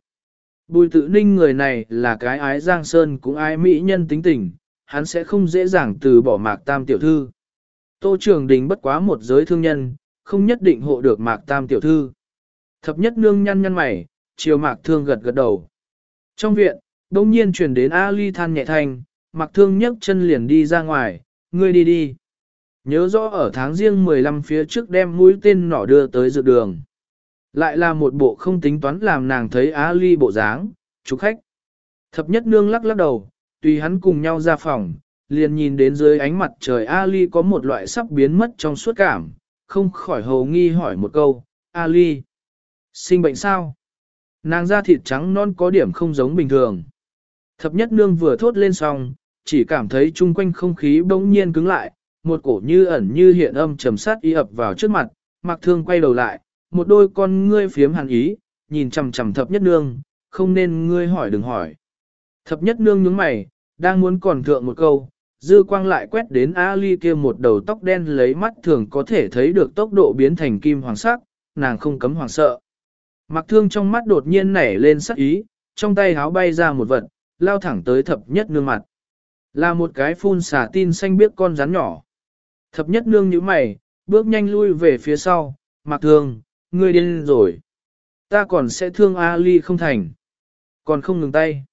Bùi tự ninh người này là cái ái giang sơn cũng ái mỹ nhân tính tình, hắn sẽ không dễ dàng từ bỏ mạc tam tiểu thư. Tô Trường Đình bất quá một giới thương nhân, không nhất định hộ được mạc tam tiểu thư. Thập nhất nương nhăn nhăn mày, chiều mạc thương gật gật đầu. Trong viện, đông nhiên truyền đến Ali than nhẹ thanh, mạc thương nhấc chân liền đi ra ngoài, ngươi đi đi. Nhớ rõ ở tháng riêng 15 phía trước đem mũi tên nỏ đưa tới dự đường. Lại là một bộ không tính toán làm nàng thấy Ali bộ dáng, chú khách. Thập nhất nương lắc lắc đầu, tùy hắn cùng nhau ra phòng, liền nhìn đến dưới ánh mặt trời Ali có một loại sắp biến mất trong suốt cảm, không khỏi hầu nghi hỏi một câu, Ali, sinh bệnh sao? Nàng da thịt trắng non có điểm không giống bình thường. Thập nhất nương vừa thốt lên xong, chỉ cảm thấy chung quanh không khí bỗng nhiên cứng lại, một cổ như ẩn như hiện âm trầm sát y ập vào trước mặt, mặc thương quay đầu lại, một đôi con ngươi phiếm hàn ý, nhìn chằm chằm thập nhất nương, không nên ngươi hỏi đừng hỏi. Thập nhất nương nhướng mày, đang muốn còn thượng một câu, dư quang lại quét đến Ali kia một đầu tóc đen lấy mắt thường có thể thấy được tốc độ biến thành kim hoàng sắc, nàng không cấm hoàng sợ. Mặc thương trong mắt đột nhiên nảy lên sắc ý, trong tay háo bay ra một vật, lao thẳng tới thập nhất nương mặt. Là một cái phun xả tin xanh biếc con rắn nhỏ. Thập nhất nương như mày, bước nhanh lui về phía sau, mặc thương, ngươi điên rồi. Ta còn sẽ thương Ali không thành. Còn không ngừng tay.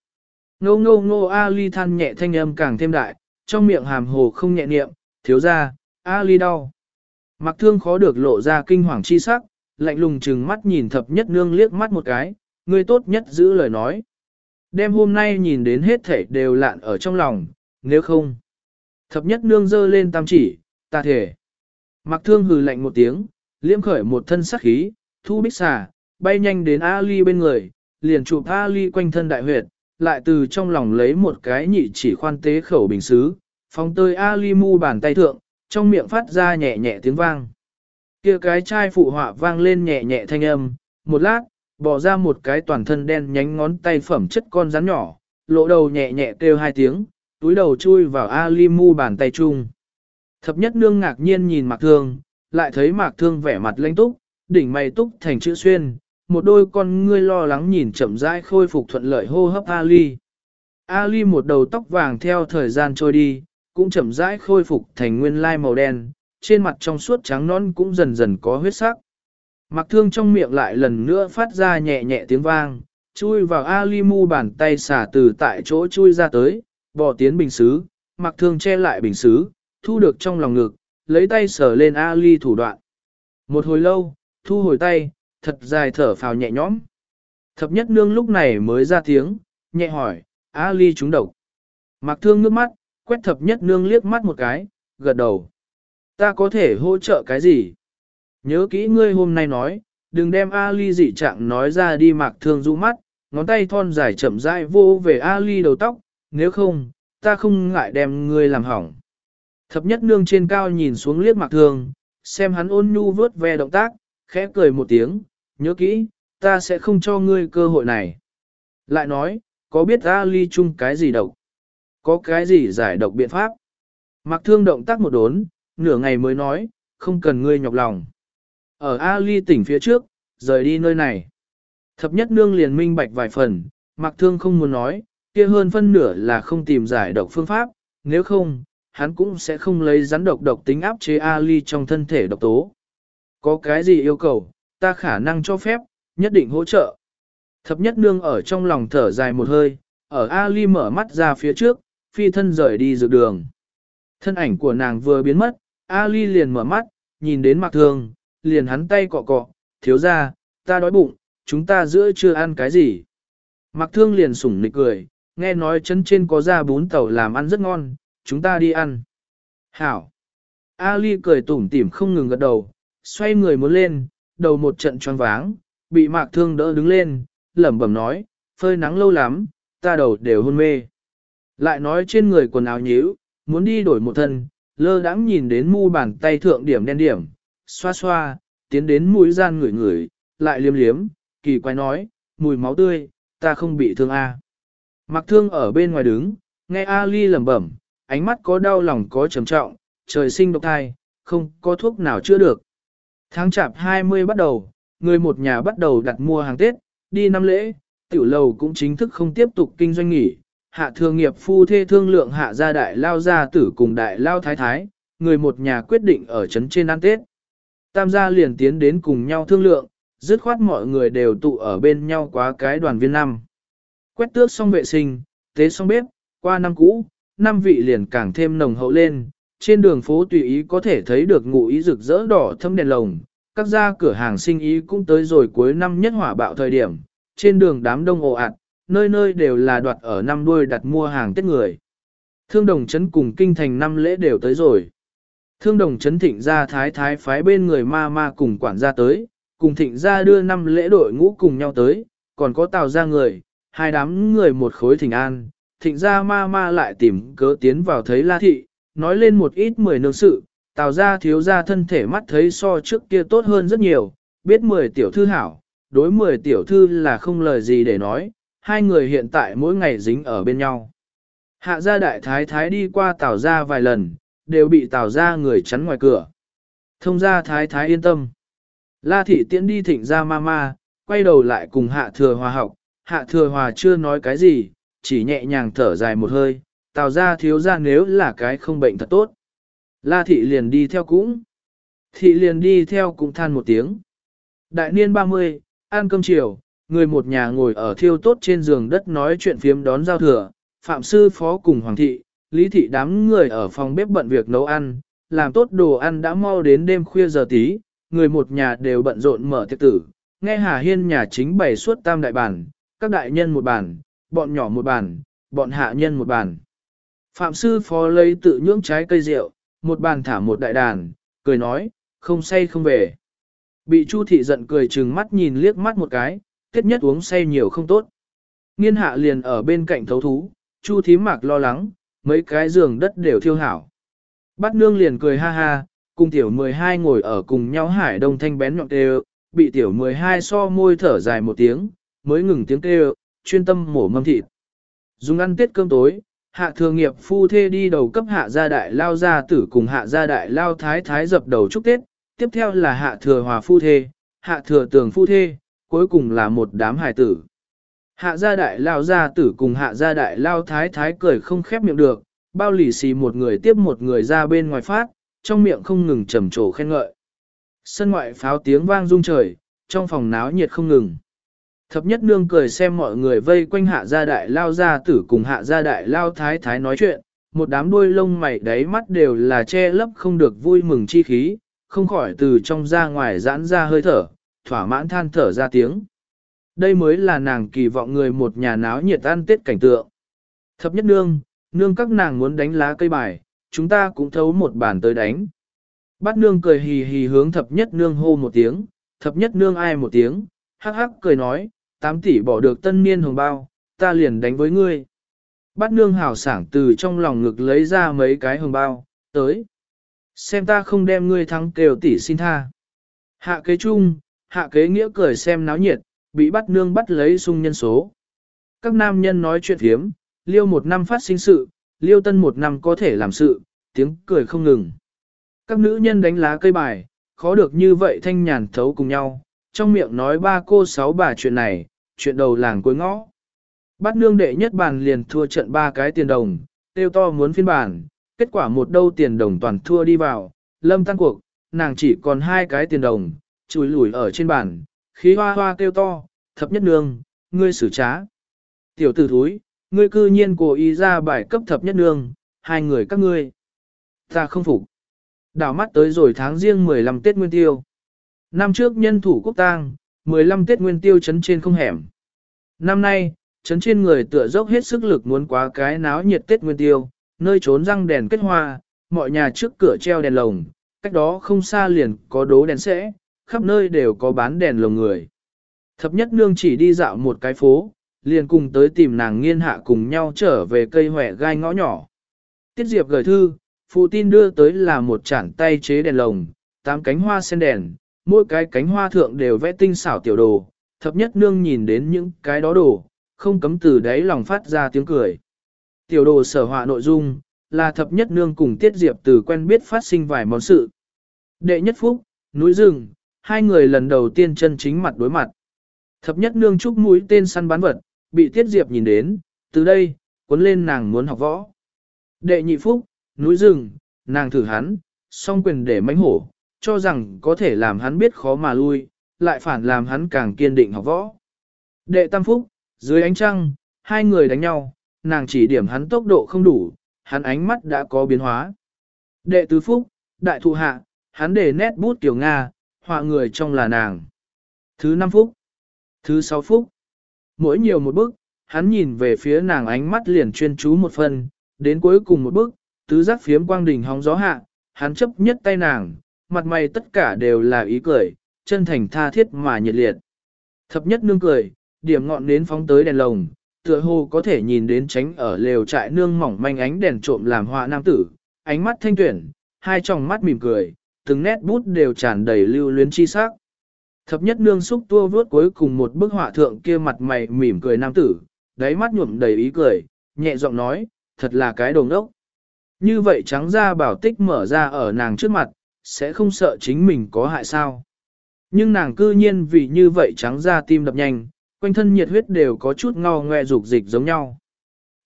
Ngô ngô ngô Ali than nhẹ thanh âm càng thêm đại, trong miệng hàm hồ không nhẹ niệm, thiếu ra, Ali đau. Mặc thương khó được lộ ra kinh hoàng chi sắc, lạnh lùng chừng mắt nhìn thập nhất nương liếc mắt một cái, Người tốt nhất giữ lời nói. Đêm hôm nay nhìn đến hết thể đều lạn ở trong lòng, nếu không. Thập nhất nương dơ lên tam chỉ, ta thể. Mặc thương hừ lạnh một tiếng, liễm khởi một thân sắc khí, thu bích xà, bay nhanh đến Ali bên người, liền chụp Ali quanh thân đại huyệt, lại từ trong lòng lấy một cái nhị chỉ khoan tế khẩu bình xứ, phóng tơi Ali mu bàn tay thượng, trong miệng phát ra nhẹ nhẹ tiếng vang. kia cái chai phụ họa vang lên nhẹ nhẹ thanh âm, một lát, bỏ ra một cái toàn thân đen nhánh ngón tay phẩm chất con rắn nhỏ, lộ đầu nhẹ nhẹ kêu hai tiếng, túi đầu chui vào Ali mu bàn tay chung. Thập nhất nương ngạc nhiên nhìn mạc thương, lại thấy mạc thương vẻ mặt lãnh túc, đỉnh mày túc thành chữ xuyên, một đôi con ngươi lo lắng nhìn chậm rãi khôi phục thuận lợi hô hấp Ali. Ali một đầu tóc vàng theo thời gian trôi đi, cũng chậm rãi khôi phục thành nguyên lai màu đen, trên mặt trong suốt trắng non cũng dần dần có huyết sắc. Mặc thương trong miệng lại lần nữa phát ra nhẹ nhẹ tiếng vang, chui vào Ali mu bàn tay xả từ tại chỗ chui ra tới, bỏ tiến bình xứ, mặc thương che lại bình xứ, thu được trong lòng ngực, lấy tay sờ lên Ali thủ đoạn. Một hồi lâu, thu hồi tay, thật dài thở phào nhẹ nhõm. Thập nhất nương lúc này mới ra tiếng, nhẹ hỏi, Ali trúng độc. Mặc thương nước mắt, quét thập nhất nương liếc mắt một cái, gật đầu. Ta có thể hỗ trợ cái gì? Nhớ kỹ ngươi hôm nay nói, đừng đem Ali dị trạng nói ra đi mạc thương rũ mắt, ngón tay thon dài chậm rãi vô về Ali đầu tóc, nếu không, ta không ngại đem ngươi làm hỏng. Thập nhất nương trên cao nhìn xuống liếc mạc thương, xem hắn ôn nhu vớt ve động tác, khẽ cười một tiếng, nhớ kỹ, ta sẽ không cho ngươi cơ hội này. Lại nói, có biết Ali chung cái gì độc? Có cái gì giải độc biện pháp? Mặc thương động tác một đốn, nửa ngày mới nói, không cần ngươi nhọc lòng. Ở Ali tỉnh phía trước, rời đi nơi này. Thập nhất nương liền minh bạch vài phần, Mặc thương không muốn nói, kia hơn phân nửa là không tìm giải độc phương pháp, nếu không, hắn cũng sẽ không lấy rắn độc độc tính áp chế Ali trong thân thể độc tố. Có cái gì yêu cầu, ta khả năng cho phép, nhất định hỗ trợ. Thập nhất nương ở trong lòng thở dài một hơi, ở Ali mở mắt ra phía trước, phi thân rời đi dược đường. Thân ảnh của nàng vừa biến mất, Ali liền mở mắt, nhìn đến mặc thương, liền hắn tay cọ cọ, thiếu ra, ta đói bụng, chúng ta giữa chưa ăn cái gì. Mặc thương liền sủng nịch cười, nghe nói chân trên có ra bún tàu làm ăn rất ngon, chúng ta đi ăn. Hảo. Ali cười tủm tỉm không ngừng gật đầu, xoay người muốn lên, đầu một trận choáng váng, bị mạc thương đỡ đứng lên, lẩm bẩm nói, phơi nắng lâu lắm, ta đầu đều hôn mê. Lại nói trên người quần áo nhíu, muốn đi đổi một thân, lơ đãng nhìn đến mu bàn tay thượng điểm đen điểm, xoa xoa, tiến đến mũi gian ngửi ngửi, lại liếm liếm, kỳ quái nói, mùi máu tươi, ta không bị thương a. À. Mặc thương ở bên ngoài đứng, nghe Ali lẩm bẩm, ánh mắt có đau lòng có trầm trọng, trời sinh độc thai, không có thuốc nào chữa được. Tháng chạp 20 bắt đầu, người một nhà bắt đầu đặt mua hàng Tết, đi năm lễ, tiểu lầu cũng chính thức không tiếp tục kinh doanh nghỉ, hạ thương nghiệp phu thê thương lượng hạ gia đại lao gia tử cùng đại lao thái thái, người một nhà quyết định ở trấn trên ăn Tết. Tam gia liền tiến đến cùng nhau thương lượng, dứt khoát mọi người đều tụ ở bên nhau quá cái đoàn viên năm. Quét tước xong vệ sinh, tế xong bếp, qua năm cũ, năm vị liền càng thêm nồng hậu lên, trên đường phố tùy ý có thể thấy được ngụ ý rực rỡ đỏ thâm đèn lồng, các gia cửa hàng sinh ý cũng tới rồi cuối năm nhất hỏa bạo thời điểm, trên đường đám đông ồ ạt, nơi nơi đều là đoạt ở năm đuôi đặt mua hàng Tết người. Thương đồng chấn cùng kinh thành năm lễ đều tới rồi. Thương đồng chấn thịnh gia thái thái phái bên người ma ma cùng quản gia tới, cùng thịnh gia đưa năm lễ đội ngũ cùng nhau tới, còn có tào gia người, hai đám người một khối thịnh an, thịnh gia ma ma lại tìm cớ tiến vào thấy la thị, nói lên một ít mười nương sự, tào ra thiếu ra thân thể mắt thấy so trước kia tốt hơn rất nhiều, biết mười tiểu thư hảo, đối mười tiểu thư là không lời gì để nói, hai người hiện tại mỗi ngày dính ở bên nhau. Hạ gia đại thái thái đi qua tào ra vài lần, đều bị tào ra người chắn ngoài cửa. Thông gia thái thái yên tâm. La thị tiễn đi thịnh ra ma ma, quay đầu lại cùng hạ thừa hòa học, hạ thừa hòa chưa nói cái gì, chỉ nhẹ nhàng thở dài một hơi, tào ra thiếu ra nếu là cái không bệnh thật tốt. La thị liền đi theo cũng. Thị liền đi theo cũng than một tiếng. Đại niên 30, ăn cơm chiều, người một nhà ngồi ở thiêu tốt trên giường đất nói chuyện phiếm đón giao thừa, phạm sư phó cùng hoàng thị, lý thị đám người ở phòng bếp bận việc nấu ăn, làm tốt đồ ăn đã mau đến đêm khuya giờ tí, người một nhà đều bận rộn mở tiệc tử, nghe Hà Hiên nhà chính bày suốt tam đại bản, các đại nhân một bản, bọn nhỏ một bản, bọn hạ nhân một bản. Phạm sư phó lấy tự nhưỡng trái cây rượu, một bàn thả một đại đàn, cười nói, không say không về. Bị Chu thị giận cười chừng mắt nhìn liếc mắt một cái, tiết nhất uống say nhiều không tốt. Nghiên hạ liền ở bên cạnh thấu thú, Chu thím mạc lo lắng, mấy cái giường đất đều thiêu hảo. Bát nương liền cười ha ha, cùng tiểu 12 ngồi ở cùng nhau hải đông thanh bén nhọn kêu, bị tiểu 12 so môi thở dài một tiếng, mới ngừng tiếng kêu, chuyên tâm mổ mâm thịt. Dùng ăn tiết cơm tối, hạ thừa nghiệp phu thê đi đầu cấp hạ gia đại lao gia tử cùng hạ gia đại lao thái thái dập đầu chúc Tết, tiếp theo là hạ thừa hòa phu thê, hạ thừa tường phu thê, cuối cùng là một đám hài tử. Hạ gia đại lao gia tử cùng hạ gia đại lao thái thái cười không khép miệng được, bao lì xì một người tiếp một người ra bên ngoài phát, trong miệng không ngừng trầm trồ khen ngợi. Sân ngoại pháo tiếng vang rung trời, trong phòng náo nhiệt không ngừng. Thập nhất nương cười xem mọi người vây quanh hạ gia đại lao gia tử cùng hạ gia đại lao thái thái nói chuyện, một đám đuôi lông mày đáy mắt đều là che lấp không được vui mừng chi khí, không khỏi từ trong ra ngoài giãn ra hơi thở, thỏa mãn than thở ra tiếng. Đây mới là nàng kỳ vọng người một nhà náo nhiệt ăn tết cảnh tượng. Thập nhất nương, nương các nàng muốn đánh lá cây bài, chúng ta cũng thấu một bàn tới đánh. Bát nương cười hì hì hướng thập nhất nương hô một tiếng, thập nhất nương ai một tiếng, hắc hắc cười nói, tám tỷ bỏ được tân niên hồng bao, ta liền đánh với ngươi. Bát nương hào sảng từ trong lòng ngực lấy ra mấy cái hồng bao, tới. Xem ta không đem ngươi thắng kêu tỷ xin tha. Hạ kế chung, hạ kế nghĩa cười xem náo nhiệt, bị bắt nương bắt lấy sung nhân số. Các nam nhân nói chuyện hiếm liêu một năm phát sinh sự, liêu tân một năm có thể làm sự, tiếng cười không ngừng. Các nữ nhân đánh lá cây bài, khó được như vậy thanh nhàn thấu cùng nhau, trong miệng nói ba cô sáu bà chuyện này, chuyện đầu làng cuối ngõ. Bắt nương đệ nhất bàn liền thua trận ba cái tiền đồng, tiêu to muốn phiên bản, kết quả một đâu tiền đồng toàn thua đi vào, lâm tăng cuộc, nàng chỉ còn hai cái tiền đồng, chùi lủi ở trên bàn, khí hoa hoa kêu to, thập nhất nương, ngươi xử trá. Tiểu tử thúi, ngươi cư nhiên cố ý ra bài cấp thập nhất nương, hai người các ngươi. Ta không phục. Đảo mắt tới rồi tháng riêng 15 Tết Nguyên Tiêu. Năm trước nhân thủ quốc tang, 15 Tết Nguyên Tiêu chấn trên không hẻm. Năm nay, chấn trên người tựa dốc hết sức lực muốn quá cái náo nhiệt Tết Nguyên Tiêu, nơi trốn răng đèn kết hoa, mọi nhà trước cửa treo đèn lồng, cách đó không xa liền có đố đèn sẽ, khắp nơi đều có bán đèn lồng người. Thập nhất nương chỉ đi dạo một cái phố, liền cùng tới tìm nàng nghiên hạ cùng nhau trở về cây hỏe gai ngõ nhỏ. Tiết Diệp gửi thư, phụ tin đưa tới là một chản tay chế đèn lồng, tám cánh hoa sen đèn, mỗi cái cánh hoa thượng đều vẽ tinh xảo tiểu đồ, thập nhất nương nhìn đến những cái đó đồ, không cấm từ đáy lòng phát ra tiếng cười. Tiểu đồ sở họa nội dung, là thập nhất nương cùng Tiết Diệp từ quen biết phát sinh vài món sự. Đệ nhất phúc, núi rừng, hai người lần đầu tiên chân chính mặt đối mặt. Thập nhất nương chúc mũi tên săn bán vật, bị Tiết Diệp nhìn đến, từ đây, cuốn lên nàng muốn học võ. Đệ nhị phúc, núi rừng, nàng thử hắn, song quyền để mánh hổ, cho rằng có thể làm hắn biết khó mà lui, lại phản làm hắn càng kiên định học võ. Đệ tam phúc, dưới ánh trăng, hai người đánh nhau, nàng chỉ điểm hắn tốc độ không đủ, hắn ánh mắt đã có biến hóa. Đệ tứ phúc, đại thụ hạ, hắn để nét bút kiểu Nga, họa người trong là nàng. Thứ năm phúc, thứ sáu phúc, mỗi nhiều một bước hắn nhìn về phía nàng ánh mắt liền chuyên chú một phần, đến cuối cùng một bước, tứ giác phiếm quang đỉnh hóng gió hạ, hắn chấp nhất tay nàng, mặt mày tất cả đều là ý cười, chân thành tha thiết mà nhiệt liệt. Thập nhất nương cười, điểm ngọn nến phóng tới đèn lồng, tựa hồ có thể nhìn đến tránh ở lều trại nương mỏng manh ánh đèn trộm làm họa nam tử, ánh mắt thanh tuyển, hai tròng mắt mỉm cười, từng nét bút đều tràn đầy lưu luyến chi sắc. Thập nhất nương xúc tua vớt cuối cùng một bức họa thượng kia mặt mày mỉm cười nam tử, đáy mắt nhuộm đầy ý cười, nhẹ giọng nói, thật là cái đồng đốc. Như vậy trắng ra bảo tích mở ra ở nàng trước mặt, sẽ không sợ chính mình có hại sao. Nhưng nàng cư nhiên vì như vậy trắng ra tim đập nhanh, quanh thân nhiệt huyết đều có chút ngao ngoe dục dịch giống nhau.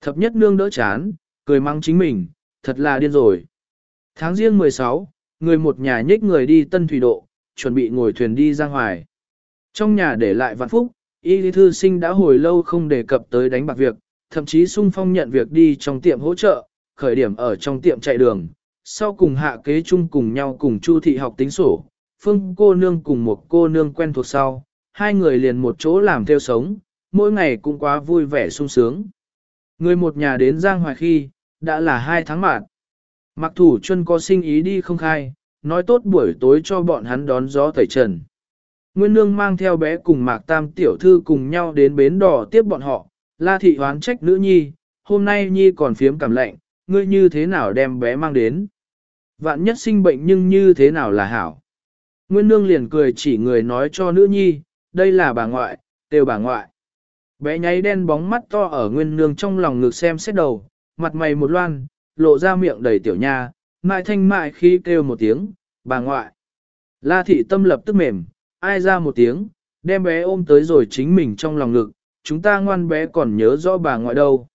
Thập nhất nương đỡ chán, cười mắng chính mình, thật là điên rồi. Tháng riêng 16, người một nhà nhích người đi Tân Thủy Độ, chuẩn bị ngồi thuyền đi ra ngoài. Trong nhà để lại vạn phúc, y lý thư sinh đã hồi lâu không đề cập tới đánh bạc việc, thậm chí sung phong nhận việc đi trong tiệm hỗ trợ, khởi điểm ở trong tiệm chạy đường, sau cùng hạ kế chung cùng nhau cùng Chu thị học tính sổ, phương cô nương cùng một cô nương quen thuộc sau, hai người liền một chỗ làm theo sống, mỗi ngày cũng quá vui vẻ sung sướng. Người một nhà đến Giang Hoài khi, đã là hai tháng mạn. Mặc thủ chân có sinh ý đi không khai, nói tốt buổi tối cho bọn hắn đón gió tẩy trần. Nguyên Nương mang theo bé cùng Mạc Tam tiểu thư cùng nhau đến bến đỏ tiếp bọn họ, La thị hoán trách nữ nhi, hôm nay nhi còn phiếm cảm lạnh, ngươi như thế nào đem bé mang đến. Vạn nhất sinh bệnh nhưng như thế nào là hảo. Nguyên Nương liền cười chỉ người nói cho nữ nhi, đây là bà ngoại, đều bà ngoại. Bé nháy đen bóng mắt to ở Nguyên Nương trong lòng ngực xem xét đầu, mặt mày một loan, lộ ra miệng đầy tiểu nha, mại thanh mại khi kêu một tiếng, bà ngoại. La thị tâm lập tức mềm, ai ra một tiếng, đem bé ôm tới rồi chính mình trong lòng ngực, chúng ta ngoan bé còn nhớ rõ bà ngoại đâu.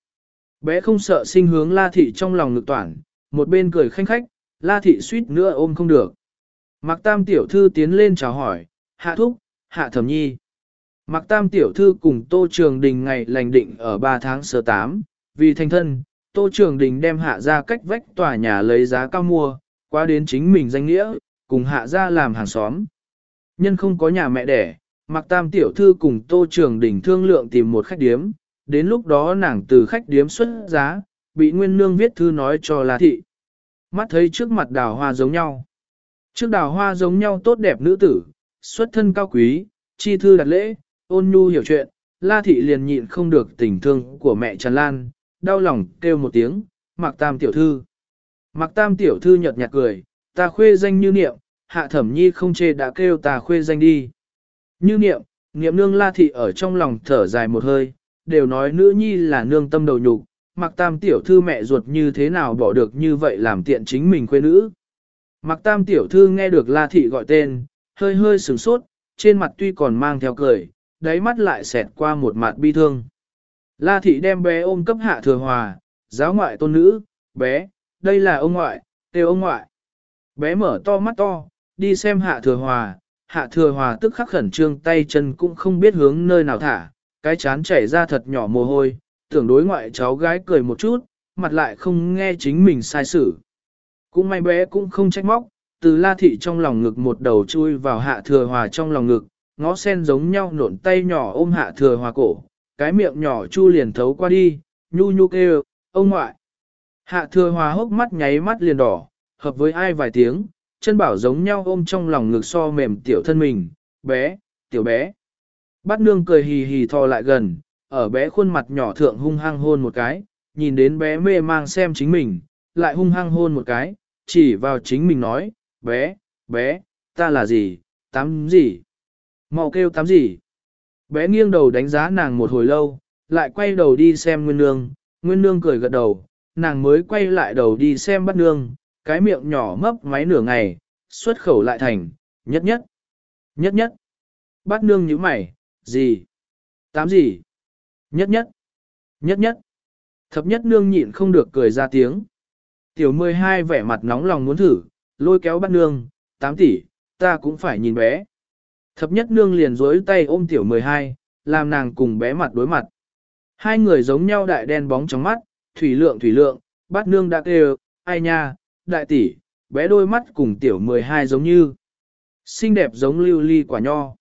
Bé không sợ sinh hướng la thị trong lòng ngực toàn, một bên cười khanh khách, la thị suýt nữa ôm không được. Mạc Tam tiểu thư tiến lên chào hỏi, hạ thúc, hạ thẩm nhi. Mạc Tam tiểu thư cùng Tô Trường Đình ngày lành định ở 3 tháng sơ 8, vì thành thân, Tô Trường Đình đem hạ ra cách vách tòa nhà lấy giá cao mua, qua đến chính mình danh nghĩa, cùng hạ ra làm hàng xóm. Nhân không có nhà mẹ đẻ, Mạc Tam tiểu thư cùng Tô Trường Đình thương lượng tìm một khách điếm, đến lúc đó nàng từ khách điếm xuất giá, bị Nguyên Nương viết thư nói cho La Thị. Mắt thấy trước mặt đào hoa giống nhau. Trước đào hoa giống nhau tốt đẹp nữ tử, xuất thân cao quý, chi thư đặt lễ, ôn nhu hiểu chuyện, La Thị liền nhịn không được tình thương của mẹ Trần Lan, đau lòng kêu một tiếng, Mặc Tam tiểu thư. Mặc Tam tiểu thư nhợt nhạt cười, ta khuê danh như niệm, hạ thẩm nhi không chê đã kêu ta khuê danh đi. Như niệm, niệm nương la thị ở trong lòng thở dài một hơi, đều nói nữ nhi là nương tâm đầu nhục, mặc tam tiểu thư mẹ ruột như thế nào bỏ được như vậy làm tiện chính mình khuê nữ. Mặc tam tiểu thư nghe được la thị gọi tên, hơi hơi sửng sốt, trên mặt tuy còn mang theo cười, đáy mắt lại xẹt qua một mặt bi thương. La thị đem bé ôm cấp hạ thừa hòa, giáo ngoại tôn nữ, bé, đây là ông ngoại, têu ông ngoại. Bé mở to mắt to, đi xem hạ thừa hòa, hạ thừa hòa tức khắc khẩn trương tay chân cũng không biết hướng nơi nào thả, cái chán chảy ra thật nhỏ mồ hôi, tưởng đối ngoại cháu gái cười một chút, mặt lại không nghe chính mình sai xử. Cũng may bé cũng không trách móc, từ la thị trong lòng ngực một đầu chui vào hạ thừa hòa trong lòng ngực, ngó sen giống nhau nộn tay nhỏ ôm hạ thừa hòa cổ, cái miệng nhỏ chu liền thấu qua đi, nhu nhu kêu, ông ngoại. Hạ thừa hòa hốc mắt nháy mắt liền đỏ, hợp với ai vài tiếng, chân bảo giống nhau ôm trong lòng ngực so mềm tiểu thân mình, bé, tiểu bé. Bát nương cười hì hì thò lại gần, ở bé khuôn mặt nhỏ thượng hung hăng hôn một cái, nhìn đến bé mê mang xem chính mình, lại hung hăng hôn một cái, chỉ vào chính mình nói, bé, bé, ta là gì, tắm gì, mau kêu tắm gì. Bé nghiêng đầu đánh giá nàng một hồi lâu, lại quay đầu đi xem Nguyên Nương, Nguyên Nương cười gật đầu, nàng mới quay lại đầu đi xem bắt nương, cái miệng nhỏ mấp máy nửa ngày, xuất khẩu lại thành, nhất nhất, nhất nhất. bắt nương nhíu mày, gì? Tám gì? Nhất nhất. Nhất nhất. Thập nhất nương nhịn không được cười ra tiếng. Tiểu 12 vẻ mặt nóng lòng muốn thử, lôi kéo bắt nương, 8 tỷ, ta cũng phải nhìn bé. Thập nhất nương liền dối tay ôm tiểu 12, làm nàng cùng bé mặt đối mặt. Hai người giống nhau đại đen bóng trong mắt, thủy lượng thủy lượng, bắt nương đã kêu, ai nha, đại tỷ, bé đôi mắt cùng tiểu 12 giống như. Xinh đẹp giống lưu ly quả nho.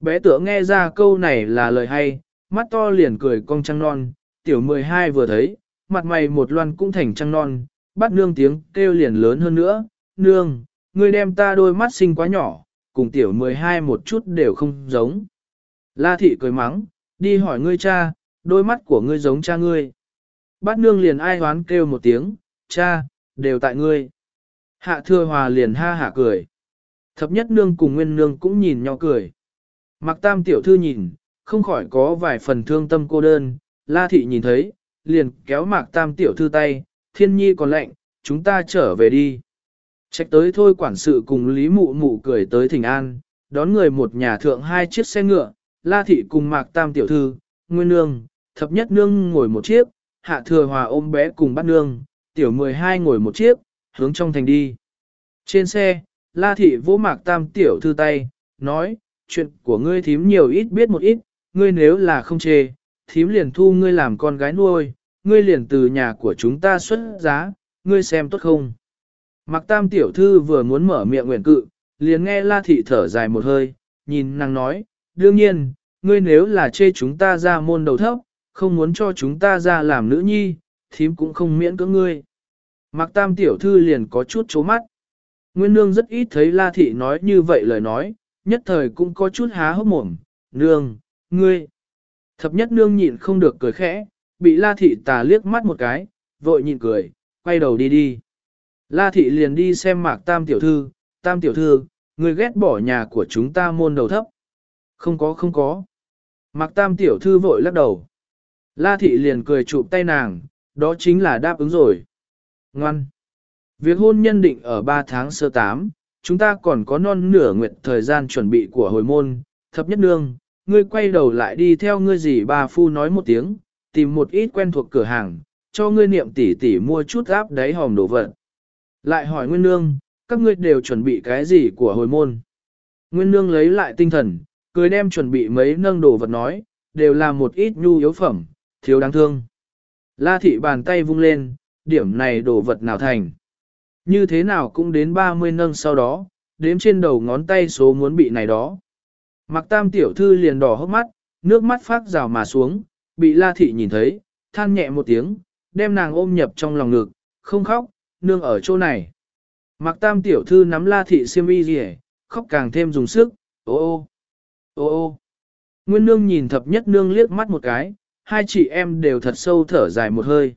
Bé tựa nghe ra câu này là lời hay, mắt to liền cười cong trăng non, tiểu 12 vừa thấy, mặt mày một loan cũng thành trăng non, bắt nương tiếng kêu liền lớn hơn nữa, nương, ngươi đem ta đôi mắt sinh quá nhỏ, cùng tiểu 12 một chút đều không giống. La thị cười mắng, đi hỏi ngươi cha, đôi mắt của ngươi giống cha ngươi. Bát nương liền ai hoán kêu một tiếng, cha, đều tại ngươi. Hạ thừa hòa liền ha hạ cười. Thập nhất nương cùng nguyên nương cũng nhìn nhau cười. Mặc tam tiểu thư nhìn, không khỏi có vài phần thương tâm cô đơn, la thị nhìn thấy, liền kéo mạc tam tiểu thư tay, thiên nhi còn lạnh, chúng ta trở về đi. Trách tới thôi quản sự cùng Lý Mụ Mụ cười tới Thịnh An, đón người một nhà thượng hai chiếc xe ngựa, La Thị cùng Mạc Tam Tiểu Thư, Nguyên Nương, Thập Nhất Nương ngồi một chiếc, Hạ Thừa Hòa ôm bé cùng bắt Nương, Tiểu 12 ngồi một chiếc, hướng trong thành đi. Trên xe, La Thị vỗ Mạc Tam Tiểu Thư tay, nói, chuyện của ngươi thím nhiều ít biết một ít, ngươi nếu là không chê, thím liền thu ngươi làm con gái nuôi, ngươi liền từ nhà của chúng ta xuất giá, ngươi xem tốt không. Mặc tam tiểu thư vừa muốn mở miệng nguyện cự, liền nghe la thị thở dài một hơi, nhìn nàng nói, đương nhiên, ngươi nếu là chê chúng ta ra môn đầu thấp, không muốn cho chúng ta ra làm nữ nhi, thím cũng không miễn cưỡng ngươi. Mặc tam tiểu thư liền có chút chố mắt. Nguyên nương rất ít thấy la thị nói như vậy lời nói, nhất thời cũng có chút há hốc mồm, nương, ngươi. Thập nhất nương nhịn không được cười khẽ, bị la thị tà liếc mắt một cái, vội nhịn cười, quay đầu đi đi. La thị liền đi xem mạc tam tiểu thư, tam tiểu thư, người ghét bỏ nhà của chúng ta môn đầu thấp. Không có không có. Mạc tam tiểu thư vội lắc đầu. La thị liền cười chụp tay nàng, đó chính là đáp ứng rồi. Ngoan. Việc hôn nhân định ở 3 tháng sơ 8, chúng ta còn có non nửa nguyện thời gian chuẩn bị của hồi môn, thập nhất nương, ngươi quay đầu lại đi theo ngươi gì bà phu nói một tiếng, tìm một ít quen thuộc cửa hàng, cho ngươi niệm tỷ tỷ mua chút áp đáy hòm đồ vật. Lại hỏi Nguyên Nương, các ngươi đều chuẩn bị cái gì của hồi môn? Nguyên Nương lấy lại tinh thần, cười đem chuẩn bị mấy nâng đồ vật nói, đều là một ít nhu yếu phẩm, thiếu đáng thương. La thị bàn tay vung lên, điểm này đồ vật nào thành. Như thế nào cũng đến 30 nâng sau đó, đếm trên đầu ngón tay số muốn bị này đó. Mặc tam tiểu thư liền đỏ hốc mắt, nước mắt phát rào mà xuống, bị la thị nhìn thấy, than nhẹ một tiếng, đem nàng ôm nhập trong lòng ngực, không khóc, nương ở chỗ này. Mặc tam tiểu thư nắm la thị xiêm y rỉ, khóc càng thêm dùng sức, ô ô, ô ô. Nguyên nương nhìn thập nhất nương liếc mắt một cái, hai chị em đều thật sâu thở dài một hơi.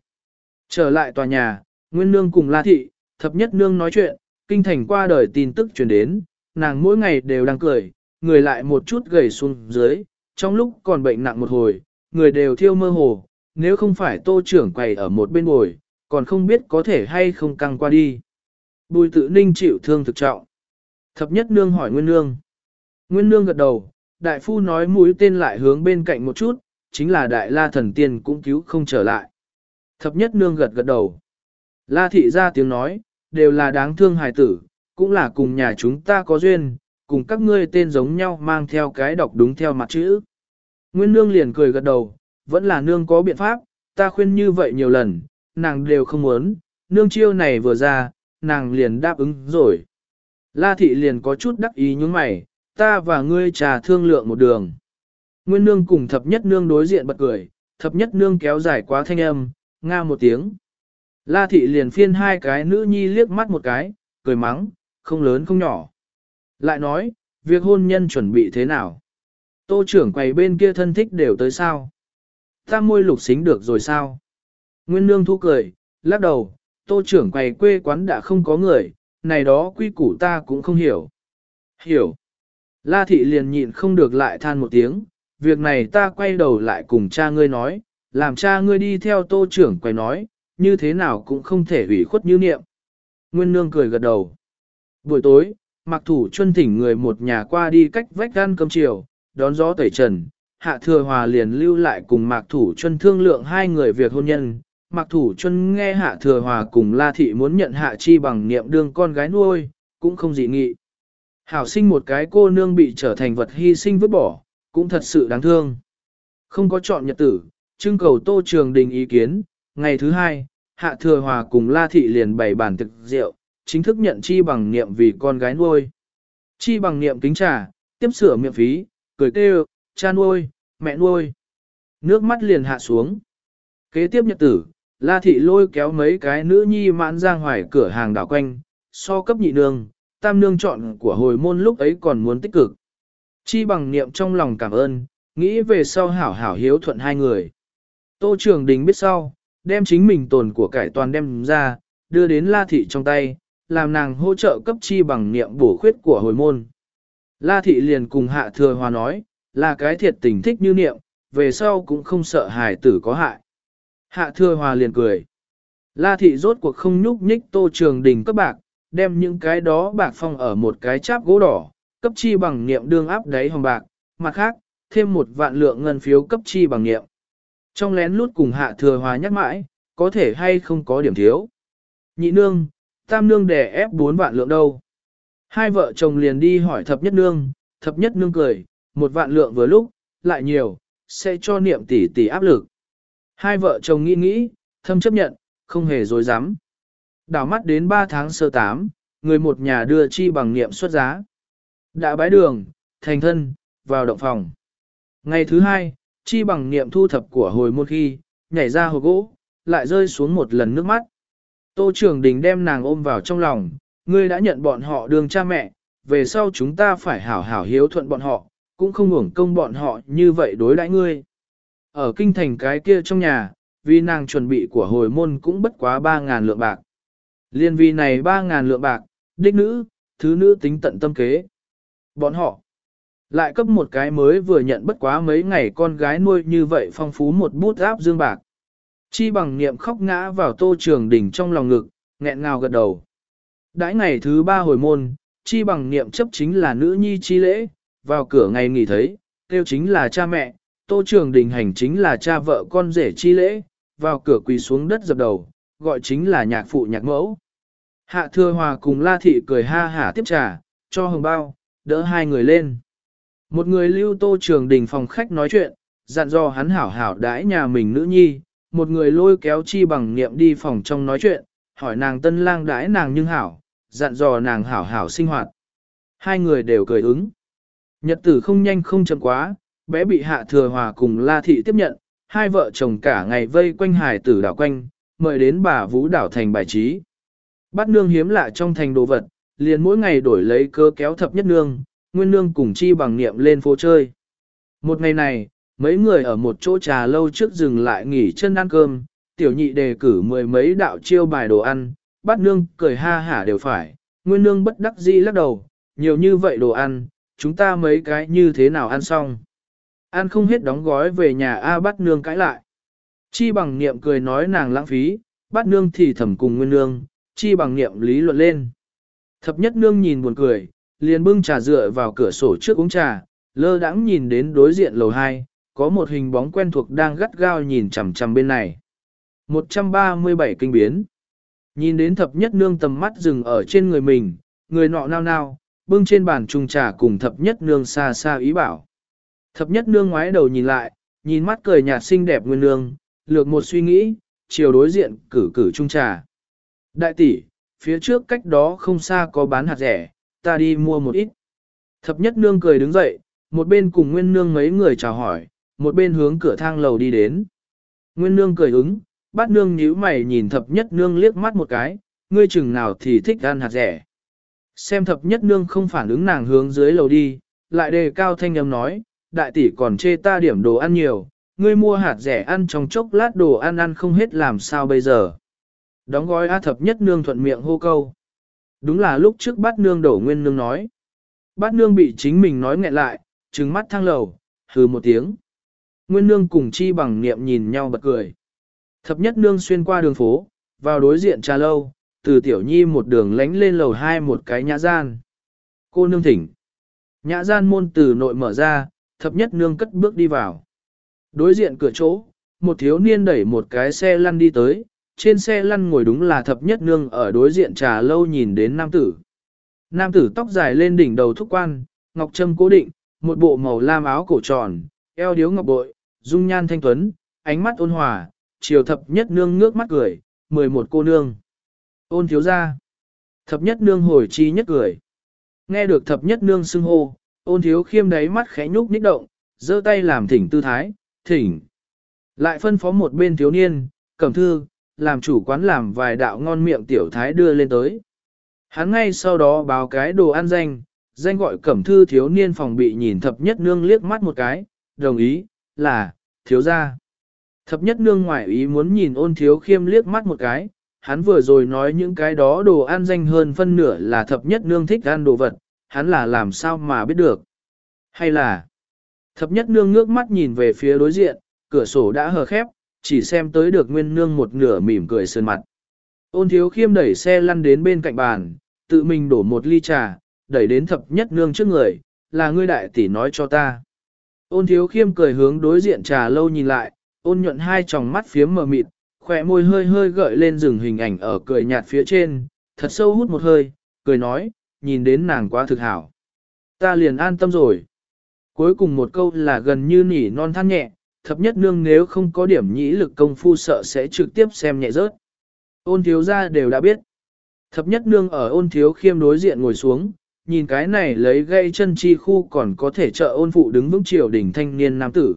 Trở lại tòa nhà, Nguyên nương cùng la thị, thập nhất nương nói chuyện, kinh thành qua đời tin tức truyền đến, nàng mỗi ngày đều đang cười, người lại một chút gầy xuống dưới, trong lúc còn bệnh nặng một hồi, người đều thiêu mơ hồ, nếu không phải tô trưởng quầy ở một bên bồi, còn không biết có thể hay không căng qua đi. Bùi tự ninh chịu thương thực trọng. Thập nhất nương hỏi Nguyên Nương. Nguyên Nương gật đầu, đại phu nói mũi tên lại hướng bên cạnh một chút, chính là đại la thần tiên cũng cứu không trở lại. Thập nhất nương gật gật đầu. La thị ra tiếng nói, đều là đáng thương hài tử, cũng là cùng nhà chúng ta có duyên, cùng các ngươi tên giống nhau mang theo cái đọc đúng theo mặt chữ. Nguyên nương liền cười gật đầu, vẫn là nương có biện pháp, ta khuyên như vậy nhiều lần, nàng đều không muốn, nương chiêu này vừa ra, nàng liền đáp ứng rồi. La thị liền có chút đắc ý nhướng mày, ta và ngươi trà thương lượng một đường. Nguyên nương cùng thập nhất nương đối diện bật cười, thập nhất nương kéo dài quá thanh âm, nga một tiếng. La thị liền phiên hai cái nữ nhi liếc mắt một cái, cười mắng, không lớn không nhỏ. Lại nói, việc hôn nhân chuẩn bị thế nào? Tô trưởng quầy bên kia thân thích đều tới sao? Ta môi lục xính được rồi sao? Nguyên nương thu cười, lắc đầu, tô trưởng quầy quê quán đã không có người, này đó quy củ ta cũng không hiểu. Hiểu. La thị liền nhịn không được lại than một tiếng, việc này ta quay đầu lại cùng cha ngươi nói, làm cha ngươi đi theo tô trưởng quầy nói, như thế nào cũng không thể hủy khuất như niệm. Nguyên nương cười gật đầu. Buổi tối, mặc thủ chuân thỉnh người một nhà qua đi cách vách gan cơm chiều, đón gió tẩy trần, Hạ Thừa Hòa liền lưu lại cùng Mạc Thủ Chuân thương lượng hai người việc hôn nhân. Mạc Thủ Chuân nghe Hạ Thừa Hòa cùng La Thị muốn nhận Hạ Chi bằng niệm đương con gái nuôi, cũng không dị nghị. Hảo sinh một cái cô nương bị trở thành vật hy sinh vứt bỏ, cũng thật sự đáng thương. Không có chọn nhật tử, trưng cầu Tô Trường Đình ý kiến, ngày thứ hai, Hạ Thừa Hòa cùng La Thị liền bày bản thực rượu, chính thức nhận chi bằng niệm vì con gái nuôi. Chi bằng niệm kính trà, tiếp sửa miệng phí, cười kêu, cha nuôi, mẹ nuôi. Nước mắt liền hạ xuống. Kế tiếp nhật tử, La Thị lôi kéo mấy cái nữ nhi mãn giang hoài cửa hàng đảo quanh, so cấp nhị nương, tam nương chọn của hồi môn lúc ấy còn muốn tích cực. Chi bằng niệm trong lòng cảm ơn, nghĩ về sau hảo hảo hiếu thuận hai người. Tô Trường Đình biết sau, đem chính mình tồn của cải toàn đem ra, đưa đến La Thị trong tay, làm nàng hỗ trợ cấp chi bằng niệm bổ khuyết của hồi môn. La Thị liền cùng Hạ Thừa Hòa nói, là cái thiệt tình thích như niệm, về sau cũng không sợ hài tử có hại. Hạ Thừa Hòa liền cười. La Thị rốt cuộc không nhúc nhích Tô Trường Đình cấp bạc, đem những cái đó bạc phong ở một cái cháp gỗ đỏ, cấp chi bằng niệm đương áp đáy hồng bạc, mặt khác, thêm một vạn lượng ngân phiếu cấp chi bằng niệm. Trong lén lút cùng hạ thừa hòa nhắc mãi, có thể hay không có điểm thiếu. Nhị nương, tam nương đẻ ép bốn vạn lượng đâu. Hai vợ chồng liền đi hỏi thập nhất nương, thập nhất nương cười, một vạn lượng vừa lúc, lại nhiều, sẽ cho niệm tỷ tỷ áp lực. Hai vợ chồng nghĩ nghĩ, thâm chấp nhận, không hề dối dám. Đảo mắt đến 3 tháng sơ tám, người một nhà đưa chi bằng niệm xuất giá. Đã bái đường, thành thân, vào động phòng. Ngày thứ hai, chi bằng niệm thu thập của hồi môn khi, nhảy ra hồ gỗ, lại rơi xuống một lần nước mắt. Tô trưởng đình đem nàng ôm vào trong lòng, ngươi đã nhận bọn họ đường cha mẹ, về sau chúng ta phải hảo hảo hiếu thuận bọn họ, cũng không hưởng công bọn họ như vậy đối đãi ngươi. Ở kinh thành cái kia trong nhà, vì nàng chuẩn bị của hồi môn cũng bất quá 3.000 lượng bạc. Liên vì này 3.000 lượng bạc, đích nữ, thứ nữ tính tận tâm kế. Bọn họ lại cấp một cái mới vừa nhận bất quá mấy ngày con gái nuôi như vậy phong phú một bút áp dương bạc. Chi bằng niệm khóc ngã vào tô trường đỉnh trong lòng ngực, nghẹn ngào gật đầu. Đãi ngày thứ ba hồi môn, chi bằng niệm chấp chính là nữ nhi chi lễ, vào cửa ngày nghỉ thấy, tiêu chính là cha mẹ, tô trường đình hành chính là cha vợ con rể chi lễ, vào cửa quỳ xuống đất dập đầu, gọi chính là nhạc phụ nhạc mẫu. Hạ thừa hòa cùng la thị cười ha hả tiếp trà, cho hồng bao, đỡ hai người lên. Một người lưu tô trường đình phòng khách nói chuyện, dặn dò hắn hảo hảo đãi nhà mình nữ nhi, một người lôi kéo chi bằng niệm đi phòng trong nói chuyện, hỏi nàng tân lang đãi nàng nhưng hảo, dặn dò nàng hảo hảo sinh hoạt. Hai người đều cười ứng. Nhật tử không nhanh không chậm quá, bé bị hạ thừa hòa cùng la thị tiếp nhận, hai vợ chồng cả ngày vây quanh hải tử đảo quanh, mời đến bà vũ đảo thành bài trí. Bắt nương hiếm lạ trong thành đồ vật, liền mỗi ngày đổi lấy cơ kéo thập nhất nương, nguyên nương cùng chi bằng niệm lên phố chơi. Một ngày này, mấy người ở một chỗ trà lâu trước dừng lại nghỉ chân ăn cơm, tiểu nhị đề cử mười mấy đạo chiêu bài đồ ăn, Bát nương cười ha hả đều phải, nguyên nương bất đắc dĩ lắc đầu, nhiều như vậy đồ ăn, chúng ta mấy cái như thế nào ăn xong. Ăn không hết đóng gói về nhà A Bát nương cãi lại. Chi bằng niệm cười nói nàng lãng phí, Bát nương thì thầm cùng nguyên nương, chi bằng niệm lý luận lên. Thập nhất nương nhìn buồn cười, liền bưng trà dựa vào cửa sổ trước uống trà, lơ đãng nhìn đến đối diện lầu 2, có một hình bóng quen thuộc đang gắt gao nhìn chằm chằm bên này. 137 kinh biến. Nhìn đến thập nhất nương tầm mắt dừng ở trên người mình, người nọ nao nao, bưng trên bàn trung trà cùng thập nhất nương xa xa ý bảo. Thập nhất nương ngoái đầu nhìn lại, nhìn mắt cười nhạt xinh đẹp nguyên nương, lược một suy nghĩ, chiều đối diện cử cử trung trà. Đại tỷ, phía trước cách đó không xa có bán hạt rẻ, ta đi mua một ít. Thập nhất nương cười đứng dậy, một bên cùng nguyên nương mấy người chào hỏi, một bên hướng cửa thang lầu đi đến. Nguyên nương cười ứng, bát nương nhíu mày nhìn thập nhất nương liếc mắt một cái, ngươi chừng nào thì thích ăn hạt rẻ. Xem thập nhất nương không phản ứng nàng hướng dưới lầu đi, lại đề cao thanh âm nói, đại tỷ còn chê ta điểm đồ ăn nhiều, ngươi mua hạt rẻ ăn trong chốc lát đồ ăn ăn không hết làm sao bây giờ. Đóng gói A thập nhất nương thuận miệng hô câu. Đúng là lúc trước bát nương đổ nguyên nương nói. Bát nương bị chính mình nói nghẹn lại, trừng mắt thang lầu, hừ một tiếng. Nguyên nương cùng chi bằng niệm nhìn nhau bật cười. Thập nhất nương xuyên qua đường phố, vào đối diện trà lâu, từ tiểu nhi một đường lánh lên lầu hai một cái nhã gian. Cô nương thỉnh. Nhã gian môn từ nội mở ra, thập nhất nương cất bước đi vào. Đối diện cửa chỗ, một thiếu niên đẩy một cái xe lăn đi tới, trên xe lăn ngồi đúng là thập nhất nương ở đối diện trà lâu nhìn đến nam tử. Nam tử tóc dài lên đỉnh đầu thúc quan, ngọc trâm cố định, một bộ màu lam áo cổ tròn, eo điếu ngọc bội, dung nhan thanh tuấn, ánh mắt ôn hòa, chiều thập nhất nương ngước mắt cười, mười một cô nương. Ôn thiếu ra. Thập nhất nương hồi chi nhất cười. Nghe được thập nhất nương xưng hô, ôn thiếu khiêm đáy mắt khẽ nhúc nhích động, giơ tay làm thỉnh tư thái, thỉnh. Lại phân phó một bên thiếu niên, cẩm thư, làm chủ quán làm vài đạo ngon miệng tiểu thái đưa lên tới. Hắn ngay sau đó báo cái đồ ăn danh, danh gọi cẩm thư thiếu niên phòng bị nhìn thập nhất nương liếc mắt một cái, đồng ý, là, thiếu gia. Thập nhất nương ngoại ý muốn nhìn ôn thiếu khiêm liếc mắt một cái, hắn vừa rồi nói những cái đó đồ ăn danh hơn phân nửa là thập nhất nương thích ăn đồ vật, hắn là làm sao mà biết được. Hay là, thập nhất nương ngước mắt nhìn về phía đối diện, cửa sổ đã hờ khép, chỉ xem tới được nguyên nương một nửa mỉm cười sơn mặt. Ôn thiếu khiêm đẩy xe lăn đến bên cạnh bàn, tự mình đổ một ly trà, đẩy đến thập nhất nương trước người, là ngươi đại tỷ nói cho ta. Ôn thiếu khiêm cười hướng đối diện trà lâu nhìn lại, ôn nhuận hai tròng mắt phiếm mờ mịt, khỏe môi hơi hơi gợi lên rừng hình ảnh ở cười nhạt phía trên, thật sâu hút một hơi, cười nói, nhìn đến nàng quá thực hảo. Ta liền an tâm rồi. Cuối cùng một câu là gần như nỉ non than nhẹ, thập nhất nương nếu không có điểm nhĩ lực công phu sợ sẽ trực tiếp xem nhẹ rớt. Ôn thiếu ra đều đã biết. Thập nhất nương ở ôn thiếu khiêm đối diện ngồi xuống, nhìn cái này lấy gây chân chi khu còn có thể trợ ôn phụ đứng vững triều đỉnh thanh niên nam tử.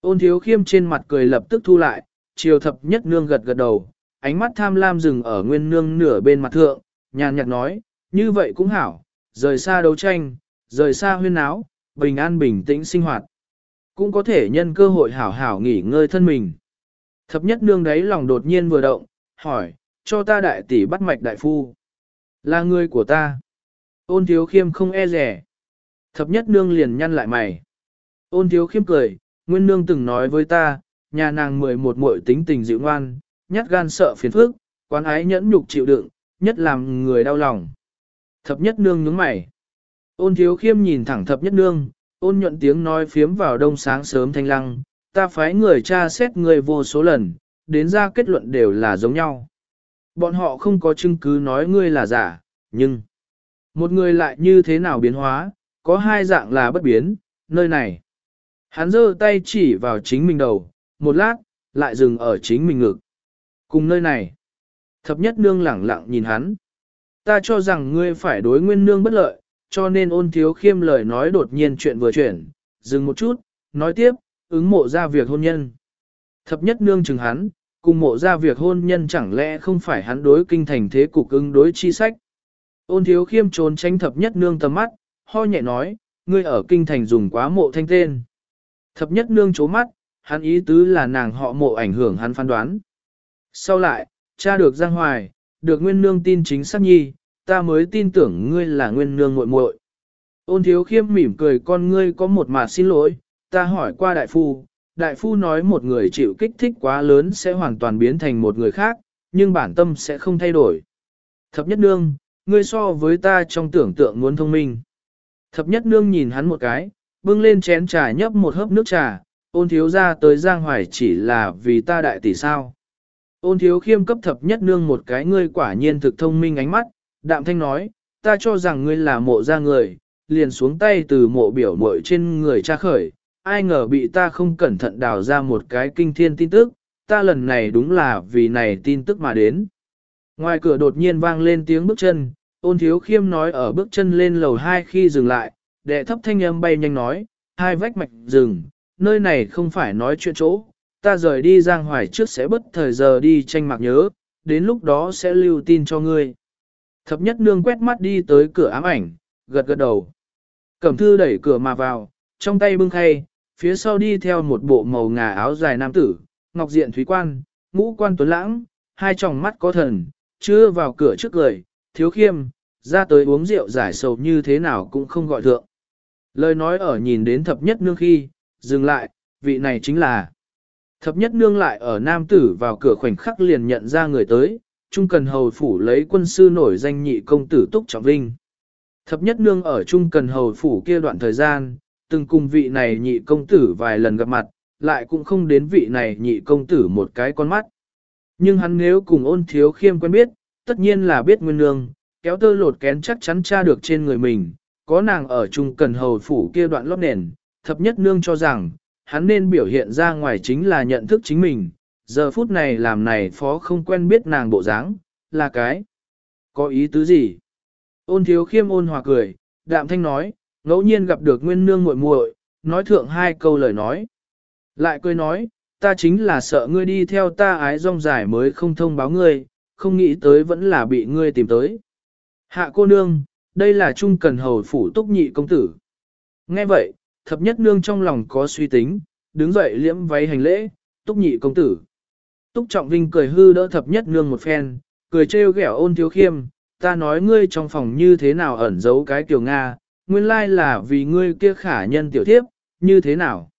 Ôn thiếu khiêm trên mặt cười lập tức thu lại, triều thập nhất nương gật gật đầu, ánh mắt tham lam dừng ở nguyên nương nửa bên mặt thượng, nhàn nhạt nói, như vậy cũng hảo, rời xa đấu tranh, rời xa huyên áo, bình an bình tĩnh sinh hoạt. Cũng có thể nhân cơ hội hảo hảo nghỉ ngơi thân mình. Thập nhất nương đấy lòng đột nhiên vừa động, hỏi, cho ta đại tỷ bắt mạch đại phu. Là người của ta. Ôn thiếu khiêm không e rẻ. Thập nhất nương liền nhăn lại mày. Ôn thiếu khiêm cười, nguyên nương từng nói với ta, nhà nàng mười một muội tính tình dịu ngoan, nhát gan sợ phiền phức, quán ái nhẫn nhục chịu đựng, nhất làm người đau lòng. Thập nhất nương nhướng mày. Ôn thiếu khiêm nhìn thẳng thập nhất nương, ôn nhuận tiếng nói phiếm vào đông sáng sớm thanh lăng, ta phái người tra xét người vô số lần, đến ra kết luận đều là giống nhau. Bọn họ không có chứng cứ nói ngươi là giả, nhưng một người lại như thế nào biến hóa, có hai dạng là bất biến, nơi này. Hắn giơ tay chỉ vào chính mình đầu, một lát, lại dừng ở chính mình ngực. Cùng nơi này, thập nhất nương lẳng lặng nhìn hắn. Ta cho rằng ngươi phải đối nguyên nương bất lợi, cho nên ôn thiếu khiêm lời nói đột nhiên chuyện vừa chuyển, dừng một chút, nói tiếp, ứng mộ ra việc hôn nhân. Thập nhất nương chừng hắn, cùng mộ ra việc hôn nhân chẳng lẽ không phải hắn đối kinh thành thế cục ứng đối chi sách. Ôn thiếu khiêm trốn tránh thập nhất nương tầm mắt, ho nhẹ nói, ngươi ở kinh thành dùng quá mộ thanh tên. Thập nhất nương chố mắt, hắn ý tứ là nàng họ mộ ảnh hưởng hắn phán đoán. Sau lại, cha được Giang Hoài, được nguyên nương tin chính xác nhi, ta mới tin tưởng ngươi là nguyên nương muội muội. Ôn thiếu khiêm mỉm cười con ngươi có một mà xin lỗi, ta hỏi qua đại phu, đại phu nói một người chịu kích thích quá lớn sẽ hoàn toàn biến thành một người khác, nhưng bản tâm sẽ không thay đổi. Thập nhất nương, ngươi so với ta trong tưởng tượng muốn thông minh. Thập nhất nương nhìn hắn một cái, bưng lên chén trà nhấp một hớp nước trà, ôn thiếu ra tới Giang Hoài chỉ là vì ta đại tỷ sao. Ôn thiếu khiêm cấp thập nhất nương một cái ngươi quả nhiên thực thông minh ánh mắt, đạm thanh nói, ta cho rằng ngươi là mộ ra người, liền xuống tay từ mộ biểu mội trên người cha khởi, ai ngờ bị ta không cẩn thận đào ra một cái kinh thiên tin tức, ta lần này đúng là vì này tin tức mà đến. Ngoài cửa đột nhiên vang lên tiếng bước chân, ôn thiếu khiêm nói ở bước chân lên lầu hai khi dừng lại, đệ thấp thanh âm bay nhanh nói, hai vách mạch dừng, nơi này không phải nói chuyện chỗ, ta rời đi giang hoài trước sẽ bất thời giờ đi tranh mạc nhớ, đến lúc đó sẽ lưu tin cho ngươi. Thập nhất nương quét mắt đi tới cửa ám ảnh, gật gật đầu. Cẩm thư đẩy cửa mà vào, trong tay bưng khay, phía sau đi theo một bộ màu ngà áo dài nam tử, ngọc diện thúy quan, ngũ quan tuấn lãng, hai tròng mắt có thần, chưa vào cửa trước lời, thiếu khiêm, ra tới uống rượu giải sầu như thế nào cũng không gọi thượng. Lời nói ở nhìn đến thập nhất nương khi, dừng lại, vị này chính là. Thập nhất nương lại ở nam tử vào cửa khoảnh khắc liền nhận ra người tới, Trung Cần Hầu Phủ lấy quân sư nổi danh nhị công tử Túc Trọng Vinh. Thập nhất nương ở Trung Cần Hầu Phủ kia đoạn thời gian, từng cùng vị này nhị công tử vài lần gặp mặt, lại cũng không đến vị này nhị công tử một cái con mắt. Nhưng hắn nếu cùng ôn thiếu khiêm quen biết, tất nhiên là biết nguyên nương, kéo tơ lột kén chắc chắn tra được trên người mình, có nàng ở chung cần hầu phủ kia đoạn lót nền, thập nhất nương cho rằng, hắn nên biểu hiện ra ngoài chính là nhận thức chính mình, giờ phút này làm này phó không quen biết nàng bộ dáng, là cái. Có ý tứ gì? Ôn thiếu khiêm ôn hòa cười, đạm thanh nói, ngẫu nhiên gặp được nguyên nương muội muội, nói thượng hai câu lời nói. Lại cười nói, ta chính là sợ ngươi đi theo ta ái rong dài mới không thông báo ngươi, không nghĩ tới vẫn là bị ngươi tìm tới. Hạ cô nương, đây là trung cần hầu phủ túc nhị công tử. Nghe vậy, thập nhất nương trong lòng có suy tính, đứng dậy liễm váy hành lễ, túc nhị công tử. Túc trọng vinh cười hư đỡ thập nhất nương một phen, cười trêu ghẹo ôn thiếu khiêm, ta nói ngươi trong phòng như thế nào ẩn giấu cái tiểu Nga, nguyên lai là vì ngươi kia khả nhân tiểu thiếp, như thế nào?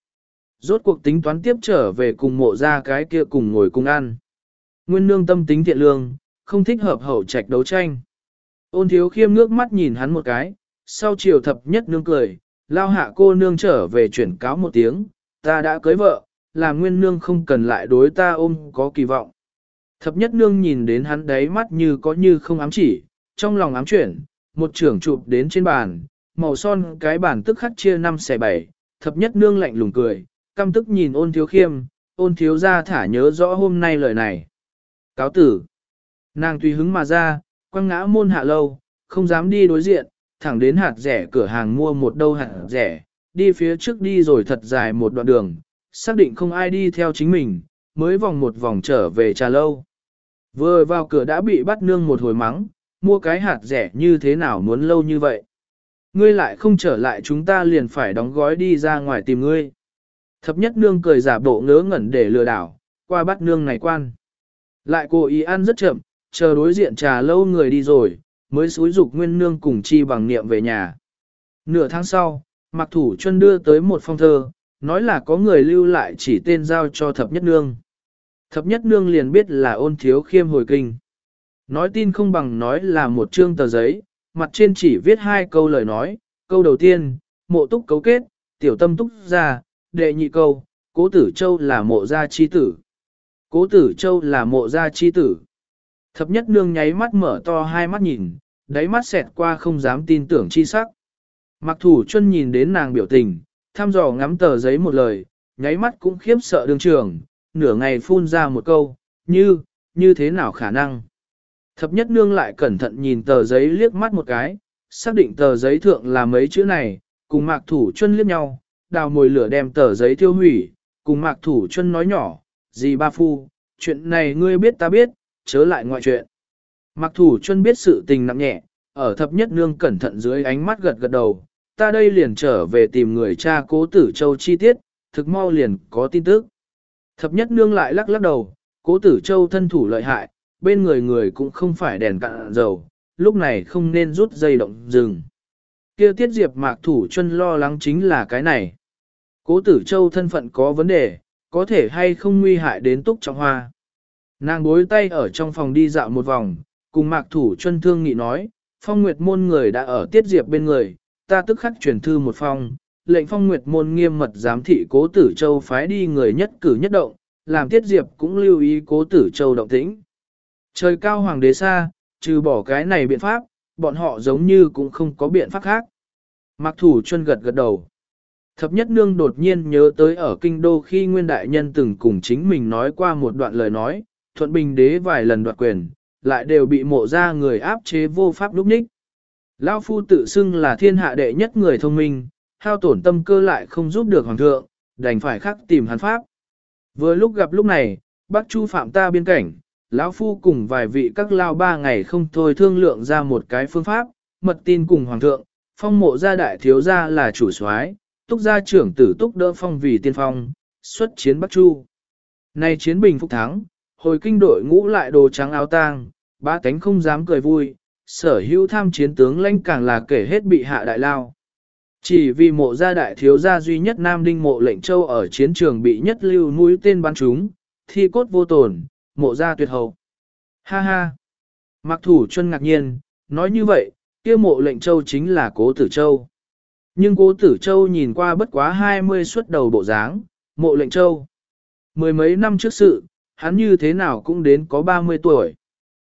Rốt cuộc tính toán tiếp trở về cùng mộ ra cái kia cùng ngồi cùng ăn. Nguyên nương tâm tính thiện lương, không thích hợp hậu trạch đấu tranh. Ôn thiếu khiêm ngước mắt nhìn hắn một cái, sau chiều thập nhất nương cười, lao hạ cô nương trở về chuyển cáo một tiếng, ta đã cưới vợ, là nguyên nương không cần lại đối ta ôm có kỳ vọng. Thập nhất nương nhìn đến hắn đáy mắt như có như không ám chỉ, trong lòng ám chuyển, một trưởng chụp đến trên bàn, màu son cái bàn tức khắc chia năm xẻ bảy, thập nhất nương lạnh lùng cười, căm tức nhìn ôn thiếu khiêm, ôn thiếu ra thả nhớ rõ hôm nay lời này. Cáo tử, nàng tùy hứng mà ra, quăng ngã môn hạ lâu, không dám đi đối diện, thẳng đến hạt rẻ cửa hàng mua một đâu hạt rẻ, đi phía trước đi rồi thật dài một đoạn đường, xác định không ai đi theo chính mình, mới vòng một vòng trở về trà lâu. Vừa vào cửa đã bị bắt nương một hồi mắng, mua cái hạt rẻ như thế nào muốn lâu như vậy. Ngươi lại không trở lại chúng ta liền phải đóng gói đi ra ngoài tìm ngươi. Thập nhất nương cười giả bộ ngớ ngẩn để lừa đảo, qua bắt nương này quan. Lại cố ý ăn rất chậm, chờ đối diện trà lâu người đi rồi, mới xúi dục nguyên nương cùng chi bằng niệm về nhà. Nửa tháng sau, Mạc thủ Chuân đưa tới một phong thơ, nói là có người lưu lại chỉ tên giao cho thập nhất nương. Thập nhất nương liền biết là ôn thiếu khiêm hồi kinh. Nói tin không bằng nói là một chương tờ giấy, mặt trên chỉ viết hai câu lời nói, câu đầu tiên, mộ túc cấu kết, tiểu tâm túc ra, đệ nhị câu, cố tử châu là mộ gia chi tử. Cố tử châu là mộ gia chi tử. Thập nhất nương nháy mắt mở to hai mắt nhìn, đáy mắt xẹt qua không dám tin tưởng chi sắc. Mặc thủ chân nhìn đến nàng biểu tình, thăm dò ngắm tờ giấy một lời, nháy mắt cũng khiếp sợ đương trường, nửa ngày phun ra một câu, như, như thế nào khả năng. Thập nhất nương lại cẩn thận nhìn tờ giấy liếc mắt một cái, xác định tờ giấy thượng là mấy chữ này, cùng mạc thủ chân liếc nhau, đào mồi lửa đem tờ giấy tiêu hủy, cùng mạc thủ chân nói nhỏ, gì ba phu, chuyện này ngươi biết ta biết, chớ lại ngoại chuyện. mặc thủ chân biết sự tình nặng nhẹ, ở thập nhất nương cẩn thận dưới ánh mắt gật gật đầu, ta đây liền trở về tìm người cha cố tử châu chi tiết, thực mau liền có tin tức. Thập nhất nương lại lắc lắc đầu, cố tử châu thân thủ lợi hại, bên người người cũng không phải đèn cạn dầu, lúc này không nên rút dây động dừng. Kia tiết diệp mạc thủ chân lo lắng chính là cái này. Cố tử châu thân phận có vấn đề, có thể hay không nguy hại đến túc trọng hoa. Nàng bối tay ở trong phòng đi dạo một vòng, cùng mạc thủ chân thương nghị nói, phong nguyệt môn người đã ở tiết diệp bên người, ta tức khắc truyền thư một phong, lệnh phong nguyệt môn nghiêm mật giám thị cố tử châu phái đi người nhất cử nhất động, làm tiết diệp cũng lưu ý cố tử châu động tĩnh. Trời cao hoàng đế xa, trừ bỏ cái này biện pháp, bọn họ giống như cũng không có biện pháp khác. Mặc thủ chân gật gật đầu. Thập nhất nương đột nhiên nhớ tới ở kinh đô khi nguyên đại nhân từng cùng chính mình nói qua một đoạn lời nói, thuận bình đế vài lần đoạt quyền, lại đều bị mộ ra người áp chế vô pháp lúc ních. Lao phu tự xưng là thiên hạ đệ nhất người thông minh, hao tổn tâm cơ lại không giúp được hoàng thượng, đành phải khắc tìm hắn pháp. Vừa lúc gặp lúc này, bác chu phạm ta biên cảnh, lão phu cùng vài vị các lao ba ngày không thôi thương lượng ra một cái phương pháp, mật tin cùng hoàng thượng, phong mộ gia đại thiếu gia là chủ soái, túc gia trưởng tử túc đỡ phong vì tiên phong, xuất chiến Bắc Chu. Nay chiến bình phục thắng, hồi kinh đội ngũ lại đồ trắng áo tang, ba tánh không dám cười vui, sở hữu tham chiến tướng lãnh càng là kể hết bị hạ đại lao. Chỉ vì mộ gia đại thiếu gia duy nhất Nam Đinh mộ lệnh châu ở chiến trường bị nhất lưu mũi tên bắn trúng, thi cốt vô tổn, mộ gia tuyệt hậu. Ha ha! Mặc thủ chân ngạc nhiên, nói như vậy, kia mộ lệnh châu chính là cố tử châu. Nhưng cố tử châu nhìn qua bất quá 20 xuất đầu bộ dáng, mộ lệnh châu. Mười mấy năm trước sự, hắn như thế nào cũng đến có 30 tuổi.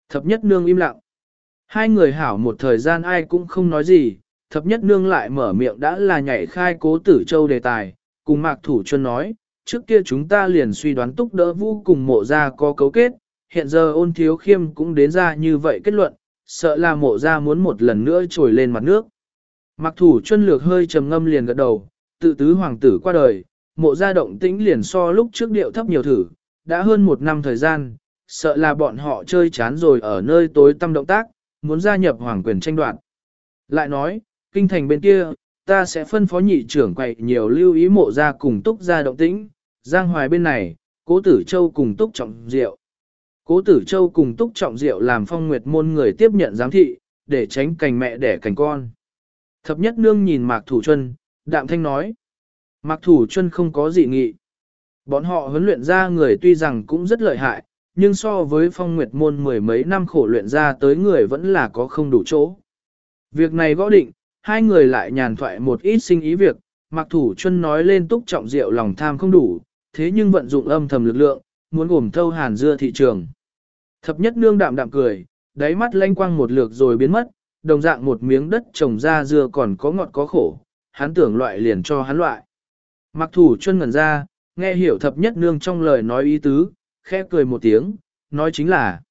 Thập nhất nương im lặng. Hai người hảo một thời gian ai cũng không nói gì, thập nhất nương lại mở miệng đã là nhảy khai cố tử châu đề tài, cùng mạc thủ chân nói, trước kia chúng ta liền suy đoán túc đỡ vũ cùng mộ ra có cấu kết, hiện giờ ôn thiếu khiêm cũng đến ra như vậy kết luận, sợ là mộ ra muốn một lần nữa trồi lên mặt nước. Mạc thủ chân lược hơi trầm ngâm liền gật đầu, tự tứ hoàng tử qua đời, mộ ra động tĩnh liền so lúc trước điệu thấp nhiều thử, đã hơn một năm thời gian, sợ là bọn họ chơi chán rồi ở nơi tối tâm động tác, muốn gia nhập hoàng quyền tranh đoạt. Lại nói, kinh thành bên kia, ta sẽ phân phó nhị trưởng quậy nhiều lưu ý mộ ra cùng túc ra động tĩnh, giang hoài bên này, cố tử châu cùng túc trọng diệu. Cố tử châu cùng túc trọng diệu làm phong nguyệt môn người tiếp nhận giám thị, để tránh cành mẹ đẻ cành con. Thập nhất nương nhìn mạc thủ chân, đạm thanh nói. Mạc thủ chân không có dị nghị. Bọn họ huấn luyện ra người tuy rằng cũng rất lợi hại, nhưng so với phong nguyệt môn mười mấy năm khổ luyện ra tới người vẫn là có không đủ chỗ. Việc này gõ định, hai người lại nhàn thoại một ít sinh ý việc, mặc thủ chân nói lên túc trọng rượu lòng tham không đủ, thế nhưng vận dụng âm thầm lực lượng, muốn gồm thâu hàn dưa thị trường. Thập nhất nương đạm đạm cười, đáy mắt lanh quang một lượt rồi biến mất, đồng dạng một miếng đất trồng ra dưa còn có ngọt có khổ, hắn tưởng loại liền cho hắn loại. Mặc thủ chân ngẩn ra, nghe hiểu thập nhất nương trong lời nói ý tứ, khẽ cười một tiếng, nói chính là.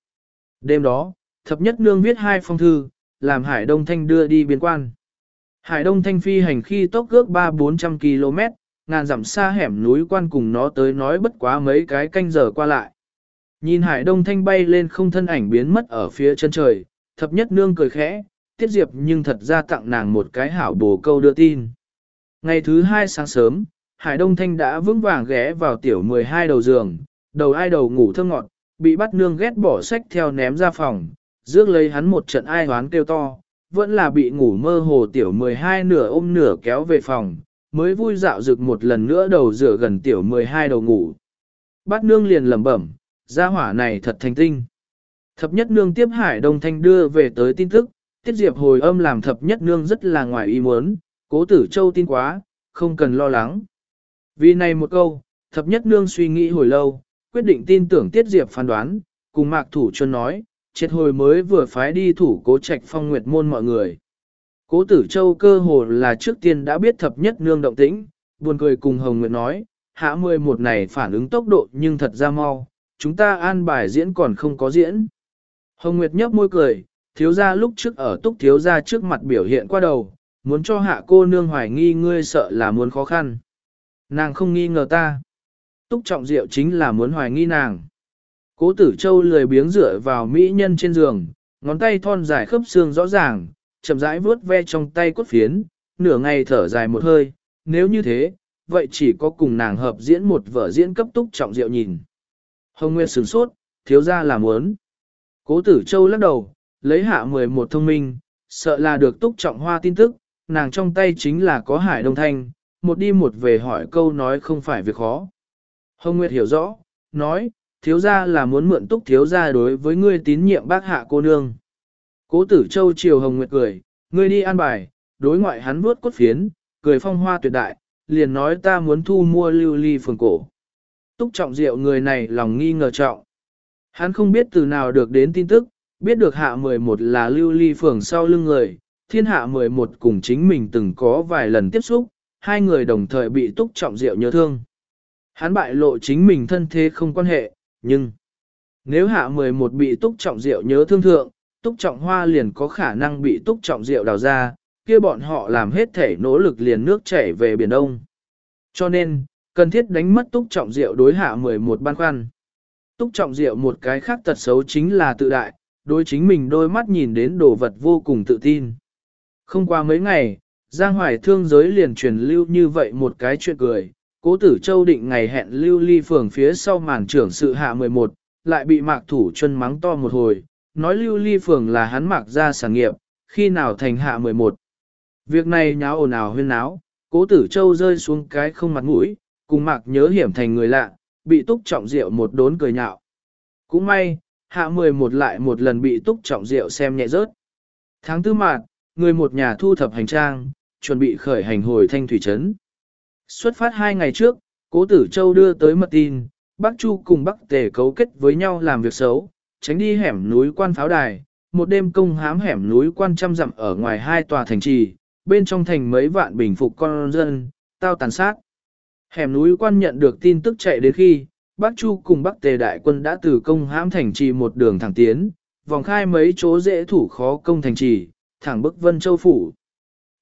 Đêm đó, thập nhất nương viết hai phong thư, làm Hải Đông Thanh đưa đi biên quan. Hải Đông Thanh phi hành khi tốc ước 3-400 km, ngàn dặm xa hẻm núi quan cùng nó tới nói bất quá mấy cái canh giờ qua lại. Nhìn Hải Đông Thanh bay lên không thân ảnh biến mất ở phía chân trời, thập nhất nương cười khẽ, tiết diệp nhưng thật ra tặng nàng một cái hảo bồ câu đưa tin. Ngày thứ hai sáng sớm, Hải Đông Thanh đã vững vàng ghé vào tiểu 12 đầu giường, đầu ai đầu ngủ thơm ngọt, bị bắt nương ghét bỏ sách theo ném ra phòng, rước lấy hắn một trận ai hoán kêu to, vẫn là bị ngủ mơ hồ tiểu 12 nửa ôm nửa kéo về phòng, mới vui dạo rực một lần nữa đầu rửa gần tiểu 12 đầu ngủ. Bắt nương liền lẩm bẩm, gia hỏa này thật thành tinh. Thập nhất nương tiếp hải đông thanh đưa về tới tin tức, tiết diệp hồi âm làm thập nhất nương rất là ngoài ý muốn, cố tử châu tin quá, không cần lo lắng. Vì này một câu, thập nhất nương suy nghĩ hồi lâu, quyết định tin tưởng tiết diệp phán đoán, cùng mạc thủ chân nói, triệt hồi mới vừa phái đi thủ cố trạch phong nguyệt môn mọi người. Cố tử châu cơ hồ là trước tiên đã biết thập nhất nương động tĩnh, buồn cười cùng Hồng Nguyệt nói, hạ mười một này phản ứng tốc độ nhưng thật ra mau, chúng ta an bài diễn còn không có diễn. Hồng Nguyệt nhấp môi cười, thiếu gia lúc trước ở túc thiếu gia trước mặt biểu hiện qua đầu, muốn cho hạ cô nương hoài nghi ngươi sợ là muốn khó khăn. Nàng không nghi ngờ ta. Túc trọng diệu chính là muốn hoài nghi nàng. Cố tử châu lười biếng dựa vào mỹ nhân trên giường, ngón tay thon dài khớp xương rõ ràng, chậm rãi vuốt ve trong tay cốt phiến, nửa ngày thở dài một hơi, nếu như thế, vậy chỉ có cùng nàng hợp diễn một vở diễn cấp túc trọng diệu nhìn. Hồng Nguyệt sửng sốt, thiếu ra là muốn. Cố tử châu lắc đầu, lấy hạ 11 thông minh, sợ là được túc trọng hoa tin tức, nàng trong tay chính là có hải đông thanh, một đi một về hỏi câu nói không phải việc khó. Hồng Nguyệt hiểu rõ, nói, thiếu gia là muốn mượn túc thiếu gia đối với ngươi tín nhiệm bác hạ cô nương. Cố tử châu chiều Hồng Nguyệt cười, ngươi đi an bài, đối ngoại hắn vuốt cốt phiến, cười phong hoa tuyệt đại, liền nói ta muốn thu mua lưu ly phường cổ. Túc trọng diệu người này lòng nghi ngờ trọng. Hắn không biết từ nào được đến tin tức, biết được hạ 11 là lưu ly phường sau lưng người, thiên hạ 11 cùng chính mình từng có vài lần tiếp xúc, hai người đồng thời bị túc trọng diệu nhớ thương. Hắn bại lộ chính mình thân thế không quan hệ, nhưng nếu hạ 11 bị túc trọng diệu nhớ thương thượng, túc trọng hoa liền có khả năng bị túc trọng diệu đào ra, kia bọn họ làm hết thể nỗ lực liền nước chảy về Biển Đông. Cho nên, cần thiết đánh mất túc trọng diệu đối hạ 11 ban khoăn. Túc trọng diệu một cái khác tật xấu chính là tự đại, đối chính mình đôi mắt nhìn đến đồ vật vô cùng tự tin. Không qua mấy ngày, Giang Hoài thương giới liền truyền lưu như vậy một cái chuyện cười, cố tử châu định ngày hẹn lưu ly phường phía sau màn trưởng sự hạ 11, lại bị mạc thủ chân mắng to một hồi, nói lưu ly phường là hắn mạc ra sản nghiệp, khi nào thành hạ 11. Việc này nháo ồn ào huyên náo, cố tử châu rơi xuống cái không mặt mũi, cùng mạc nhớ hiểm thành người lạ, bị túc trọng rượu một đốn cười nhạo. Cũng may, hạ 11 lại một lần bị túc trọng rượu xem nhẹ rớt. Tháng tư mạt, người một nhà thu thập hành trang, chuẩn bị khởi hành hồi thanh thủy trấn. Xuất phát hai ngày trước, cố tử châu đưa tới mật tin, Bắc Chu cùng Bắc Tề cấu kết với nhau làm việc xấu, tránh đi hẻm núi quan pháo đài, một đêm công hám hẻm núi quan trăm dặm ở ngoài hai tòa thành trì, bên trong thành mấy vạn bình phục con dân, tao tàn sát. Hẻm núi quan nhận được tin tức chạy đến khi, Bắc Chu cùng Bắc Tề đại quân đã từ công hãm thành trì một đường thẳng tiến, vòng khai mấy chỗ dễ thủ khó công thành trì, thẳng bức Vân Châu Phủ.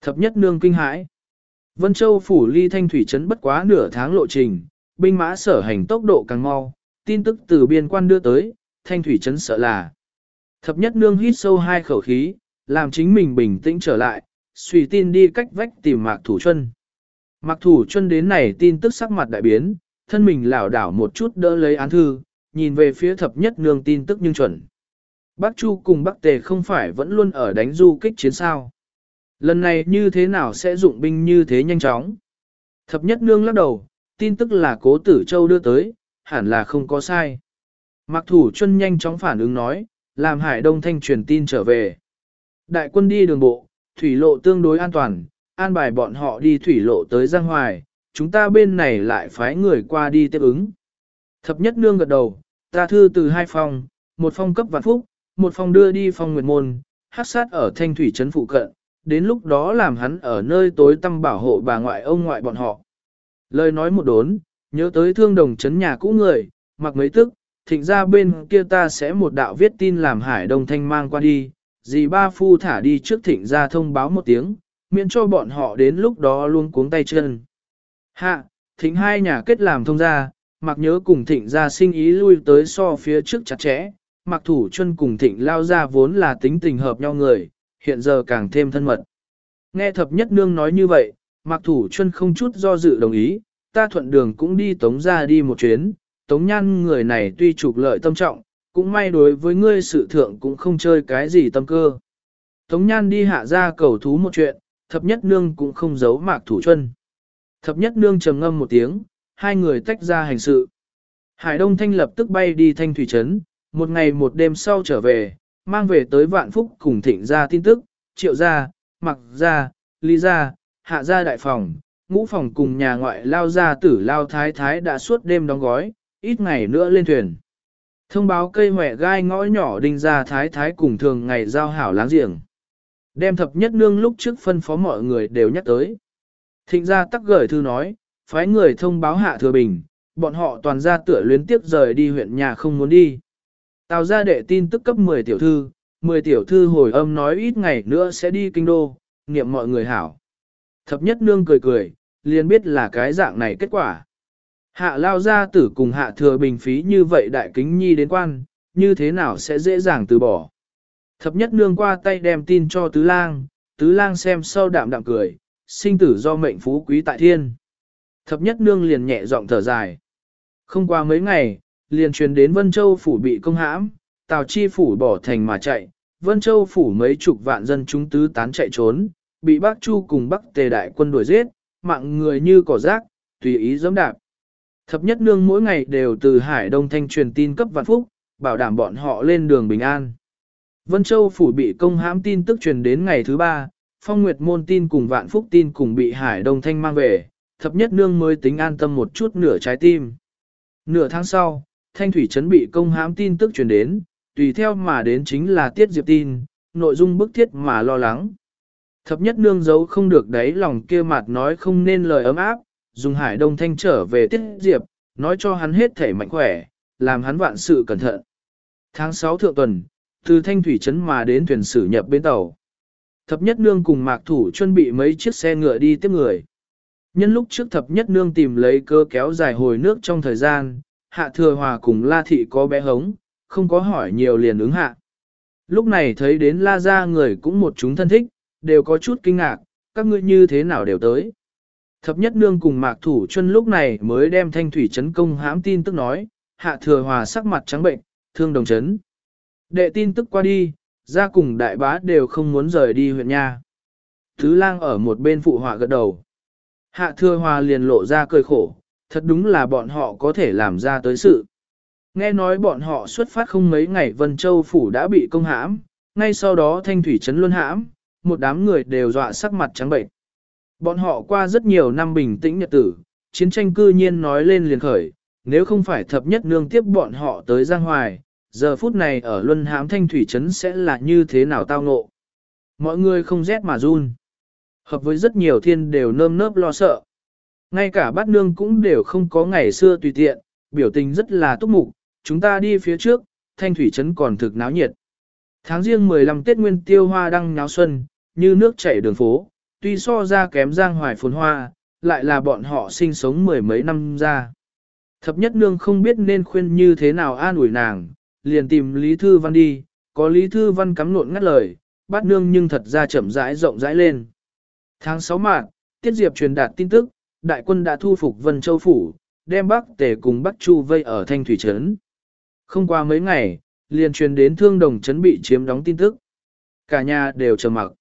Thập nhất nương kinh hãi. Vân Châu Phủ ly thanh thủy trấn bất quá nửa tháng lộ trình, binh mã sở hành tốc độ càng mau, tin tức từ biên quan đưa tới, thanh thủy trấn sợ là. Thập nhất nương hít sâu hai khẩu khí, làm chính mình bình tĩnh trở lại, suy tin đi cách vách tìm mạc thủ chân. Mạc thủ chân đến này tin tức sắc mặt đại biến, thân mình lảo đảo một chút đỡ lấy án thư, nhìn về phía thập nhất nương tin tức nhưng chuẩn. Bắc Chu cùng Bắc Tề không phải vẫn luôn ở đánh du kích chiến sao. Lần này như thế nào sẽ dụng binh như thế nhanh chóng? Thập nhất nương lắc đầu, tin tức là cố tử châu đưa tới, hẳn là không có sai. Mặc thủ chân nhanh chóng phản ứng nói, làm hải đông thanh truyền tin trở về. Đại quân đi đường bộ, thủy lộ tương đối an toàn, an bài bọn họ đi thủy lộ tới Giang Hoài, chúng ta bên này lại phái người qua đi tiếp ứng. Thập nhất nương gật đầu, ta thư từ hai phòng, một phong cấp vạn phúc, một phong đưa đi phong nguyệt môn, hát sát ở thanh thủy trấn phụ cận, đến lúc đó làm hắn ở nơi tối tăm bảo hộ bà ngoại ông ngoại bọn họ. Lời nói một đốn, nhớ tới thương đồng trấn nhà cũ người, mặc mấy tức, thịnh ra bên kia ta sẽ một đạo viết tin làm hải đông thanh mang qua đi, dì ba phu thả đi trước thịnh ra thông báo một tiếng, miễn cho bọn họ đến lúc đó luôn cuống tay chân. Hạ, thịnh hai nhà kết làm thông ra, mặc nhớ cùng thịnh ra sinh ý lui tới so phía trước chặt chẽ, mặc thủ chân cùng thịnh lao ra vốn là tính tình hợp nhau người, hiện giờ càng thêm thân mật. Nghe thập nhất nương nói như vậy, mặc thủ chân không chút do dự đồng ý, ta thuận đường cũng đi tống ra đi một chuyến, tống nhan người này tuy trục lợi tâm trọng, cũng may đối với ngươi sự thượng cũng không chơi cái gì tâm cơ. Tống nhan đi hạ ra cầu thú một chuyện, thập nhất nương cũng không giấu mạc thủ chân. Thập nhất nương trầm ngâm một tiếng, hai người tách ra hành sự. Hải Đông Thanh lập tức bay đi Thanh Thủy Trấn, một ngày một đêm sau trở về, mang về tới vạn phúc cùng thịnh ra tin tức, triệu ra, mặc ra, lý ra, hạ ra đại phòng, ngũ phòng cùng nhà ngoại lao ra tử lao thái thái đã suốt đêm đóng gói, ít ngày nữa lên thuyền. Thông báo cây mẹ gai ngõ nhỏ đinh ra thái thái cùng thường ngày giao hảo láng giềng. Đem thập nhất nương lúc trước phân phó mọi người đều nhắc tới. Thịnh ra tắc gửi thư nói, phái người thông báo hạ thừa bình, bọn họ toàn ra tựa luyến tiếp rời đi huyện nhà không muốn đi. Tào ra đệ tin tức cấp 10 tiểu thư, 10 tiểu thư hồi âm nói ít ngày nữa sẽ đi kinh đô, niệm mọi người hảo. Thập nhất nương cười cười, liền biết là cái dạng này kết quả. Hạ lao gia tử cùng hạ thừa bình phí như vậy đại kính nhi đến quan, như thế nào sẽ dễ dàng từ bỏ. Thập nhất nương qua tay đem tin cho tứ lang, tứ lang xem sau đạm đạm cười, sinh tử do mệnh phú quý tại thiên. Thập nhất nương liền nhẹ giọng thở dài. Không qua mấy ngày, liền truyền đến Vân Châu phủ bị công hãm, Tào Chi phủ bỏ thành mà chạy, Vân Châu phủ mấy chục vạn dân chúng tứ tán chạy trốn, bị Bắc Chu cùng Bắc Tề đại quân đuổi giết, mạng người như cỏ rác, tùy ý giẫm đạp. Thập nhất nương mỗi ngày đều từ Hải Đông Thanh truyền tin cấp vạn phúc, bảo đảm bọn họ lên đường bình an. Vân Châu phủ bị công hãm tin tức truyền đến ngày thứ ba, Phong Nguyệt môn tin cùng vạn phúc tin cùng bị Hải Đông Thanh mang về, thập nhất nương mới tính an tâm một chút nửa trái tim. Nửa tháng sau, Thanh Thủy Trấn bị công hãm tin tức truyền đến, tùy theo mà đến chính là tiết diệp tin, nội dung bức thiết mà lo lắng. Thập nhất nương giấu không được đấy lòng kia mặt nói không nên lời ấm áp, dùng hải đông thanh trở về tiết diệp, nói cho hắn hết thể mạnh khỏe, làm hắn vạn sự cẩn thận. Tháng 6 thượng tuần, từ thanh thủy trấn mà đến thuyền sử nhập bến tàu. Thập nhất nương cùng mạc thủ chuẩn bị mấy chiếc xe ngựa đi tiếp người. Nhân lúc trước thập nhất nương tìm lấy cơ kéo dài hồi nước trong thời gian, hạ thừa hòa cùng la thị có bé hống, không có hỏi nhiều liền ứng hạ. Lúc này thấy đến la ra người cũng một chúng thân thích, đều có chút kinh ngạc, các ngươi như thế nào đều tới. Thập nhất nương cùng mạc thủ chân lúc này mới đem thanh thủy chấn công hãm tin tức nói, hạ thừa hòa sắc mặt trắng bệnh, thương đồng chấn. Đệ tin tức qua đi, ra cùng đại bá đều không muốn rời đi huyện nha. Thứ lang ở một bên phụ họa gật đầu. Hạ thừa hòa liền lộ ra cười khổ, thật đúng là bọn họ có thể làm ra tới sự. Nghe nói bọn họ xuất phát không mấy ngày Vân Châu Phủ đã bị công hãm, ngay sau đó thanh thủy Trấn luân hãm, một đám người đều dọa sắc mặt trắng bệnh. Bọn họ qua rất nhiều năm bình tĩnh nhật tử, chiến tranh cư nhiên nói lên liền khởi, nếu không phải thập nhất nương tiếp bọn họ tới Giang Hoài, giờ phút này ở Luân Hãm Thanh Thủy Trấn sẽ là như thế nào tao ngộ. Mọi người không rét mà run. Hợp với rất nhiều thiên đều nơm nớp lo sợ. Ngay cả bát nương cũng đều không có ngày xưa tùy tiện, biểu tình rất là túc mục, chúng ta đi phía trước, Thanh Thủy Trấn còn thực náo nhiệt. Tháng riêng 15 Tết Nguyên Tiêu Hoa đăng náo xuân, như nước chảy đường phố, tuy so ra kém Giang Hoài phồn hoa, lại là bọn họ sinh sống mười mấy năm ra. Thập nhất nương không biết nên khuyên như thế nào an ủi nàng, liền tìm Lý Thư Văn đi, có Lý Thư Văn cắm nộn ngắt lời, bát nương nhưng thật ra chậm rãi rộng rãi lên. Tháng 6 mạng, Tiết Diệp truyền đạt tin tức, đại quân đã thu phục Vân Châu Phủ, đem Bắc Tề cùng Bắc Chu vây ở Thanh Thủy Trấn. Không qua mấy ngày, liền truyền đến thương đồng trấn bị chiếm đóng tin tức. Cả nhà đều trầm mặc.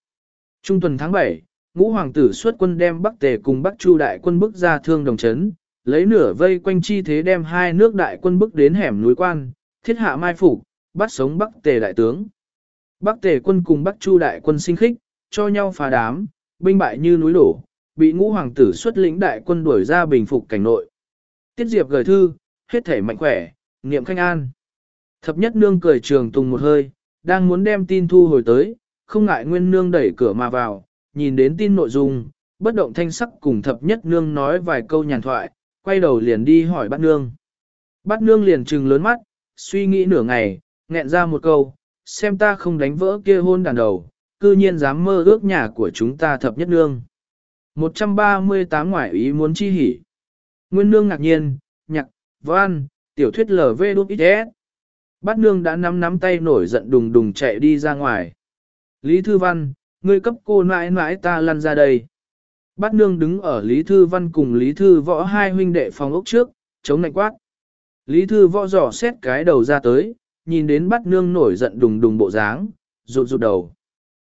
Trung tuần tháng 7, ngũ hoàng tử xuất quân đem Bắc Tề cùng Bắc Chu đại quân bức ra thương đồng trấn, lấy nửa vây quanh chi thế đem hai nước đại quân bức đến hẻm núi quan, thiết hạ mai phủ, bắt sống Bắc Tề đại tướng. Bắc Tề quân cùng Bắc Chu đại quân sinh khích, cho nhau phá đám, binh bại như núi đổ, bị ngũ hoàng tử xuất lĩnh đại quân đuổi ra bình phục cảnh nội. Tiết Diệp gửi thư, hết thể mạnh khỏe, niệm khanh an. Thập nhất nương cười trường tùng một hơi, đang muốn đem tin thu hồi tới, không ngại nguyên nương đẩy cửa mà vào, nhìn đến tin nội dung, bất động thanh sắc cùng thập nhất nương nói vài câu nhàn thoại, quay đầu liền đi hỏi bát nương. Bát nương liền trừng lớn mắt, suy nghĩ nửa ngày, nghẹn ra một câu, xem ta không đánh vỡ kia hôn đàn đầu, cư nhiên dám mơ ước nhà của chúng ta thập nhất nương. 138 ngoại ý muốn chi hỉ. Nguyên nương ngạc nhiên, nhạc, văn, tiểu thuyết LV đúc ít Bát nương đã nắm nắm tay nổi giận đùng đùng chạy đi ra ngoài. Lý Thư Văn, ngươi cấp cô nãi nãi ta lăn ra đây. Bát nương đứng ở Lý Thư Văn cùng Lý Thư Võ hai huynh đệ phòng ốc trước, chống lạnh quát. Lý Thư Võ dò xét cái đầu ra tới, nhìn đến bát nương nổi giận đùng đùng bộ dáng, rụt rụt đầu.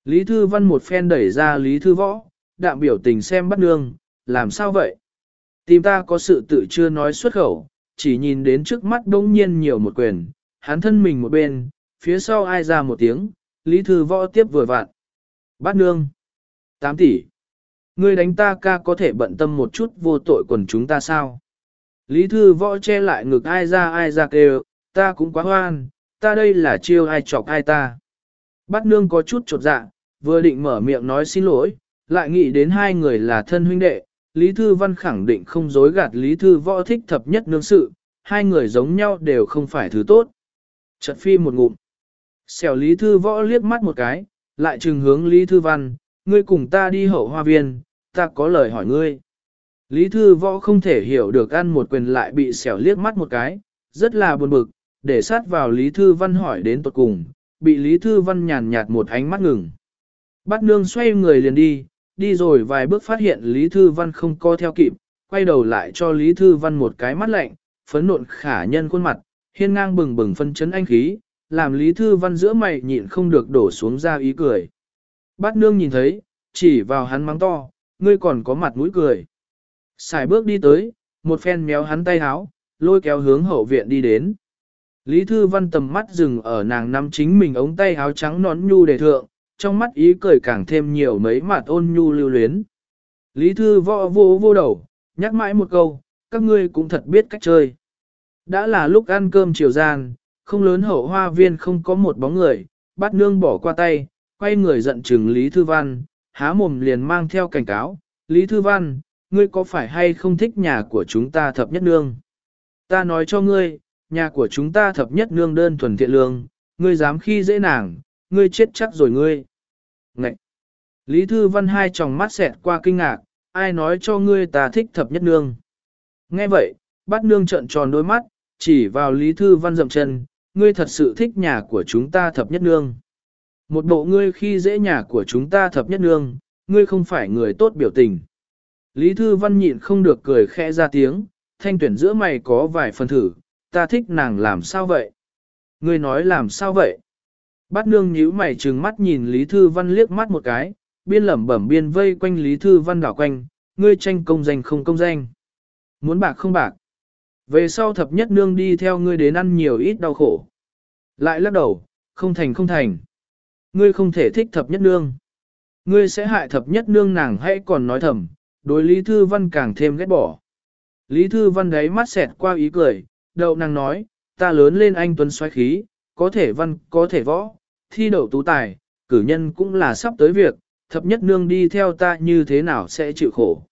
Lý Thư Văn một phen đẩy ra Lý Thư Võ, đạm biểu tình xem bát nương, làm sao vậy? Tìm ta có sự tự chưa nói xuất khẩu, chỉ nhìn đến trước mắt đông nhiên nhiều một quyền, hắn thân mình một bên, phía sau ai ra một tiếng, Lý Thư Võ tiếp vừa vạn. Bát nương. 8 tỷ. Ngươi đánh ta ca có thể bận tâm một chút vô tội quần chúng ta sao? Lý Thư Võ che lại ngực ai ra ai ra kêu, ta cũng quá hoan, ta đây là chiêu ai chọc ai ta. Bát nương có chút trột dạ, vừa định mở miệng nói xin lỗi, lại nghĩ đến hai người là thân huynh đệ. Lý Thư Văn khẳng định không dối gạt Lý Thư Võ thích thập nhất nương sự, hai người giống nhau đều không phải thứ tốt. Chật phi một ngụm. Xẻo Lý Thư Võ liếc mắt một cái, lại trừng hướng Lý Thư Văn, ngươi cùng ta đi hậu hoa viên, ta có lời hỏi ngươi. Lý Thư Võ không thể hiểu được ăn một quyền lại bị xẻo liếc mắt một cái, rất là buồn bực, để sát vào Lý Thư Văn hỏi đến tột cùng, bị Lý Thư Văn nhàn nhạt một ánh mắt ngừng. Bát nương xoay người liền đi, đi rồi vài bước phát hiện Lý Thư Văn không co theo kịp, quay đầu lại cho Lý Thư Văn một cái mắt lạnh, phấn nộn khả nhân khuôn mặt, hiên ngang bừng bừng phân chấn anh khí, làm Lý Thư Văn giữa mày nhịn không được đổ xuống ra ý cười. Bát nương nhìn thấy, chỉ vào hắn mắng to, ngươi còn có mặt mũi cười. Xài bước đi tới, một phen méo hắn tay háo, lôi kéo hướng hậu viện đi đến. Lý Thư Văn tầm mắt dừng ở nàng nắm chính mình ống tay áo trắng nón nhu để thượng, trong mắt ý cười càng thêm nhiều mấy mặt ôn nhu lưu luyến. Lý Thư võ vô vô đầu, nhắc mãi một câu, các ngươi cũng thật biết cách chơi. Đã là lúc ăn cơm chiều gian, không lớn hậu hoa viên không có một bóng người, bắt nương bỏ qua tay, quay người giận chừng Lý Thư Văn, há mồm liền mang theo cảnh cáo, Lý Thư Văn, ngươi có phải hay không thích nhà của chúng ta thập nhất nương? Ta nói cho ngươi, nhà của chúng ta thập nhất nương đơn thuần thiện lương, ngươi dám khi dễ nàng, ngươi chết chắc rồi ngươi. Ngậy! Lý Thư Văn hai tròng mắt xẹt qua kinh ngạc, ai nói cho ngươi ta thích thập nhất nương? Nghe vậy, bắt nương trợn tròn đôi mắt, chỉ vào Lý Thư Văn dậm chân, ngươi thật sự thích nhà của chúng ta thập nhất nương. Một bộ ngươi khi dễ nhà của chúng ta thập nhất nương, ngươi không phải người tốt biểu tình. Lý Thư Văn nhịn không được cười khẽ ra tiếng, thanh tuyển giữa mày có vài phần thử, ta thích nàng làm sao vậy? Ngươi nói làm sao vậy? Bát nương nhíu mày trừng mắt nhìn Lý Thư Văn liếc mắt một cái, biên lẩm bẩm biên vây quanh Lý Thư Văn đảo quanh, ngươi tranh công danh không công danh. Muốn bạc không bạc. Về sau thập nhất nương đi theo ngươi đến ăn nhiều ít đau khổ. Lại lắc đầu, không thành không thành. Ngươi không thể thích thập nhất nương. Ngươi sẽ hại thập nhất nương nàng hãy còn nói thầm, đối Lý Thư Văn càng thêm ghét bỏ. Lý Thư Văn đấy mắt xẹt qua ý cười, đậu nàng nói, ta lớn lên anh tuấn xoáy khí, có thể văn, có thể võ, thi đậu tú tài, cử nhân cũng là sắp tới việc, thập nhất nương đi theo ta như thế nào sẽ chịu khổ.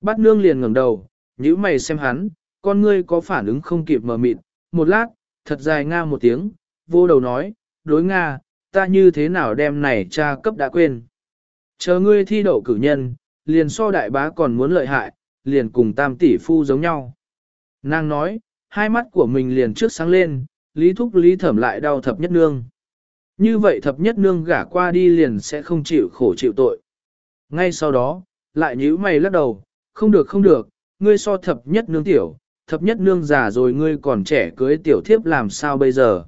Bát nương liền ngẩng đầu, nhíu mày xem hắn, con ngươi có phản ứng không kịp mở mịt, một lát, thật dài nga một tiếng, vô đầu nói, đối nga, ta như thế nào đem này cha cấp đã quên. Chờ ngươi thi đậu cử nhân, liền so đại bá còn muốn lợi hại, liền cùng tam tỷ phu giống nhau. Nàng nói, hai mắt của mình liền trước sáng lên, lý thúc lý thẩm lại đau thập nhất nương. Như vậy thập nhất nương gả qua đi liền sẽ không chịu khổ chịu tội. Ngay sau đó, lại nhíu mày lắc đầu, không được không được, ngươi so thập nhất nương tiểu, thập nhất nương già rồi ngươi còn trẻ cưới tiểu thiếp làm sao bây giờ.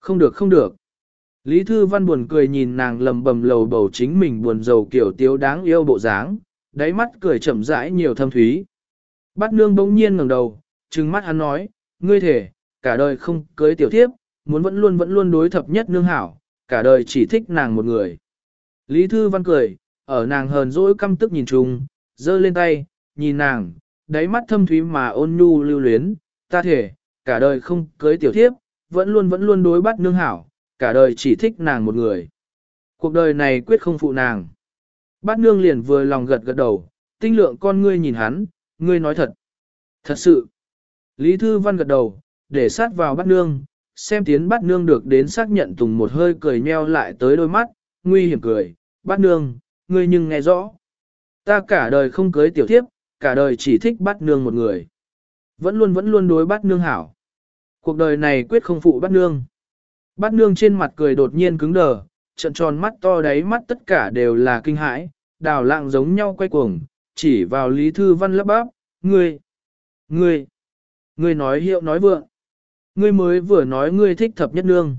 Không được không được. Lý Thư Văn buồn cười nhìn nàng lầm bầm lầu bầu chính mình buồn rầu kiểu tiếu đáng yêu bộ dáng, đáy mắt cười chậm rãi nhiều thâm thúy. Bát nương bỗng nhiên ngẩng đầu, trừng mắt hắn nói, ngươi thể, cả đời không cưới tiểu thiếp, muốn vẫn luôn vẫn luôn đối thập nhất nương hảo, cả đời chỉ thích nàng một người. Lý Thư Văn cười, ở nàng hờn dỗi căm tức nhìn chung, giơ lên tay, nhìn nàng, đáy mắt thâm thúy mà ôn nhu lưu luyến, ta thể, cả đời không cưới tiểu thiếp, vẫn luôn vẫn luôn đối bắt nương hảo, cả đời chỉ thích nàng một người. Cuộc đời này quyết không phụ nàng. Bát nương liền vừa lòng gật gật đầu, tinh lượng con ngươi nhìn hắn, ngươi nói thật. Thật sự. Lý Thư Văn gật đầu, để sát vào bát nương, xem tiến bát nương được đến xác nhận tùng một hơi cười nheo lại tới đôi mắt, nguy hiểm cười, bát nương, ngươi nhưng nghe rõ. Ta cả đời không cưới tiểu thiếp, cả đời chỉ thích bát nương một người. Vẫn luôn vẫn luôn đối bát nương hảo. Cuộc đời này quyết không phụ bát nương. Bát nương trên mặt cười đột nhiên cứng đờ, trận tròn mắt to đáy mắt tất cả đều là kinh hãi, đào lạng giống nhau quay cuồng, chỉ vào Lý Thư Văn lấp bắp, ngươi, ngươi, ngươi nói hiệu nói vượng, ngươi mới vừa nói ngươi thích thập nhất nương.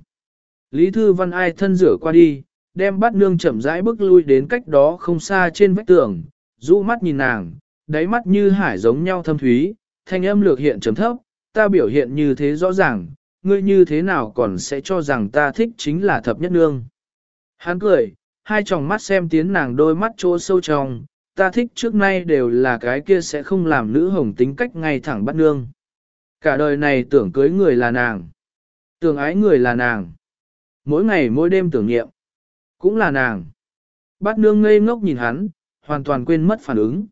Lý Thư Văn ai thân rửa qua đi, đem bát nương chậm rãi bước lui đến cách đó không xa trên vách tường, rũ mắt nhìn nàng, đáy mắt như hải giống nhau thâm thúy, thanh âm lược hiện trầm thấp, ta biểu hiện như thế rõ ràng, ngươi như thế nào còn sẽ cho rằng ta thích chính là thập nhất nương. Hắn cười, hai tròng mắt xem tiến nàng đôi mắt chỗ sâu trong, ta thích trước nay đều là cái kia sẽ không làm nữ hồng tính cách ngay thẳng bắt nương. Cả đời này tưởng cưới người là nàng, tưởng ái người là nàng, mỗi ngày mỗi đêm tưởng niệm, cũng là nàng. Bát nương ngây ngốc nhìn hắn, hoàn toàn quên mất phản ứng.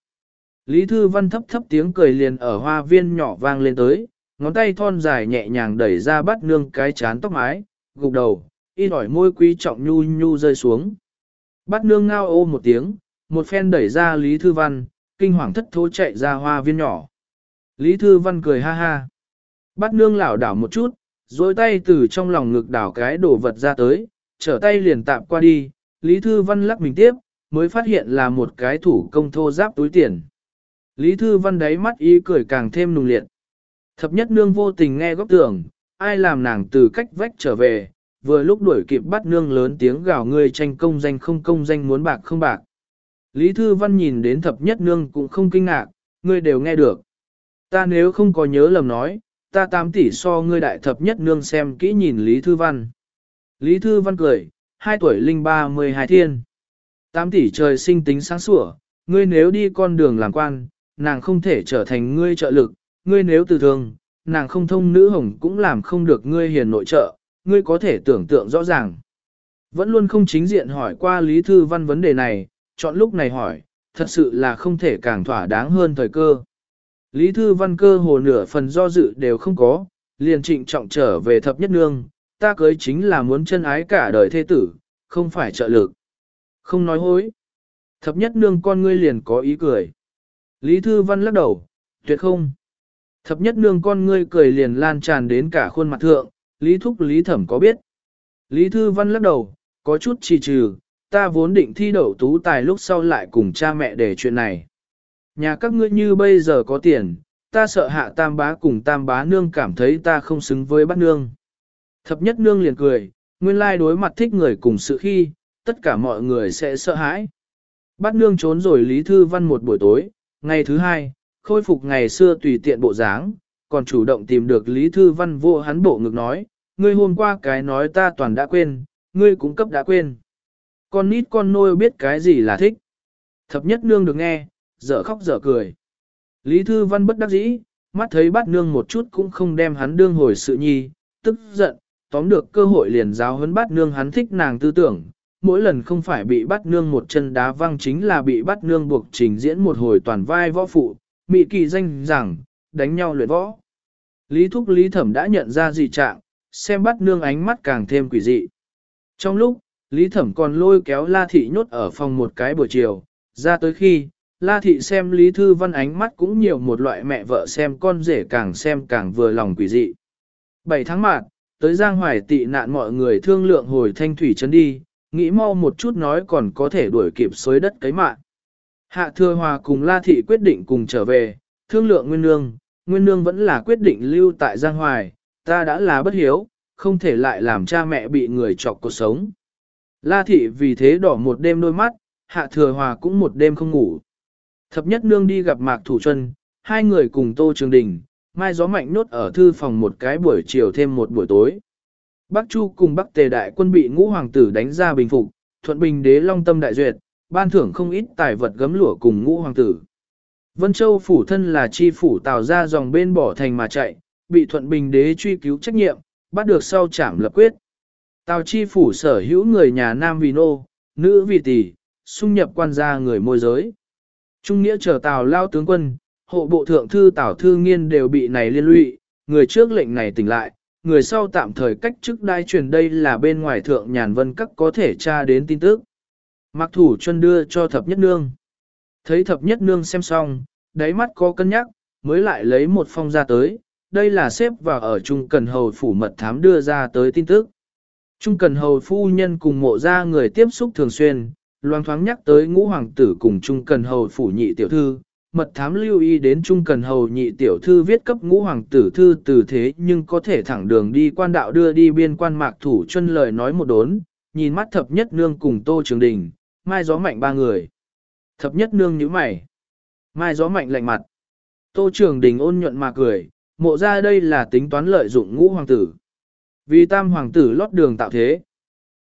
Lý Thư Văn thấp thấp tiếng cười liền ở hoa viên nhỏ vang lên tới, ngón tay thon dài nhẹ nhàng đẩy ra Bát nương cái chán tóc mái, gục đầu, y ỏi môi quý trọng nhu nhu rơi xuống. Bát nương ngao ô một tiếng, một phen đẩy ra Lý Thư Văn, kinh hoàng thất thố chạy ra hoa viên nhỏ. Lý Thư Văn cười ha ha. Bắt nương lảo đảo một chút, dối tay từ trong lòng ngực đảo cái đồ vật ra tới, trở tay liền tạm qua đi, Lý Thư Văn lắc mình tiếp, mới phát hiện là một cái thủ công thô giáp túi tiền. Lý Thư Văn đáy mắt ý cười càng thêm nùng liệt. Thập nhất nương vô tình nghe góc tưởng, ai làm nàng từ cách vách trở về, vừa lúc đuổi kịp bắt nương lớn tiếng gào người tranh công danh không công danh muốn bạc không bạc. Lý Thư Văn nhìn đến thập nhất nương cũng không kinh ngạc, ngươi đều nghe được. Ta nếu không có nhớ lầm nói, ta tám tỷ so ngươi đại thập nhất nương xem kỹ nhìn Lý Thư Văn. Lý Thư Văn cười, hai tuổi linh ba mười hai thiên. Tám tỷ trời sinh tính sáng sủa, ngươi nếu đi con đường làm quan, nàng không thể trở thành ngươi trợ lực, ngươi nếu từ thường, nàng không thông nữ hồng cũng làm không được ngươi hiền nội trợ, ngươi có thể tưởng tượng rõ ràng. Vẫn luôn không chính diện hỏi qua Lý Thư Văn vấn đề này, chọn lúc này hỏi, thật sự là không thể càng thỏa đáng hơn thời cơ. Lý Thư Văn cơ hồ nửa phần do dự đều không có, liền trịnh trọng trở về thập nhất nương, ta cưới chính là muốn chân ái cả đời thê tử, không phải trợ lực. Không nói hối. Thập nhất nương con ngươi liền có ý cười. Lý Thư Văn lắc đầu, tuyệt không. Thập nhất nương con ngươi cười liền lan tràn đến cả khuôn mặt thượng, Lý Thúc Lý Thẩm có biết. Lý Thư Văn lắc đầu, có chút trì trừ, ta vốn định thi đậu tú tài lúc sau lại cùng cha mẹ để chuyện này. Nhà các ngươi như bây giờ có tiền, ta sợ hạ tam bá cùng tam bá nương cảm thấy ta không xứng với bát nương. Thập nhất nương liền cười, nguyên lai đối mặt thích người cùng sự khi, tất cả mọi người sẽ sợ hãi. Bát nương trốn rồi Lý Thư Văn một buổi tối, ngày thứ hai, khôi phục ngày xưa tùy tiện bộ dáng, còn chủ động tìm được Lý Thư Văn vô hắn bộ ngực nói, ngươi hôm qua cái nói ta toàn đã quên, ngươi cũng cấp đã quên. con nít con nôi biết cái gì là thích. Thập nhất nương được nghe, dở khóc dở cười. Lý Thư Văn bất đắc dĩ, mắt thấy Bát nương một chút cũng không đem hắn đương hồi sự nhi, tức giận, tóm được cơ hội liền giáo huấn Bát nương hắn thích nàng tư tưởng. Mỗi lần không phải bị bắt nương một chân đá văng chính là bị bắt nương buộc trình diễn một hồi toàn vai võ phụ, mị kỳ danh rằng, đánh nhau luyện võ. Lý Thúc Lý Thẩm đã nhận ra dị trạng, xem bắt nương ánh mắt càng thêm quỷ dị. Trong lúc, Lý Thẩm còn lôi kéo La Thị nhốt ở phòng một cái buổi chiều, ra tới khi, La Thị xem Lý Thư Văn ánh mắt cũng nhiều một loại mẹ vợ xem con rể càng xem càng vừa lòng quỷ dị. 7 tháng mạng, tới Giang Hoài tị nạn mọi người thương lượng hồi thanh thủy trấn đi, nghĩ mau một chút nói còn có thể đuổi kịp xới đất cấy mạng. Hạ Thừa Hòa cùng La Thị quyết định cùng trở về, thương lượng Nguyên Nương, Nguyên Nương vẫn là quyết định lưu tại Giang Hoài, ta đã là bất hiếu, không thể lại làm cha mẹ bị người chọc cuộc sống. La Thị vì thế đỏ một đêm đôi mắt, Hạ Thừa Hòa cũng một đêm không ngủ. Thập nhất nương đi gặp Mạc Thủ Chuân, hai người cùng Tô Trường Đình, mai gió mạnh nốt ở thư phòng một cái buổi chiều thêm một buổi tối. Bắc Chu cùng Bắc Tề đại quân bị ngũ hoàng tử đánh ra bình phục, thuận bình đế long tâm đại duyệt, ban thưởng không ít tài vật gấm lụa cùng ngũ hoàng tử. Vân Châu phủ thân là chi phủ tạo ra dòng bên bỏ thành mà chạy, bị thuận bình đế truy cứu trách nhiệm, bắt được sau trảm lập quyết. Tào chi phủ sở hữu người nhà nam vì nô, nữ vì tỷ, xung nhập quan gia người môi giới. Trung nghĩa chờ Tào lao tướng quân, hộ bộ thượng thư Tào Thư Nghiên đều bị này liên lụy, người trước lệnh này tỉnh lại, người sau tạm thời cách chức đai truyền đây là bên ngoài thượng nhàn vân các có thể tra đến tin tức. Mặc thủ chân đưa cho thập nhất nương. Thấy thập nhất nương xem xong, đáy mắt có cân nhắc, mới lại lấy một phong ra tới, đây là xếp vào ở Trung Cần Hầu Phủ Mật Thám đưa ra tới tin tức. Trung Cần Hầu Phu Nhân cùng mộ ra người tiếp xúc thường xuyên, loang thoáng nhắc tới ngũ hoàng tử cùng Trung Cần Hầu Phủ Nhị Tiểu Thư, mật thám lưu ý đến Trung Cần Hầu Nhị Tiểu Thư viết cấp ngũ hoàng tử thư từ thế nhưng có thể thẳng đường đi quan đạo đưa đi biên quan mạc thủ chân lời nói một đốn, nhìn mắt thập nhất nương cùng Tô Trường Đình, mai gió mạnh ba người. Thập nhất nương nhíu mày. Mai gió mạnh lạnh mặt. Tô Trường Đình ôn nhuận mà cười, mộ ra đây là tính toán lợi dụng ngũ hoàng tử. Vì tam hoàng tử lót đường tạo thế.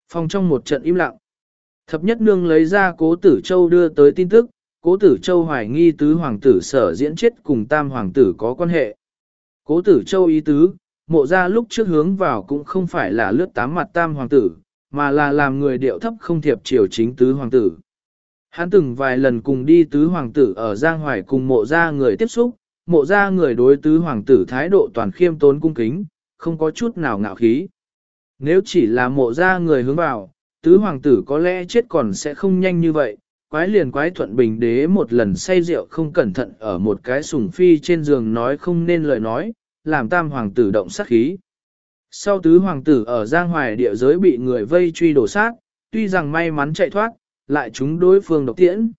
Phòng trong một trận im lặng. Thập nhất nương lấy ra cố tử châu đưa tới tin tức, cố tử châu hoài nghi tứ hoàng tử sở diễn chết cùng tam hoàng tử có quan hệ. Cố tử châu ý tứ, mộ ra lúc trước hướng vào cũng không phải là lướt tám mặt tam hoàng tử, mà là làm người điệu thấp không thiệp triều chính tứ hoàng tử. Hắn từng vài lần cùng đi tứ hoàng tử ở Giang Hoài cùng mộ ra người tiếp xúc, mộ ra người đối tứ hoàng tử thái độ toàn khiêm tốn cung kính, không có chút nào ngạo khí. Nếu chỉ là mộ ra người hướng vào, tứ hoàng tử có lẽ chết còn sẽ không nhanh như vậy. Quái liền quái thuận bình đế một lần say rượu không cẩn thận ở một cái sùng phi trên giường nói không nên lời nói, làm tam hoàng tử động sát khí. Sau tứ hoàng tử ở Giang Hoài địa giới bị người vây truy đổ sát, tuy rằng may mắn chạy thoát, lại chúng đối phương độc tiễn.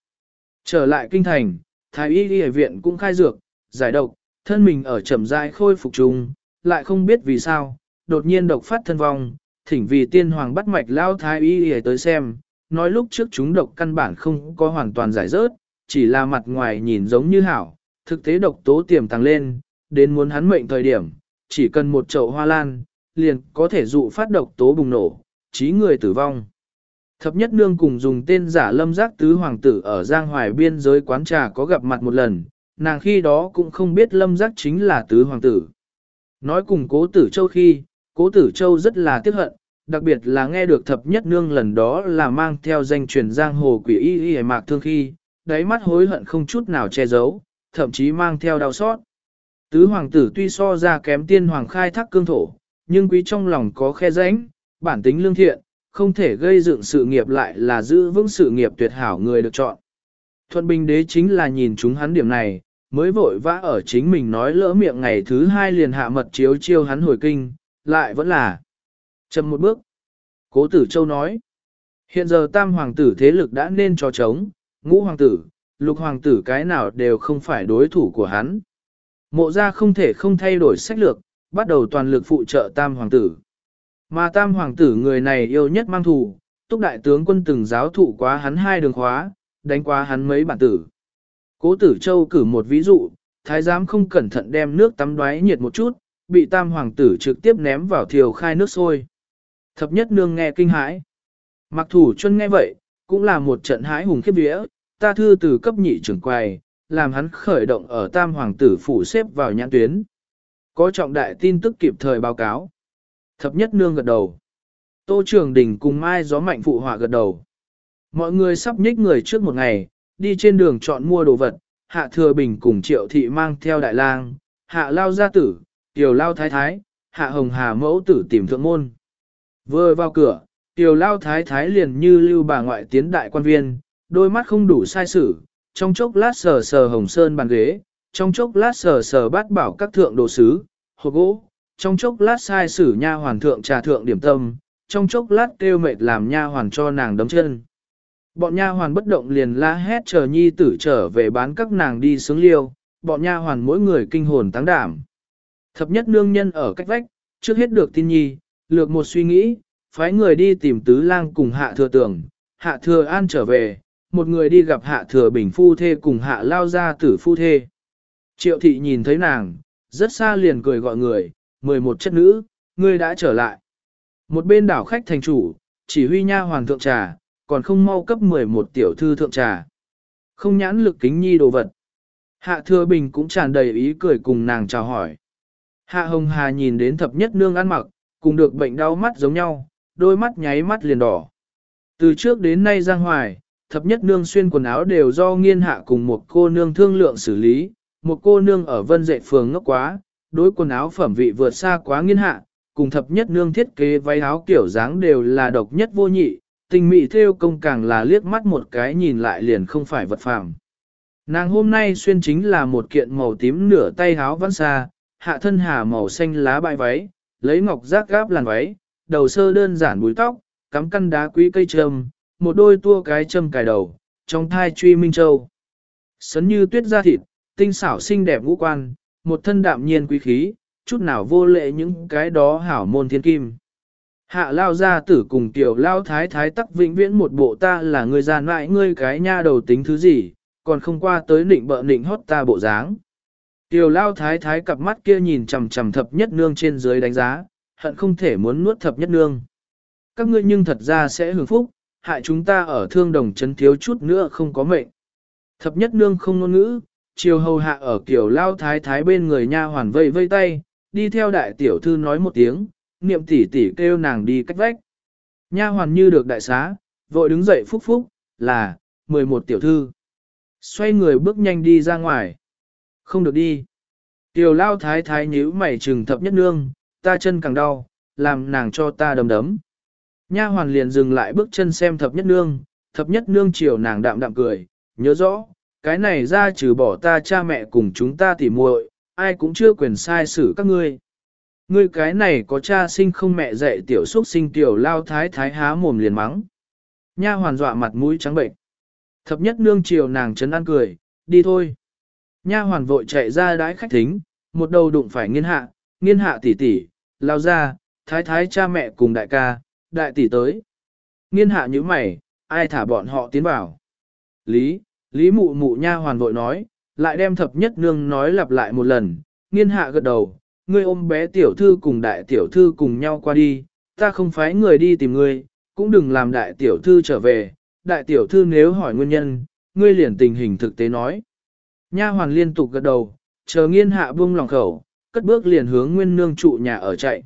Trở lại kinh thành, thái y y viện cũng khai dược, giải độc, thân mình ở chậm rãi khôi phục trùng, lại không biết vì sao, đột nhiên độc phát thân vong, thỉnh vì tiên hoàng bắt mạch lao thái y y tới xem, nói lúc trước chúng độc căn bản không có hoàn toàn giải rớt, chỉ là mặt ngoài nhìn giống như hảo, thực tế độc tố tiềm tàng lên, đến muốn hắn mệnh thời điểm, chỉ cần một chậu hoa lan, liền có thể dụ phát độc tố bùng nổ, chí người tử vong. Thập nhất nương cùng dùng tên giả lâm giác tứ hoàng tử ở Giang Hoài biên giới quán trà có gặp mặt một lần, nàng khi đó cũng không biết lâm giác chính là tứ hoàng tử. Nói cùng cố tử châu khi, cố tử châu rất là tiếc hận, đặc biệt là nghe được thập nhất nương lần đó là mang theo danh truyền giang hồ quỷ y y mạc thương khi, đáy mắt hối hận không chút nào che giấu, thậm chí mang theo đau xót. Tứ hoàng tử tuy so ra kém tiên hoàng khai thác cương thổ, nhưng quý trong lòng có khe rãnh, bản tính lương thiện, không thể gây dựng sự nghiệp lại là giữ vững sự nghiệp tuyệt hảo người được chọn. Thuận Bình đế chính là nhìn chúng hắn điểm này, mới vội vã ở chính mình nói lỡ miệng ngày thứ hai liền hạ mật chiếu chiêu hắn hồi kinh, lại vẫn là chậm một bước. Cố tử châu nói, hiện giờ tam hoàng tử thế lực đã nên cho trống, ngũ hoàng tử, lục hoàng tử cái nào đều không phải đối thủ của hắn. Mộ ra không thể không thay đổi sách lược, bắt đầu toàn lực phụ trợ tam hoàng tử. Mà tam hoàng tử người này yêu nhất mang thù, túc đại tướng quân từng giáo thụ quá hắn hai đường khóa, đánh quá hắn mấy bản tử. Cố tử châu cử một ví dụ, thái giám không cẩn thận đem nước tắm đoái nhiệt một chút, bị tam hoàng tử trực tiếp ném vào thiều khai nước sôi. Thập nhất nương nghe kinh hãi. Mặc thủ chân nghe vậy, cũng là một trận hãi hùng khiếp vía, ta thư từ cấp nhị trưởng quầy, làm hắn khởi động ở tam hoàng tử phủ xếp vào nhãn tuyến. Có trọng đại tin tức kịp thời báo cáo. Thập nhất nương gật đầu. Tô trường đình cùng mai gió mạnh phụ họa gật đầu. Mọi người sắp nhích người trước một ngày, đi trên đường chọn mua đồ vật, hạ thừa bình cùng triệu thị mang theo đại lang, hạ lao gia tử, tiểu lao thái thái, hạ hồng hà mẫu tử tìm thượng môn. Vừa vào cửa, tiểu lao thái thái liền như lưu bà ngoại tiến đại quan viên, đôi mắt không đủ sai sử, trong chốc lát sờ sờ hồng sơn bàn ghế, trong chốc lát sờ sờ bát bảo các thượng đồ sứ, hộp gỗ, trong chốc lát sai sử nha hoàn thượng trà thượng điểm tâm, trong chốc lát kêu mệt làm nha hoàn cho nàng đấm chân. Bọn nha hoàn bất động liền la hét chờ nhi tử trở về bán các nàng đi sướng liêu, bọn nha hoàn mỗi người kinh hồn tăng đảm. Thập nhất nương nhân ở cách vách, trước hết được tin nhi, lược một suy nghĩ, phái người đi tìm tứ lang cùng hạ thừa tưởng, hạ thừa an trở về, một người đi gặp hạ thừa bình phu thê cùng hạ lao ra tử phu thê. Triệu thị nhìn thấy nàng, rất xa liền cười gọi người, mười một chất nữ, ngươi đã trở lại. Một bên đảo khách thành chủ, chỉ huy nha hoàng thượng trà, còn không mau cấp 11 tiểu thư thượng trà. Không nhãn lực kính nhi đồ vật. Hạ thừa bình cũng tràn đầy ý cười cùng nàng chào hỏi. Hạ hồng hà nhìn đến thập nhất nương ăn mặc, cùng được bệnh đau mắt giống nhau, đôi mắt nháy mắt liền đỏ. Từ trước đến nay giang hoài, thập nhất nương xuyên quần áo đều do nghiên hạ cùng một cô nương thương lượng xử lý, một cô nương ở vân dệ phường ngốc quá, đối quần áo phẩm vị vượt xa quá nghiên hạ, cùng thập nhất nương thiết kế váy áo kiểu dáng đều là độc nhất vô nhị, tình mị theo công càng là liếc mắt một cái nhìn lại liền không phải vật phàm. Nàng hôm nay xuyên chính là một kiện màu tím nửa tay áo văn xa, hạ thân hà màu xanh lá bại váy, lấy ngọc giác gáp làn váy, đầu sơ đơn giản búi tóc, cắm căn đá quý cây trâm, một đôi tua cái châm cài đầu, trong thai truy minh châu. Sấn như tuyết da thịt, tinh xảo xinh đẹp ngũ quan, một thân đạm nhiên quý khí, chút nào vô lệ những cái đó hảo môn thiên kim. Hạ lao gia tử cùng tiểu lao thái thái tắc vĩnh viễn một bộ ta là người già nại ngươi cái nha đầu tính thứ gì, còn không qua tới nịnh bợ nịnh hót ta bộ dáng. Tiểu lao thái thái cặp mắt kia nhìn chằm chằm thập nhất nương trên dưới đánh giá, hận không thể muốn nuốt thập nhất nương. Các ngươi nhưng thật ra sẽ hưởng phúc, hại chúng ta ở thương đồng chấn thiếu chút nữa không có mệnh. Thập nhất nương không ngôn ngữ, chiều hầu hạ ở kiểu lao thái thái bên người nha hoàn vây vây tay, đi theo đại tiểu thư nói một tiếng, niệm tỷ tỷ kêu nàng đi cách vách. Nha hoàn như được đại xá, vội đứng dậy phúc phúc, là, 11 tiểu thư. Xoay người bước nhanh đi ra ngoài. Không được đi. Tiểu lao thái thái nhíu mày trừng thập nhất nương, ta chân càng đau, làm nàng cho ta đấm đấm. Nha hoàn liền dừng lại bước chân xem thập nhất nương, thập nhất nương chiều nàng đạm đạm cười, nhớ rõ, cái này ra trừ bỏ ta cha mẹ cùng chúng ta tỉ muội, ai cũng chưa quyền sai xử các ngươi. Ngươi cái này có cha sinh không mẹ dạy tiểu xuất sinh tiểu lao thái thái há mồm liền mắng. Nha hoàn dọa mặt mũi trắng bệnh. Thập nhất nương chiều nàng chấn an cười, đi thôi. Nha hoàn vội chạy ra đái khách thính, một đầu đụng phải nghiên hạ, nghiên hạ tỷ tỷ, lao ra, thái thái cha mẹ cùng đại ca, đại tỷ tới. Nghiên hạ như mày, ai thả bọn họ tiến vào. Lý, Lý mụ mụ nha hoàn vội nói, lại đem thập nhất nương nói lặp lại một lần, nghiên hạ gật đầu, ngươi ôm bé tiểu thư cùng đại tiểu thư cùng nhau qua đi, ta không phái người đi tìm ngươi, cũng đừng làm đại tiểu thư trở về, đại tiểu thư nếu hỏi nguyên nhân, ngươi liền tình hình thực tế nói. Nha hoàn liên tục gật đầu, chờ nghiên hạ buông lòng khẩu, cất bước liền hướng nguyên nương trụ nhà ở chạy.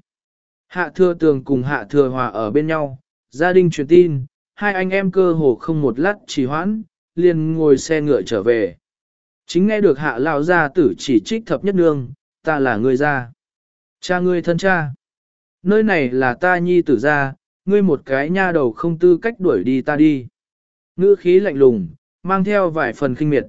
Hạ thừa tường cùng hạ thừa hòa ở bên nhau, gia đình truyền tin, hai anh em cơ hồ không một lát trì hoãn, liền ngồi xe ngựa trở về. Chính nghe được hạ lao gia tử chỉ trích thập nhất nương, ta là người gia. Cha ngươi thân cha. Nơi này là ta nhi tử gia, ngươi một cái nha đầu không tư cách đuổi đi ta đi. Ngữ khí lạnh lùng, mang theo vài phần kinh miệt.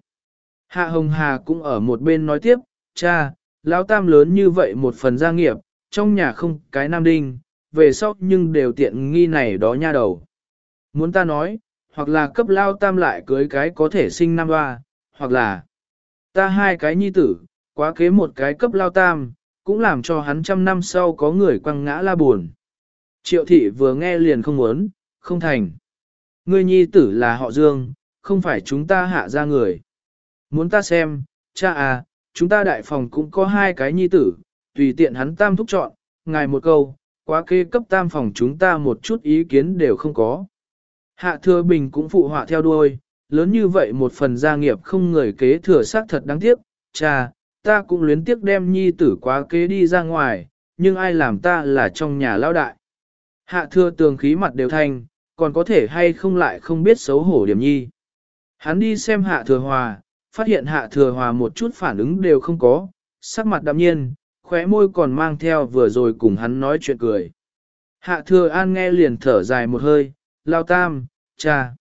Hạ Hồng Hà cũng ở một bên nói tiếp, cha, lão tam lớn như vậy một phần gia nghiệp, trong nhà không cái nam đinh, về sau nhưng đều tiện nghi này đó nha đầu. Muốn ta nói, hoặc là cấp lao tam lại cưới cái có thể sinh nam hoa, hoặc là ta hai cái nhi tử, quá kế một cái cấp lao tam, cũng làm cho hắn trăm năm sau có người quăng ngã la buồn. Triệu thị vừa nghe liền không muốn, không thành. Ngươi nhi tử là họ Dương, không phải chúng ta hạ ra người. Muốn ta xem, cha à, chúng ta đại phòng cũng có hai cái nhi tử, tùy tiện hắn tam thúc chọn, ngài một câu, quá kế cấp tam phòng chúng ta một chút ý kiến đều không có. Hạ thừa bình cũng phụ họa theo đuôi, lớn như vậy một phần gia nghiệp không người kế thừa xác thật đáng tiếc, cha, ta cũng luyến tiếc đem nhi tử quá kế đi ra ngoài, nhưng ai làm ta là trong nhà lao đại. Hạ thừa tường khí mặt đều thanh, còn có thể hay không lại không biết xấu hổ điểm nhi. Hắn đi xem hạ thừa hòa, phát hiện hạ thừa hòa một chút phản ứng đều không có, sắc mặt đạm nhiên, khóe môi còn mang theo vừa rồi cùng hắn nói chuyện cười. Hạ thừa an nghe liền thở dài một hơi, lao tam, cha.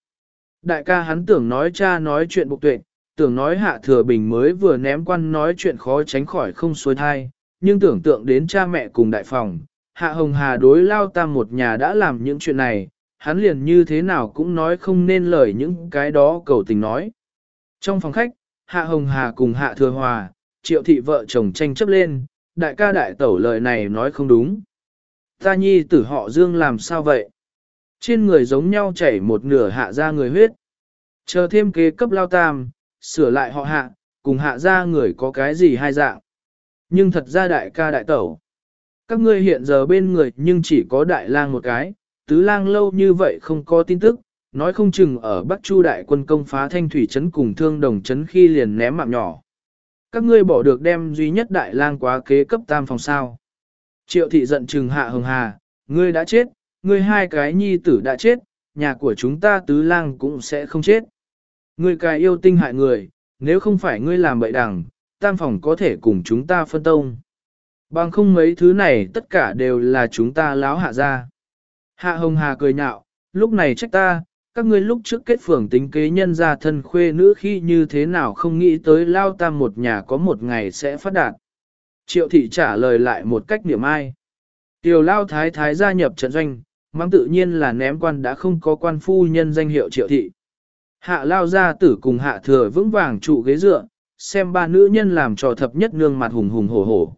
Đại ca hắn tưởng nói cha nói chuyện bục tuệ, tưởng nói hạ thừa bình mới vừa ném quan nói chuyện khó tránh khỏi không xuôi thai, nhưng tưởng tượng đến cha mẹ cùng đại phòng, hạ hồng hà đối lao tam một nhà đã làm những chuyện này, hắn liền như thế nào cũng nói không nên lời những cái đó cầu tình nói. Trong phòng khách, hạ hồng hà cùng hạ thừa hòa, triệu thị vợ chồng tranh chấp lên, đại ca đại tẩu lời này nói không đúng. Ta nhi tử họ dương làm sao vậy? Trên người giống nhau chảy một nửa hạ ra người huyết. Chờ thêm kế cấp lao tam, sửa lại họ hạ, cùng hạ ra người có cái gì hai dạng. Nhưng thật ra đại ca đại tẩu. Các ngươi hiện giờ bên người nhưng chỉ có đại lang một cái, tứ lang lâu như vậy không có tin tức, nói không chừng ở Bắc Chu đại quân công phá thanh thủy trấn cùng thương đồng trấn khi liền ném mạng nhỏ. Các ngươi bỏ được đem duy nhất đại lang quá kế cấp tam phòng sao. Triệu thị giận trừng hạ hồng hà, ngươi đã chết, ngươi hai cái nhi tử đã chết, nhà của chúng ta tứ lang cũng sẽ không chết. Ngươi cái yêu tinh hại người, nếu không phải ngươi làm bậy đằng, tam phòng có thể cùng chúng ta phân tông. Bằng không mấy thứ này tất cả đều là chúng ta láo hạ ra. Hạ hồng hà cười nhạo, lúc này trách ta, các ngươi lúc trước kết phường tính kế nhân gia thân khuê nữ khi như thế nào không nghĩ tới lao tam một nhà có một ngày sẽ phát đạt. Triệu thị trả lời lại một cách niệm ai. Tiểu lao thái thái gia nhập trận doanh, mang tự nhiên là ném quan đã không có quan phu nhân danh hiệu triệu thị. Hạ lao gia tử cùng hạ thừa vững vàng trụ ghế dựa, xem ba nữ nhân làm trò thập nhất nương mặt hùng hùng hổ hổ.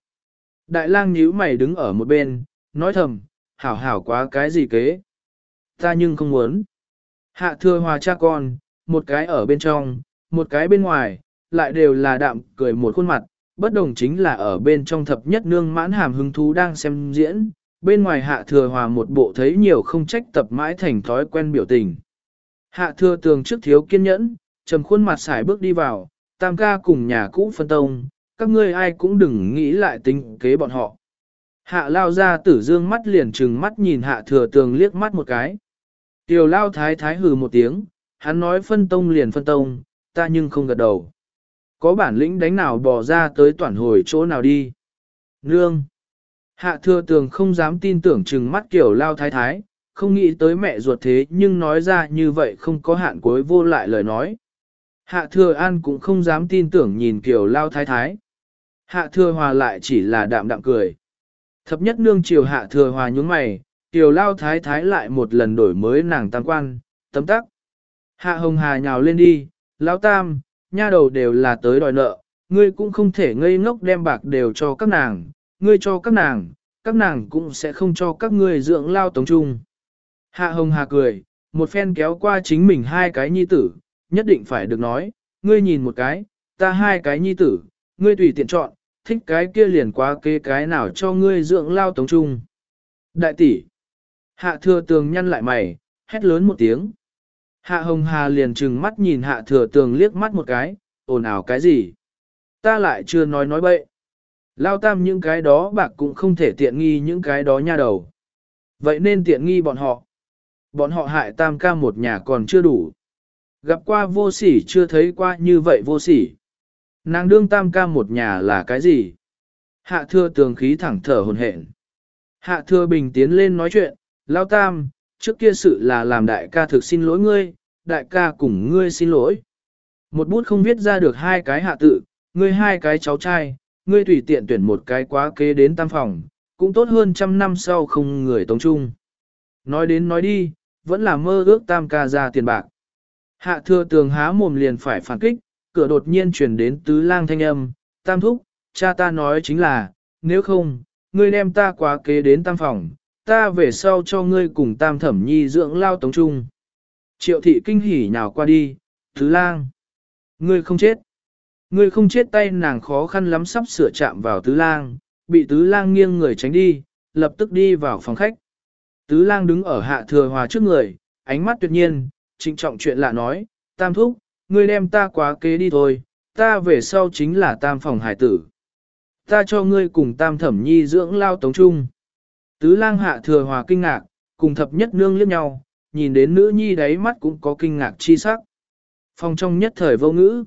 Đại lang nhíu mày đứng ở một bên, nói thầm, hảo hảo quá cái gì kế. Ta nhưng không muốn. Hạ thừa hòa cha con, một cái ở bên trong, một cái bên ngoài, lại đều là đạm cười một khuôn mặt, bất đồng chính là ở bên trong thập nhất nương mãn hàm hứng thú đang xem diễn, bên ngoài hạ thừa hòa một bộ thấy nhiều không trách tập mãi thành thói quen biểu tình. Hạ thừa tường trước thiếu kiên nhẫn, trầm khuôn mặt xài bước đi vào, tam ca cùng nhà cũ phân tông, các ngươi ai cũng đừng nghĩ lại tính kế bọn họ. Hạ lao ra tử dương mắt liền trừng mắt nhìn hạ thừa tường liếc mắt một cái. Tiểu lao thái thái hừ một tiếng, hắn nói phân tông liền phân tông, ta nhưng không gật đầu. Có bản lĩnh đánh nào bỏ ra tới toàn hồi chỗ nào đi. Nương. Hạ thừa tường không dám tin tưởng chừng mắt kiểu lao thái thái, không nghĩ tới mẹ ruột thế nhưng nói ra như vậy không có hạn cuối vô lại lời nói. Hạ thừa an cũng không dám tin tưởng nhìn kiểu lao thái thái. Hạ thừa hòa lại chỉ là đạm đạm cười. Thập nhất nương chiều hạ thừa hòa nhúng mày, tiểu lao thái thái lại một lần đổi mới nàng tam quan, tấm tắc. Hạ hồng hà nhào lên đi, lão tam, nha đầu đều là tới đòi nợ, ngươi cũng không thể ngây ngốc đem bạc đều cho các nàng, ngươi cho các nàng, các nàng cũng sẽ không cho các ngươi dưỡng lao tống trung. Hạ hồng hà cười, một phen kéo qua chính mình hai cái nhi tử, nhất định phải được nói, ngươi nhìn một cái, ta hai cái nhi tử, ngươi tùy tiện chọn, thích cái kia liền quá kê cái nào cho ngươi dưỡng lao tống trung. Đại tỷ, hạ thừa tường nhăn lại mày, hét lớn một tiếng. Hạ hồng hà liền trừng mắt nhìn hạ thừa tường liếc mắt một cái, ồn ào cái gì? Ta lại chưa nói nói bậy. Lao tam những cái đó bạc cũng không thể tiện nghi những cái đó nha đầu. Vậy nên tiện nghi bọn họ. Bọn họ hại tam ca một nhà còn chưa đủ. Gặp qua vô sỉ chưa thấy qua như vậy vô sỉ. Nàng đương tam ca một nhà là cái gì? Hạ thưa tường khí thẳng thở hồn hển. Hạ thưa bình tiến lên nói chuyện, lao tam, trước kia sự là làm đại ca thực xin lỗi ngươi, đại ca cùng ngươi xin lỗi. Một bút không viết ra được hai cái hạ tự, ngươi hai cái cháu trai, ngươi tùy tiện tuyển một cái quá kế đến tam phòng, cũng tốt hơn trăm năm sau không người tống chung. Nói đến nói đi, vẫn là mơ ước tam ca ra tiền bạc. Hạ thừa tường há mồm liền phải phản kích, cửa đột nhiên truyền đến tứ lang thanh âm, tam thúc, cha ta nói chính là, nếu không, ngươi đem ta quá kế đến tam phòng, ta về sau cho ngươi cùng tam thẩm nhi dưỡng lao tống trung. Triệu thị kinh hỉ nhào qua đi, Thứ lang, ngươi không chết. Ngươi không chết tay nàng khó khăn lắm sắp sửa chạm vào tứ lang, bị tứ lang nghiêng người tránh đi, lập tức đi vào phòng khách. Tứ lang đứng ở hạ thừa hòa trước người, ánh mắt tuyệt nhiên, trịnh trọng chuyện lạ nói, tam thúc, ngươi đem ta quá kế đi thôi, ta về sau chính là tam phòng hải tử. Ta cho ngươi cùng tam thẩm nhi dưỡng lao tống trung. Tứ lang hạ thừa hòa kinh ngạc, cùng thập nhất nương liếc nhau, nhìn đến nữ nhi đáy mắt cũng có kinh ngạc chi sắc. Phòng trong nhất thời vô ngữ.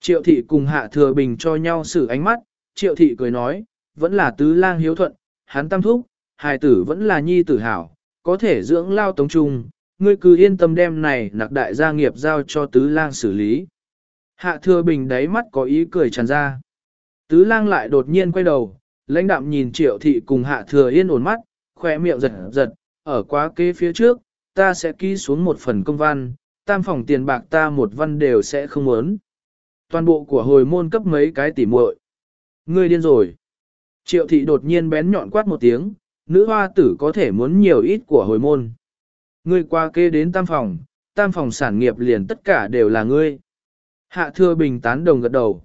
Triệu thị cùng hạ thừa bình cho nhau xử ánh mắt, triệu thị cười nói, vẫn là tứ lang hiếu thuận, hắn tam thúc, hài tử vẫn là nhi tử hảo, có thể dưỡng lao tống trung, ngươi cứ yên tâm đem này nặc đại gia nghiệp giao cho tứ lang xử lý. Hạ thừa bình đáy mắt có ý cười tràn ra. Tứ lang lại đột nhiên quay đầu, lãnh đạm nhìn triệu thị cùng hạ thừa yên ổn mắt, khỏe miệng giật giật, ở quá kế phía trước, ta sẽ ký xuống một phần công văn, tam phòng tiền bạc ta một văn đều sẽ không muốn. Toàn bộ của hồi môn cấp mấy cái tỉ muội. Ngươi điên rồi. Triệu thị đột nhiên bén nhọn quát một tiếng, nữ hoa tử có thể muốn nhiều ít của hồi môn. Ngươi qua kê đến tam phòng, tam phòng sản nghiệp liền tất cả đều là ngươi. Hạ thừa bình tán đồng gật đầu.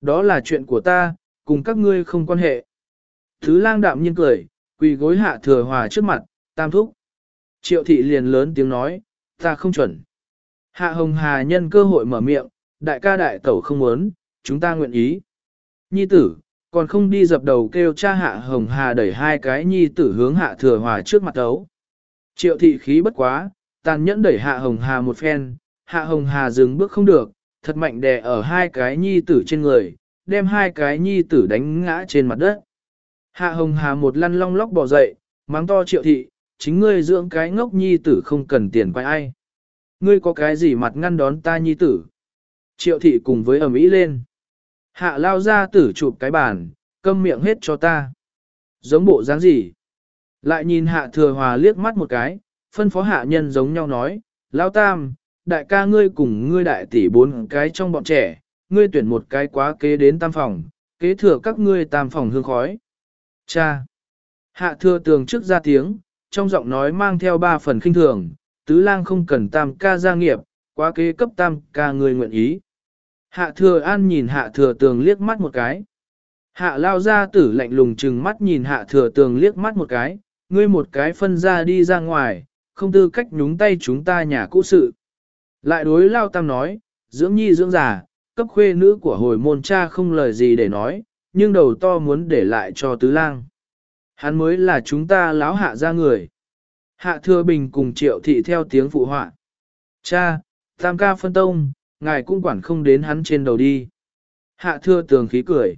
Đó là chuyện của ta, cùng các ngươi không quan hệ. Thứ lang đạm nhiên cười, quỳ gối hạ thừa hòa trước mặt, tam thúc. Triệu thị liền lớn tiếng nói, ta không chuẩn. Hạ hồng hà nhân cơ hội mở miệng, đại ca đại tẩu không muốn, chúng ta nguyện ý. Nhi tử, còn không đi dập đầu kêu cha hạ hồng hà đẩy hai cái nhi tử hướng hạ thừa hòa trước mặt tấu. Triệu thị khí bất quá, tàn nhẫn đẩy hạ hồng hà một phen, hạ hồng hà dừng bước không được, thật mạnh đè ở hai cái nhi tử trên người, đem hai cái nhi tử đánh ngã trên mặt đất. Hạ hồng hà một lăn long lóc bò dậy, mắng to triệu thị, chính ngươi dưỡng cái ngốc nhi tử không cần tiền quay ai. Ngươi có cái gì mặt ngăn đón ta nhi tử? Triệu thị cùng với ẩm ý lên. Hạ lao ra tử chụp cái bàn, câm miệng hết cho ta. Giống bộ dáng gì? Lại nhìn hạ thừa hòa liếc mắt một cái, phân phó hạ nhân giống nhau nói, lao tam, đại ca ngươi cùng ngươi đại tỷ bốn cái trong bọn trẻ, ngươi tuyển một cái quá kế đến tam phòng, kế thừa các ngươi tam phòng hương khói. Cha! Hạ thừa tường trước ra tiếng, trong giọng nói mang theo ba phần khinh thường, tứ lang không cần tam ca gia nghiệp, quá kế cấp tam ca người nguyện ý. Hạ thừa an nhìn hạ thừa tường liếc mắt một cái. Hạ lao ra tử lạnh lùng chừng mắt nhìn hạ thừa tường liếc mắt một cái, ngươi một cái phân ra đi ra ngoài, không tư cách nhúng tay chúng ta nhà cũ sự. Lại đối lao tam nói, dưỡng nhi dưỡng già, cấp khuê nữ của hồi môn cha không lời gì để nói, nhưng đầu to muốn để lại cho tứ lang. Hắn mới là chúng ta láo hạ ra người. Hạ thừa bình cùng triệu thị theo tiếng phụ họa. Cha, tam ca phân tông, ngài cũng quản không đến hắn trên đầu đi. Hạ thừa tường khí cười.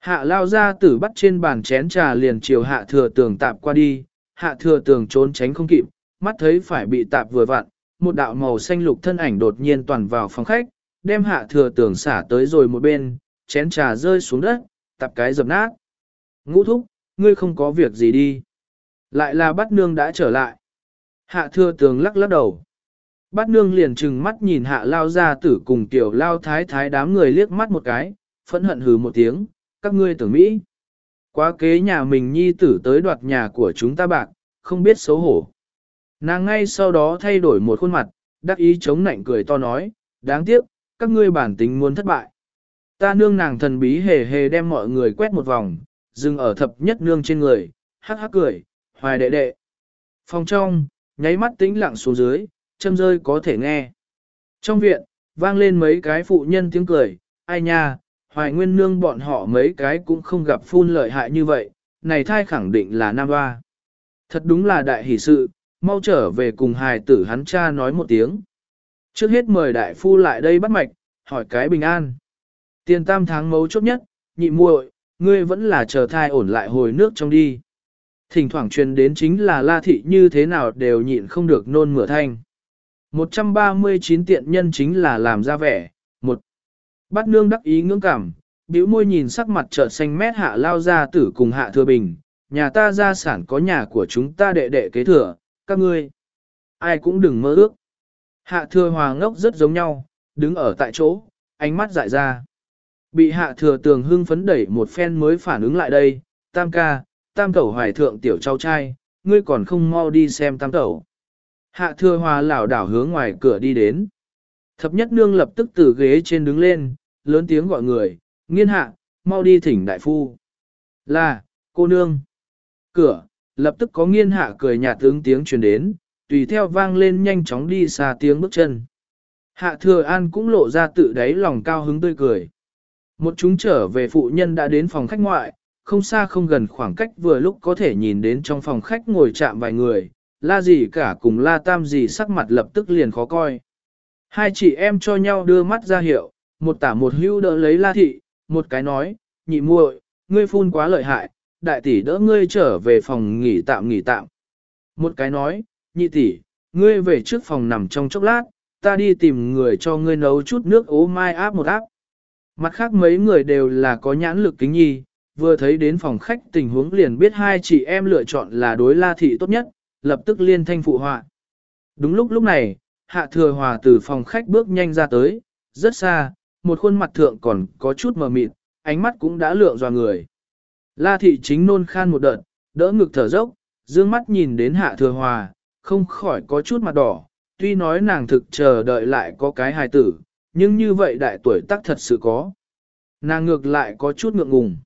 Hạ lao ra tử bắt trên bàn chén trà liền chiều hạ thừa tường tạp qua đi, hạ thừa tường trốn tránh không kịp, mắt thấy phải bị tạp vừa vặn, một đạo màu xanh lục thân ảnh đột nhiên toàn vào phòng khách, đem hạ thừa tưởng xả tới rồi một bên, chén trà rơi xuống đất, tập cái dập nát. Ngũ thúc, ngươi không có việc gì đi. Lại là bắt nương đã trở lại. Hạ thừa tường lắc lắc đầu. Bát nương liền trừng mắt nhìn hạ lao ra tử cùng tiểu lao thái thái đám người liếc mắt một cái, phẫn hận hừ một tiếng, các ngươi tưởng Mỹ. Quá kế nhà mình nhi tử tới đoạt nhà của chúng ta bạc, không biết xấu hổ. Nàng ngay sau đó thay đổi một khuôn mặt, đắc ý chống nạnh cười to nói, đáng tiếc, các ngươi bản tính muốn thất bại. Ta nương nàng thần bí hề hề đem mọi người quét một vòng, dừng ở thập nhất nương trên người, hắc hắc cười, hoài đệ đệ. Phòng trong, nháy mắt tĩnh lặng xuống dưới, châm rơi có thể nghe. Trong viện, vang lên mấy cái phụ nhân tiếng cười, ai nha, hoài nguyên nương bọn họ mấy cái cũng không gặp phun lợi hại như vậy, này thai khẳng định là nam hoa. Thật đúng là đại hỷ sự, mau trở về cùng hài tử hắn cha nói một tiếng. Trước hết mời đại phu lại đây bắt mạch, hỏi cái bình an. Tiền tam tháng mấu chốt nhất, nhị muội, ngươi vẫn là chờ thai ổn lại hồi nước trong đi. Thỉnh thoảng truyền đến chính là la thị như thế nào đều nhịn không được nôn mửa thanh. 139 tiện nhân chính là làm ra vẻ. Một, bát nương đắc ý ngưỡng cảm, bĩu môi nhìn sắc mặt chợt xanh mét hạ lao ra tử cùng hạ thừa bình, nhà ta gia sản có nhà của chúng ta đệ đệ kế thừa, các ngươi. Ai cũng đừng mơ ước. Hạ thừa hòa ngốc rất giống nhau, đứng ở tại chỗ, ánh mắt dại ra. Bị hạ thừa tường hưng phấn đẩy một phen mới phản ứng lại đây, tam ca, tam tẩu hoài thượng tiểu trao trai, ngươi còn không mau đi xem tam tẩu. Hạ thừa hòa lảo đảo hướng ngoài cửa đi đến. Thập nhất nương lập tức từ ghế trên đứng lên, lớn tiếng gọi người, nghiên hạ, mau đi thỉnh đại phu. Là, cô nương. Cửa, lập tức có nghiên hạ cười nhạt ứng tiếng truyền đến, tùy theo vang lên nhanh chóng đi xa tiếng bước chân. Hạ thừa an cũng lộ ra tự đáy lòng cao hứng tươi cười. Một chúng trở về phụ nhân đã đến phòng khách ngoại, không xa không gần khoảng cách vừa lúc có thể nhìn đến trong phòng khách ngồi chạm vài người, la gì cả cùng la tam gì sắc mặt lập tức liền khó coi. Hai chị em cho nhau đưa mắt ra hiệu, một tả một hưu đỡ lấy la thị, một cái nói, nhị muội, ngươi phun quá lợi hại, đại tỷ đỡ ngươi trở về phòng nghỉ tạm nghỉ tạm. Một cái nói, nhị tỷ, ngươi về trước phòng nằm trong chốc lát, ta đi tìm người cho ngươi nấu chút nước ố mai áp một áp. Mặt khác mấy người đều là có nhãn lực kính nhi, vừa thấy đến phòng khách tình huống liền biết hai chị em lựa chọn là đối la thị tốt nhất, lập tức liên thanh phụ họa. Đúng lúc lúc này, hạ thừa hòa từ phòng khách bước nhanh ra tới, rất xa, một khuôn mặt thượng còn có chút mờ mịt, ánh mắt cũng đã lượng dò người. La thị chính nôn khan một đợt, đỡ ngực thở dốc, dương mắt nhìn đến hạ thừa hòa, không khỏi có chút mặt đỏ, tuy nói nàng thực chờ đợi lại có cái hài tử, nhưng như vậy đại tuổi tác thật sự có. Nàng ngược lại có chút ngượng ngùng.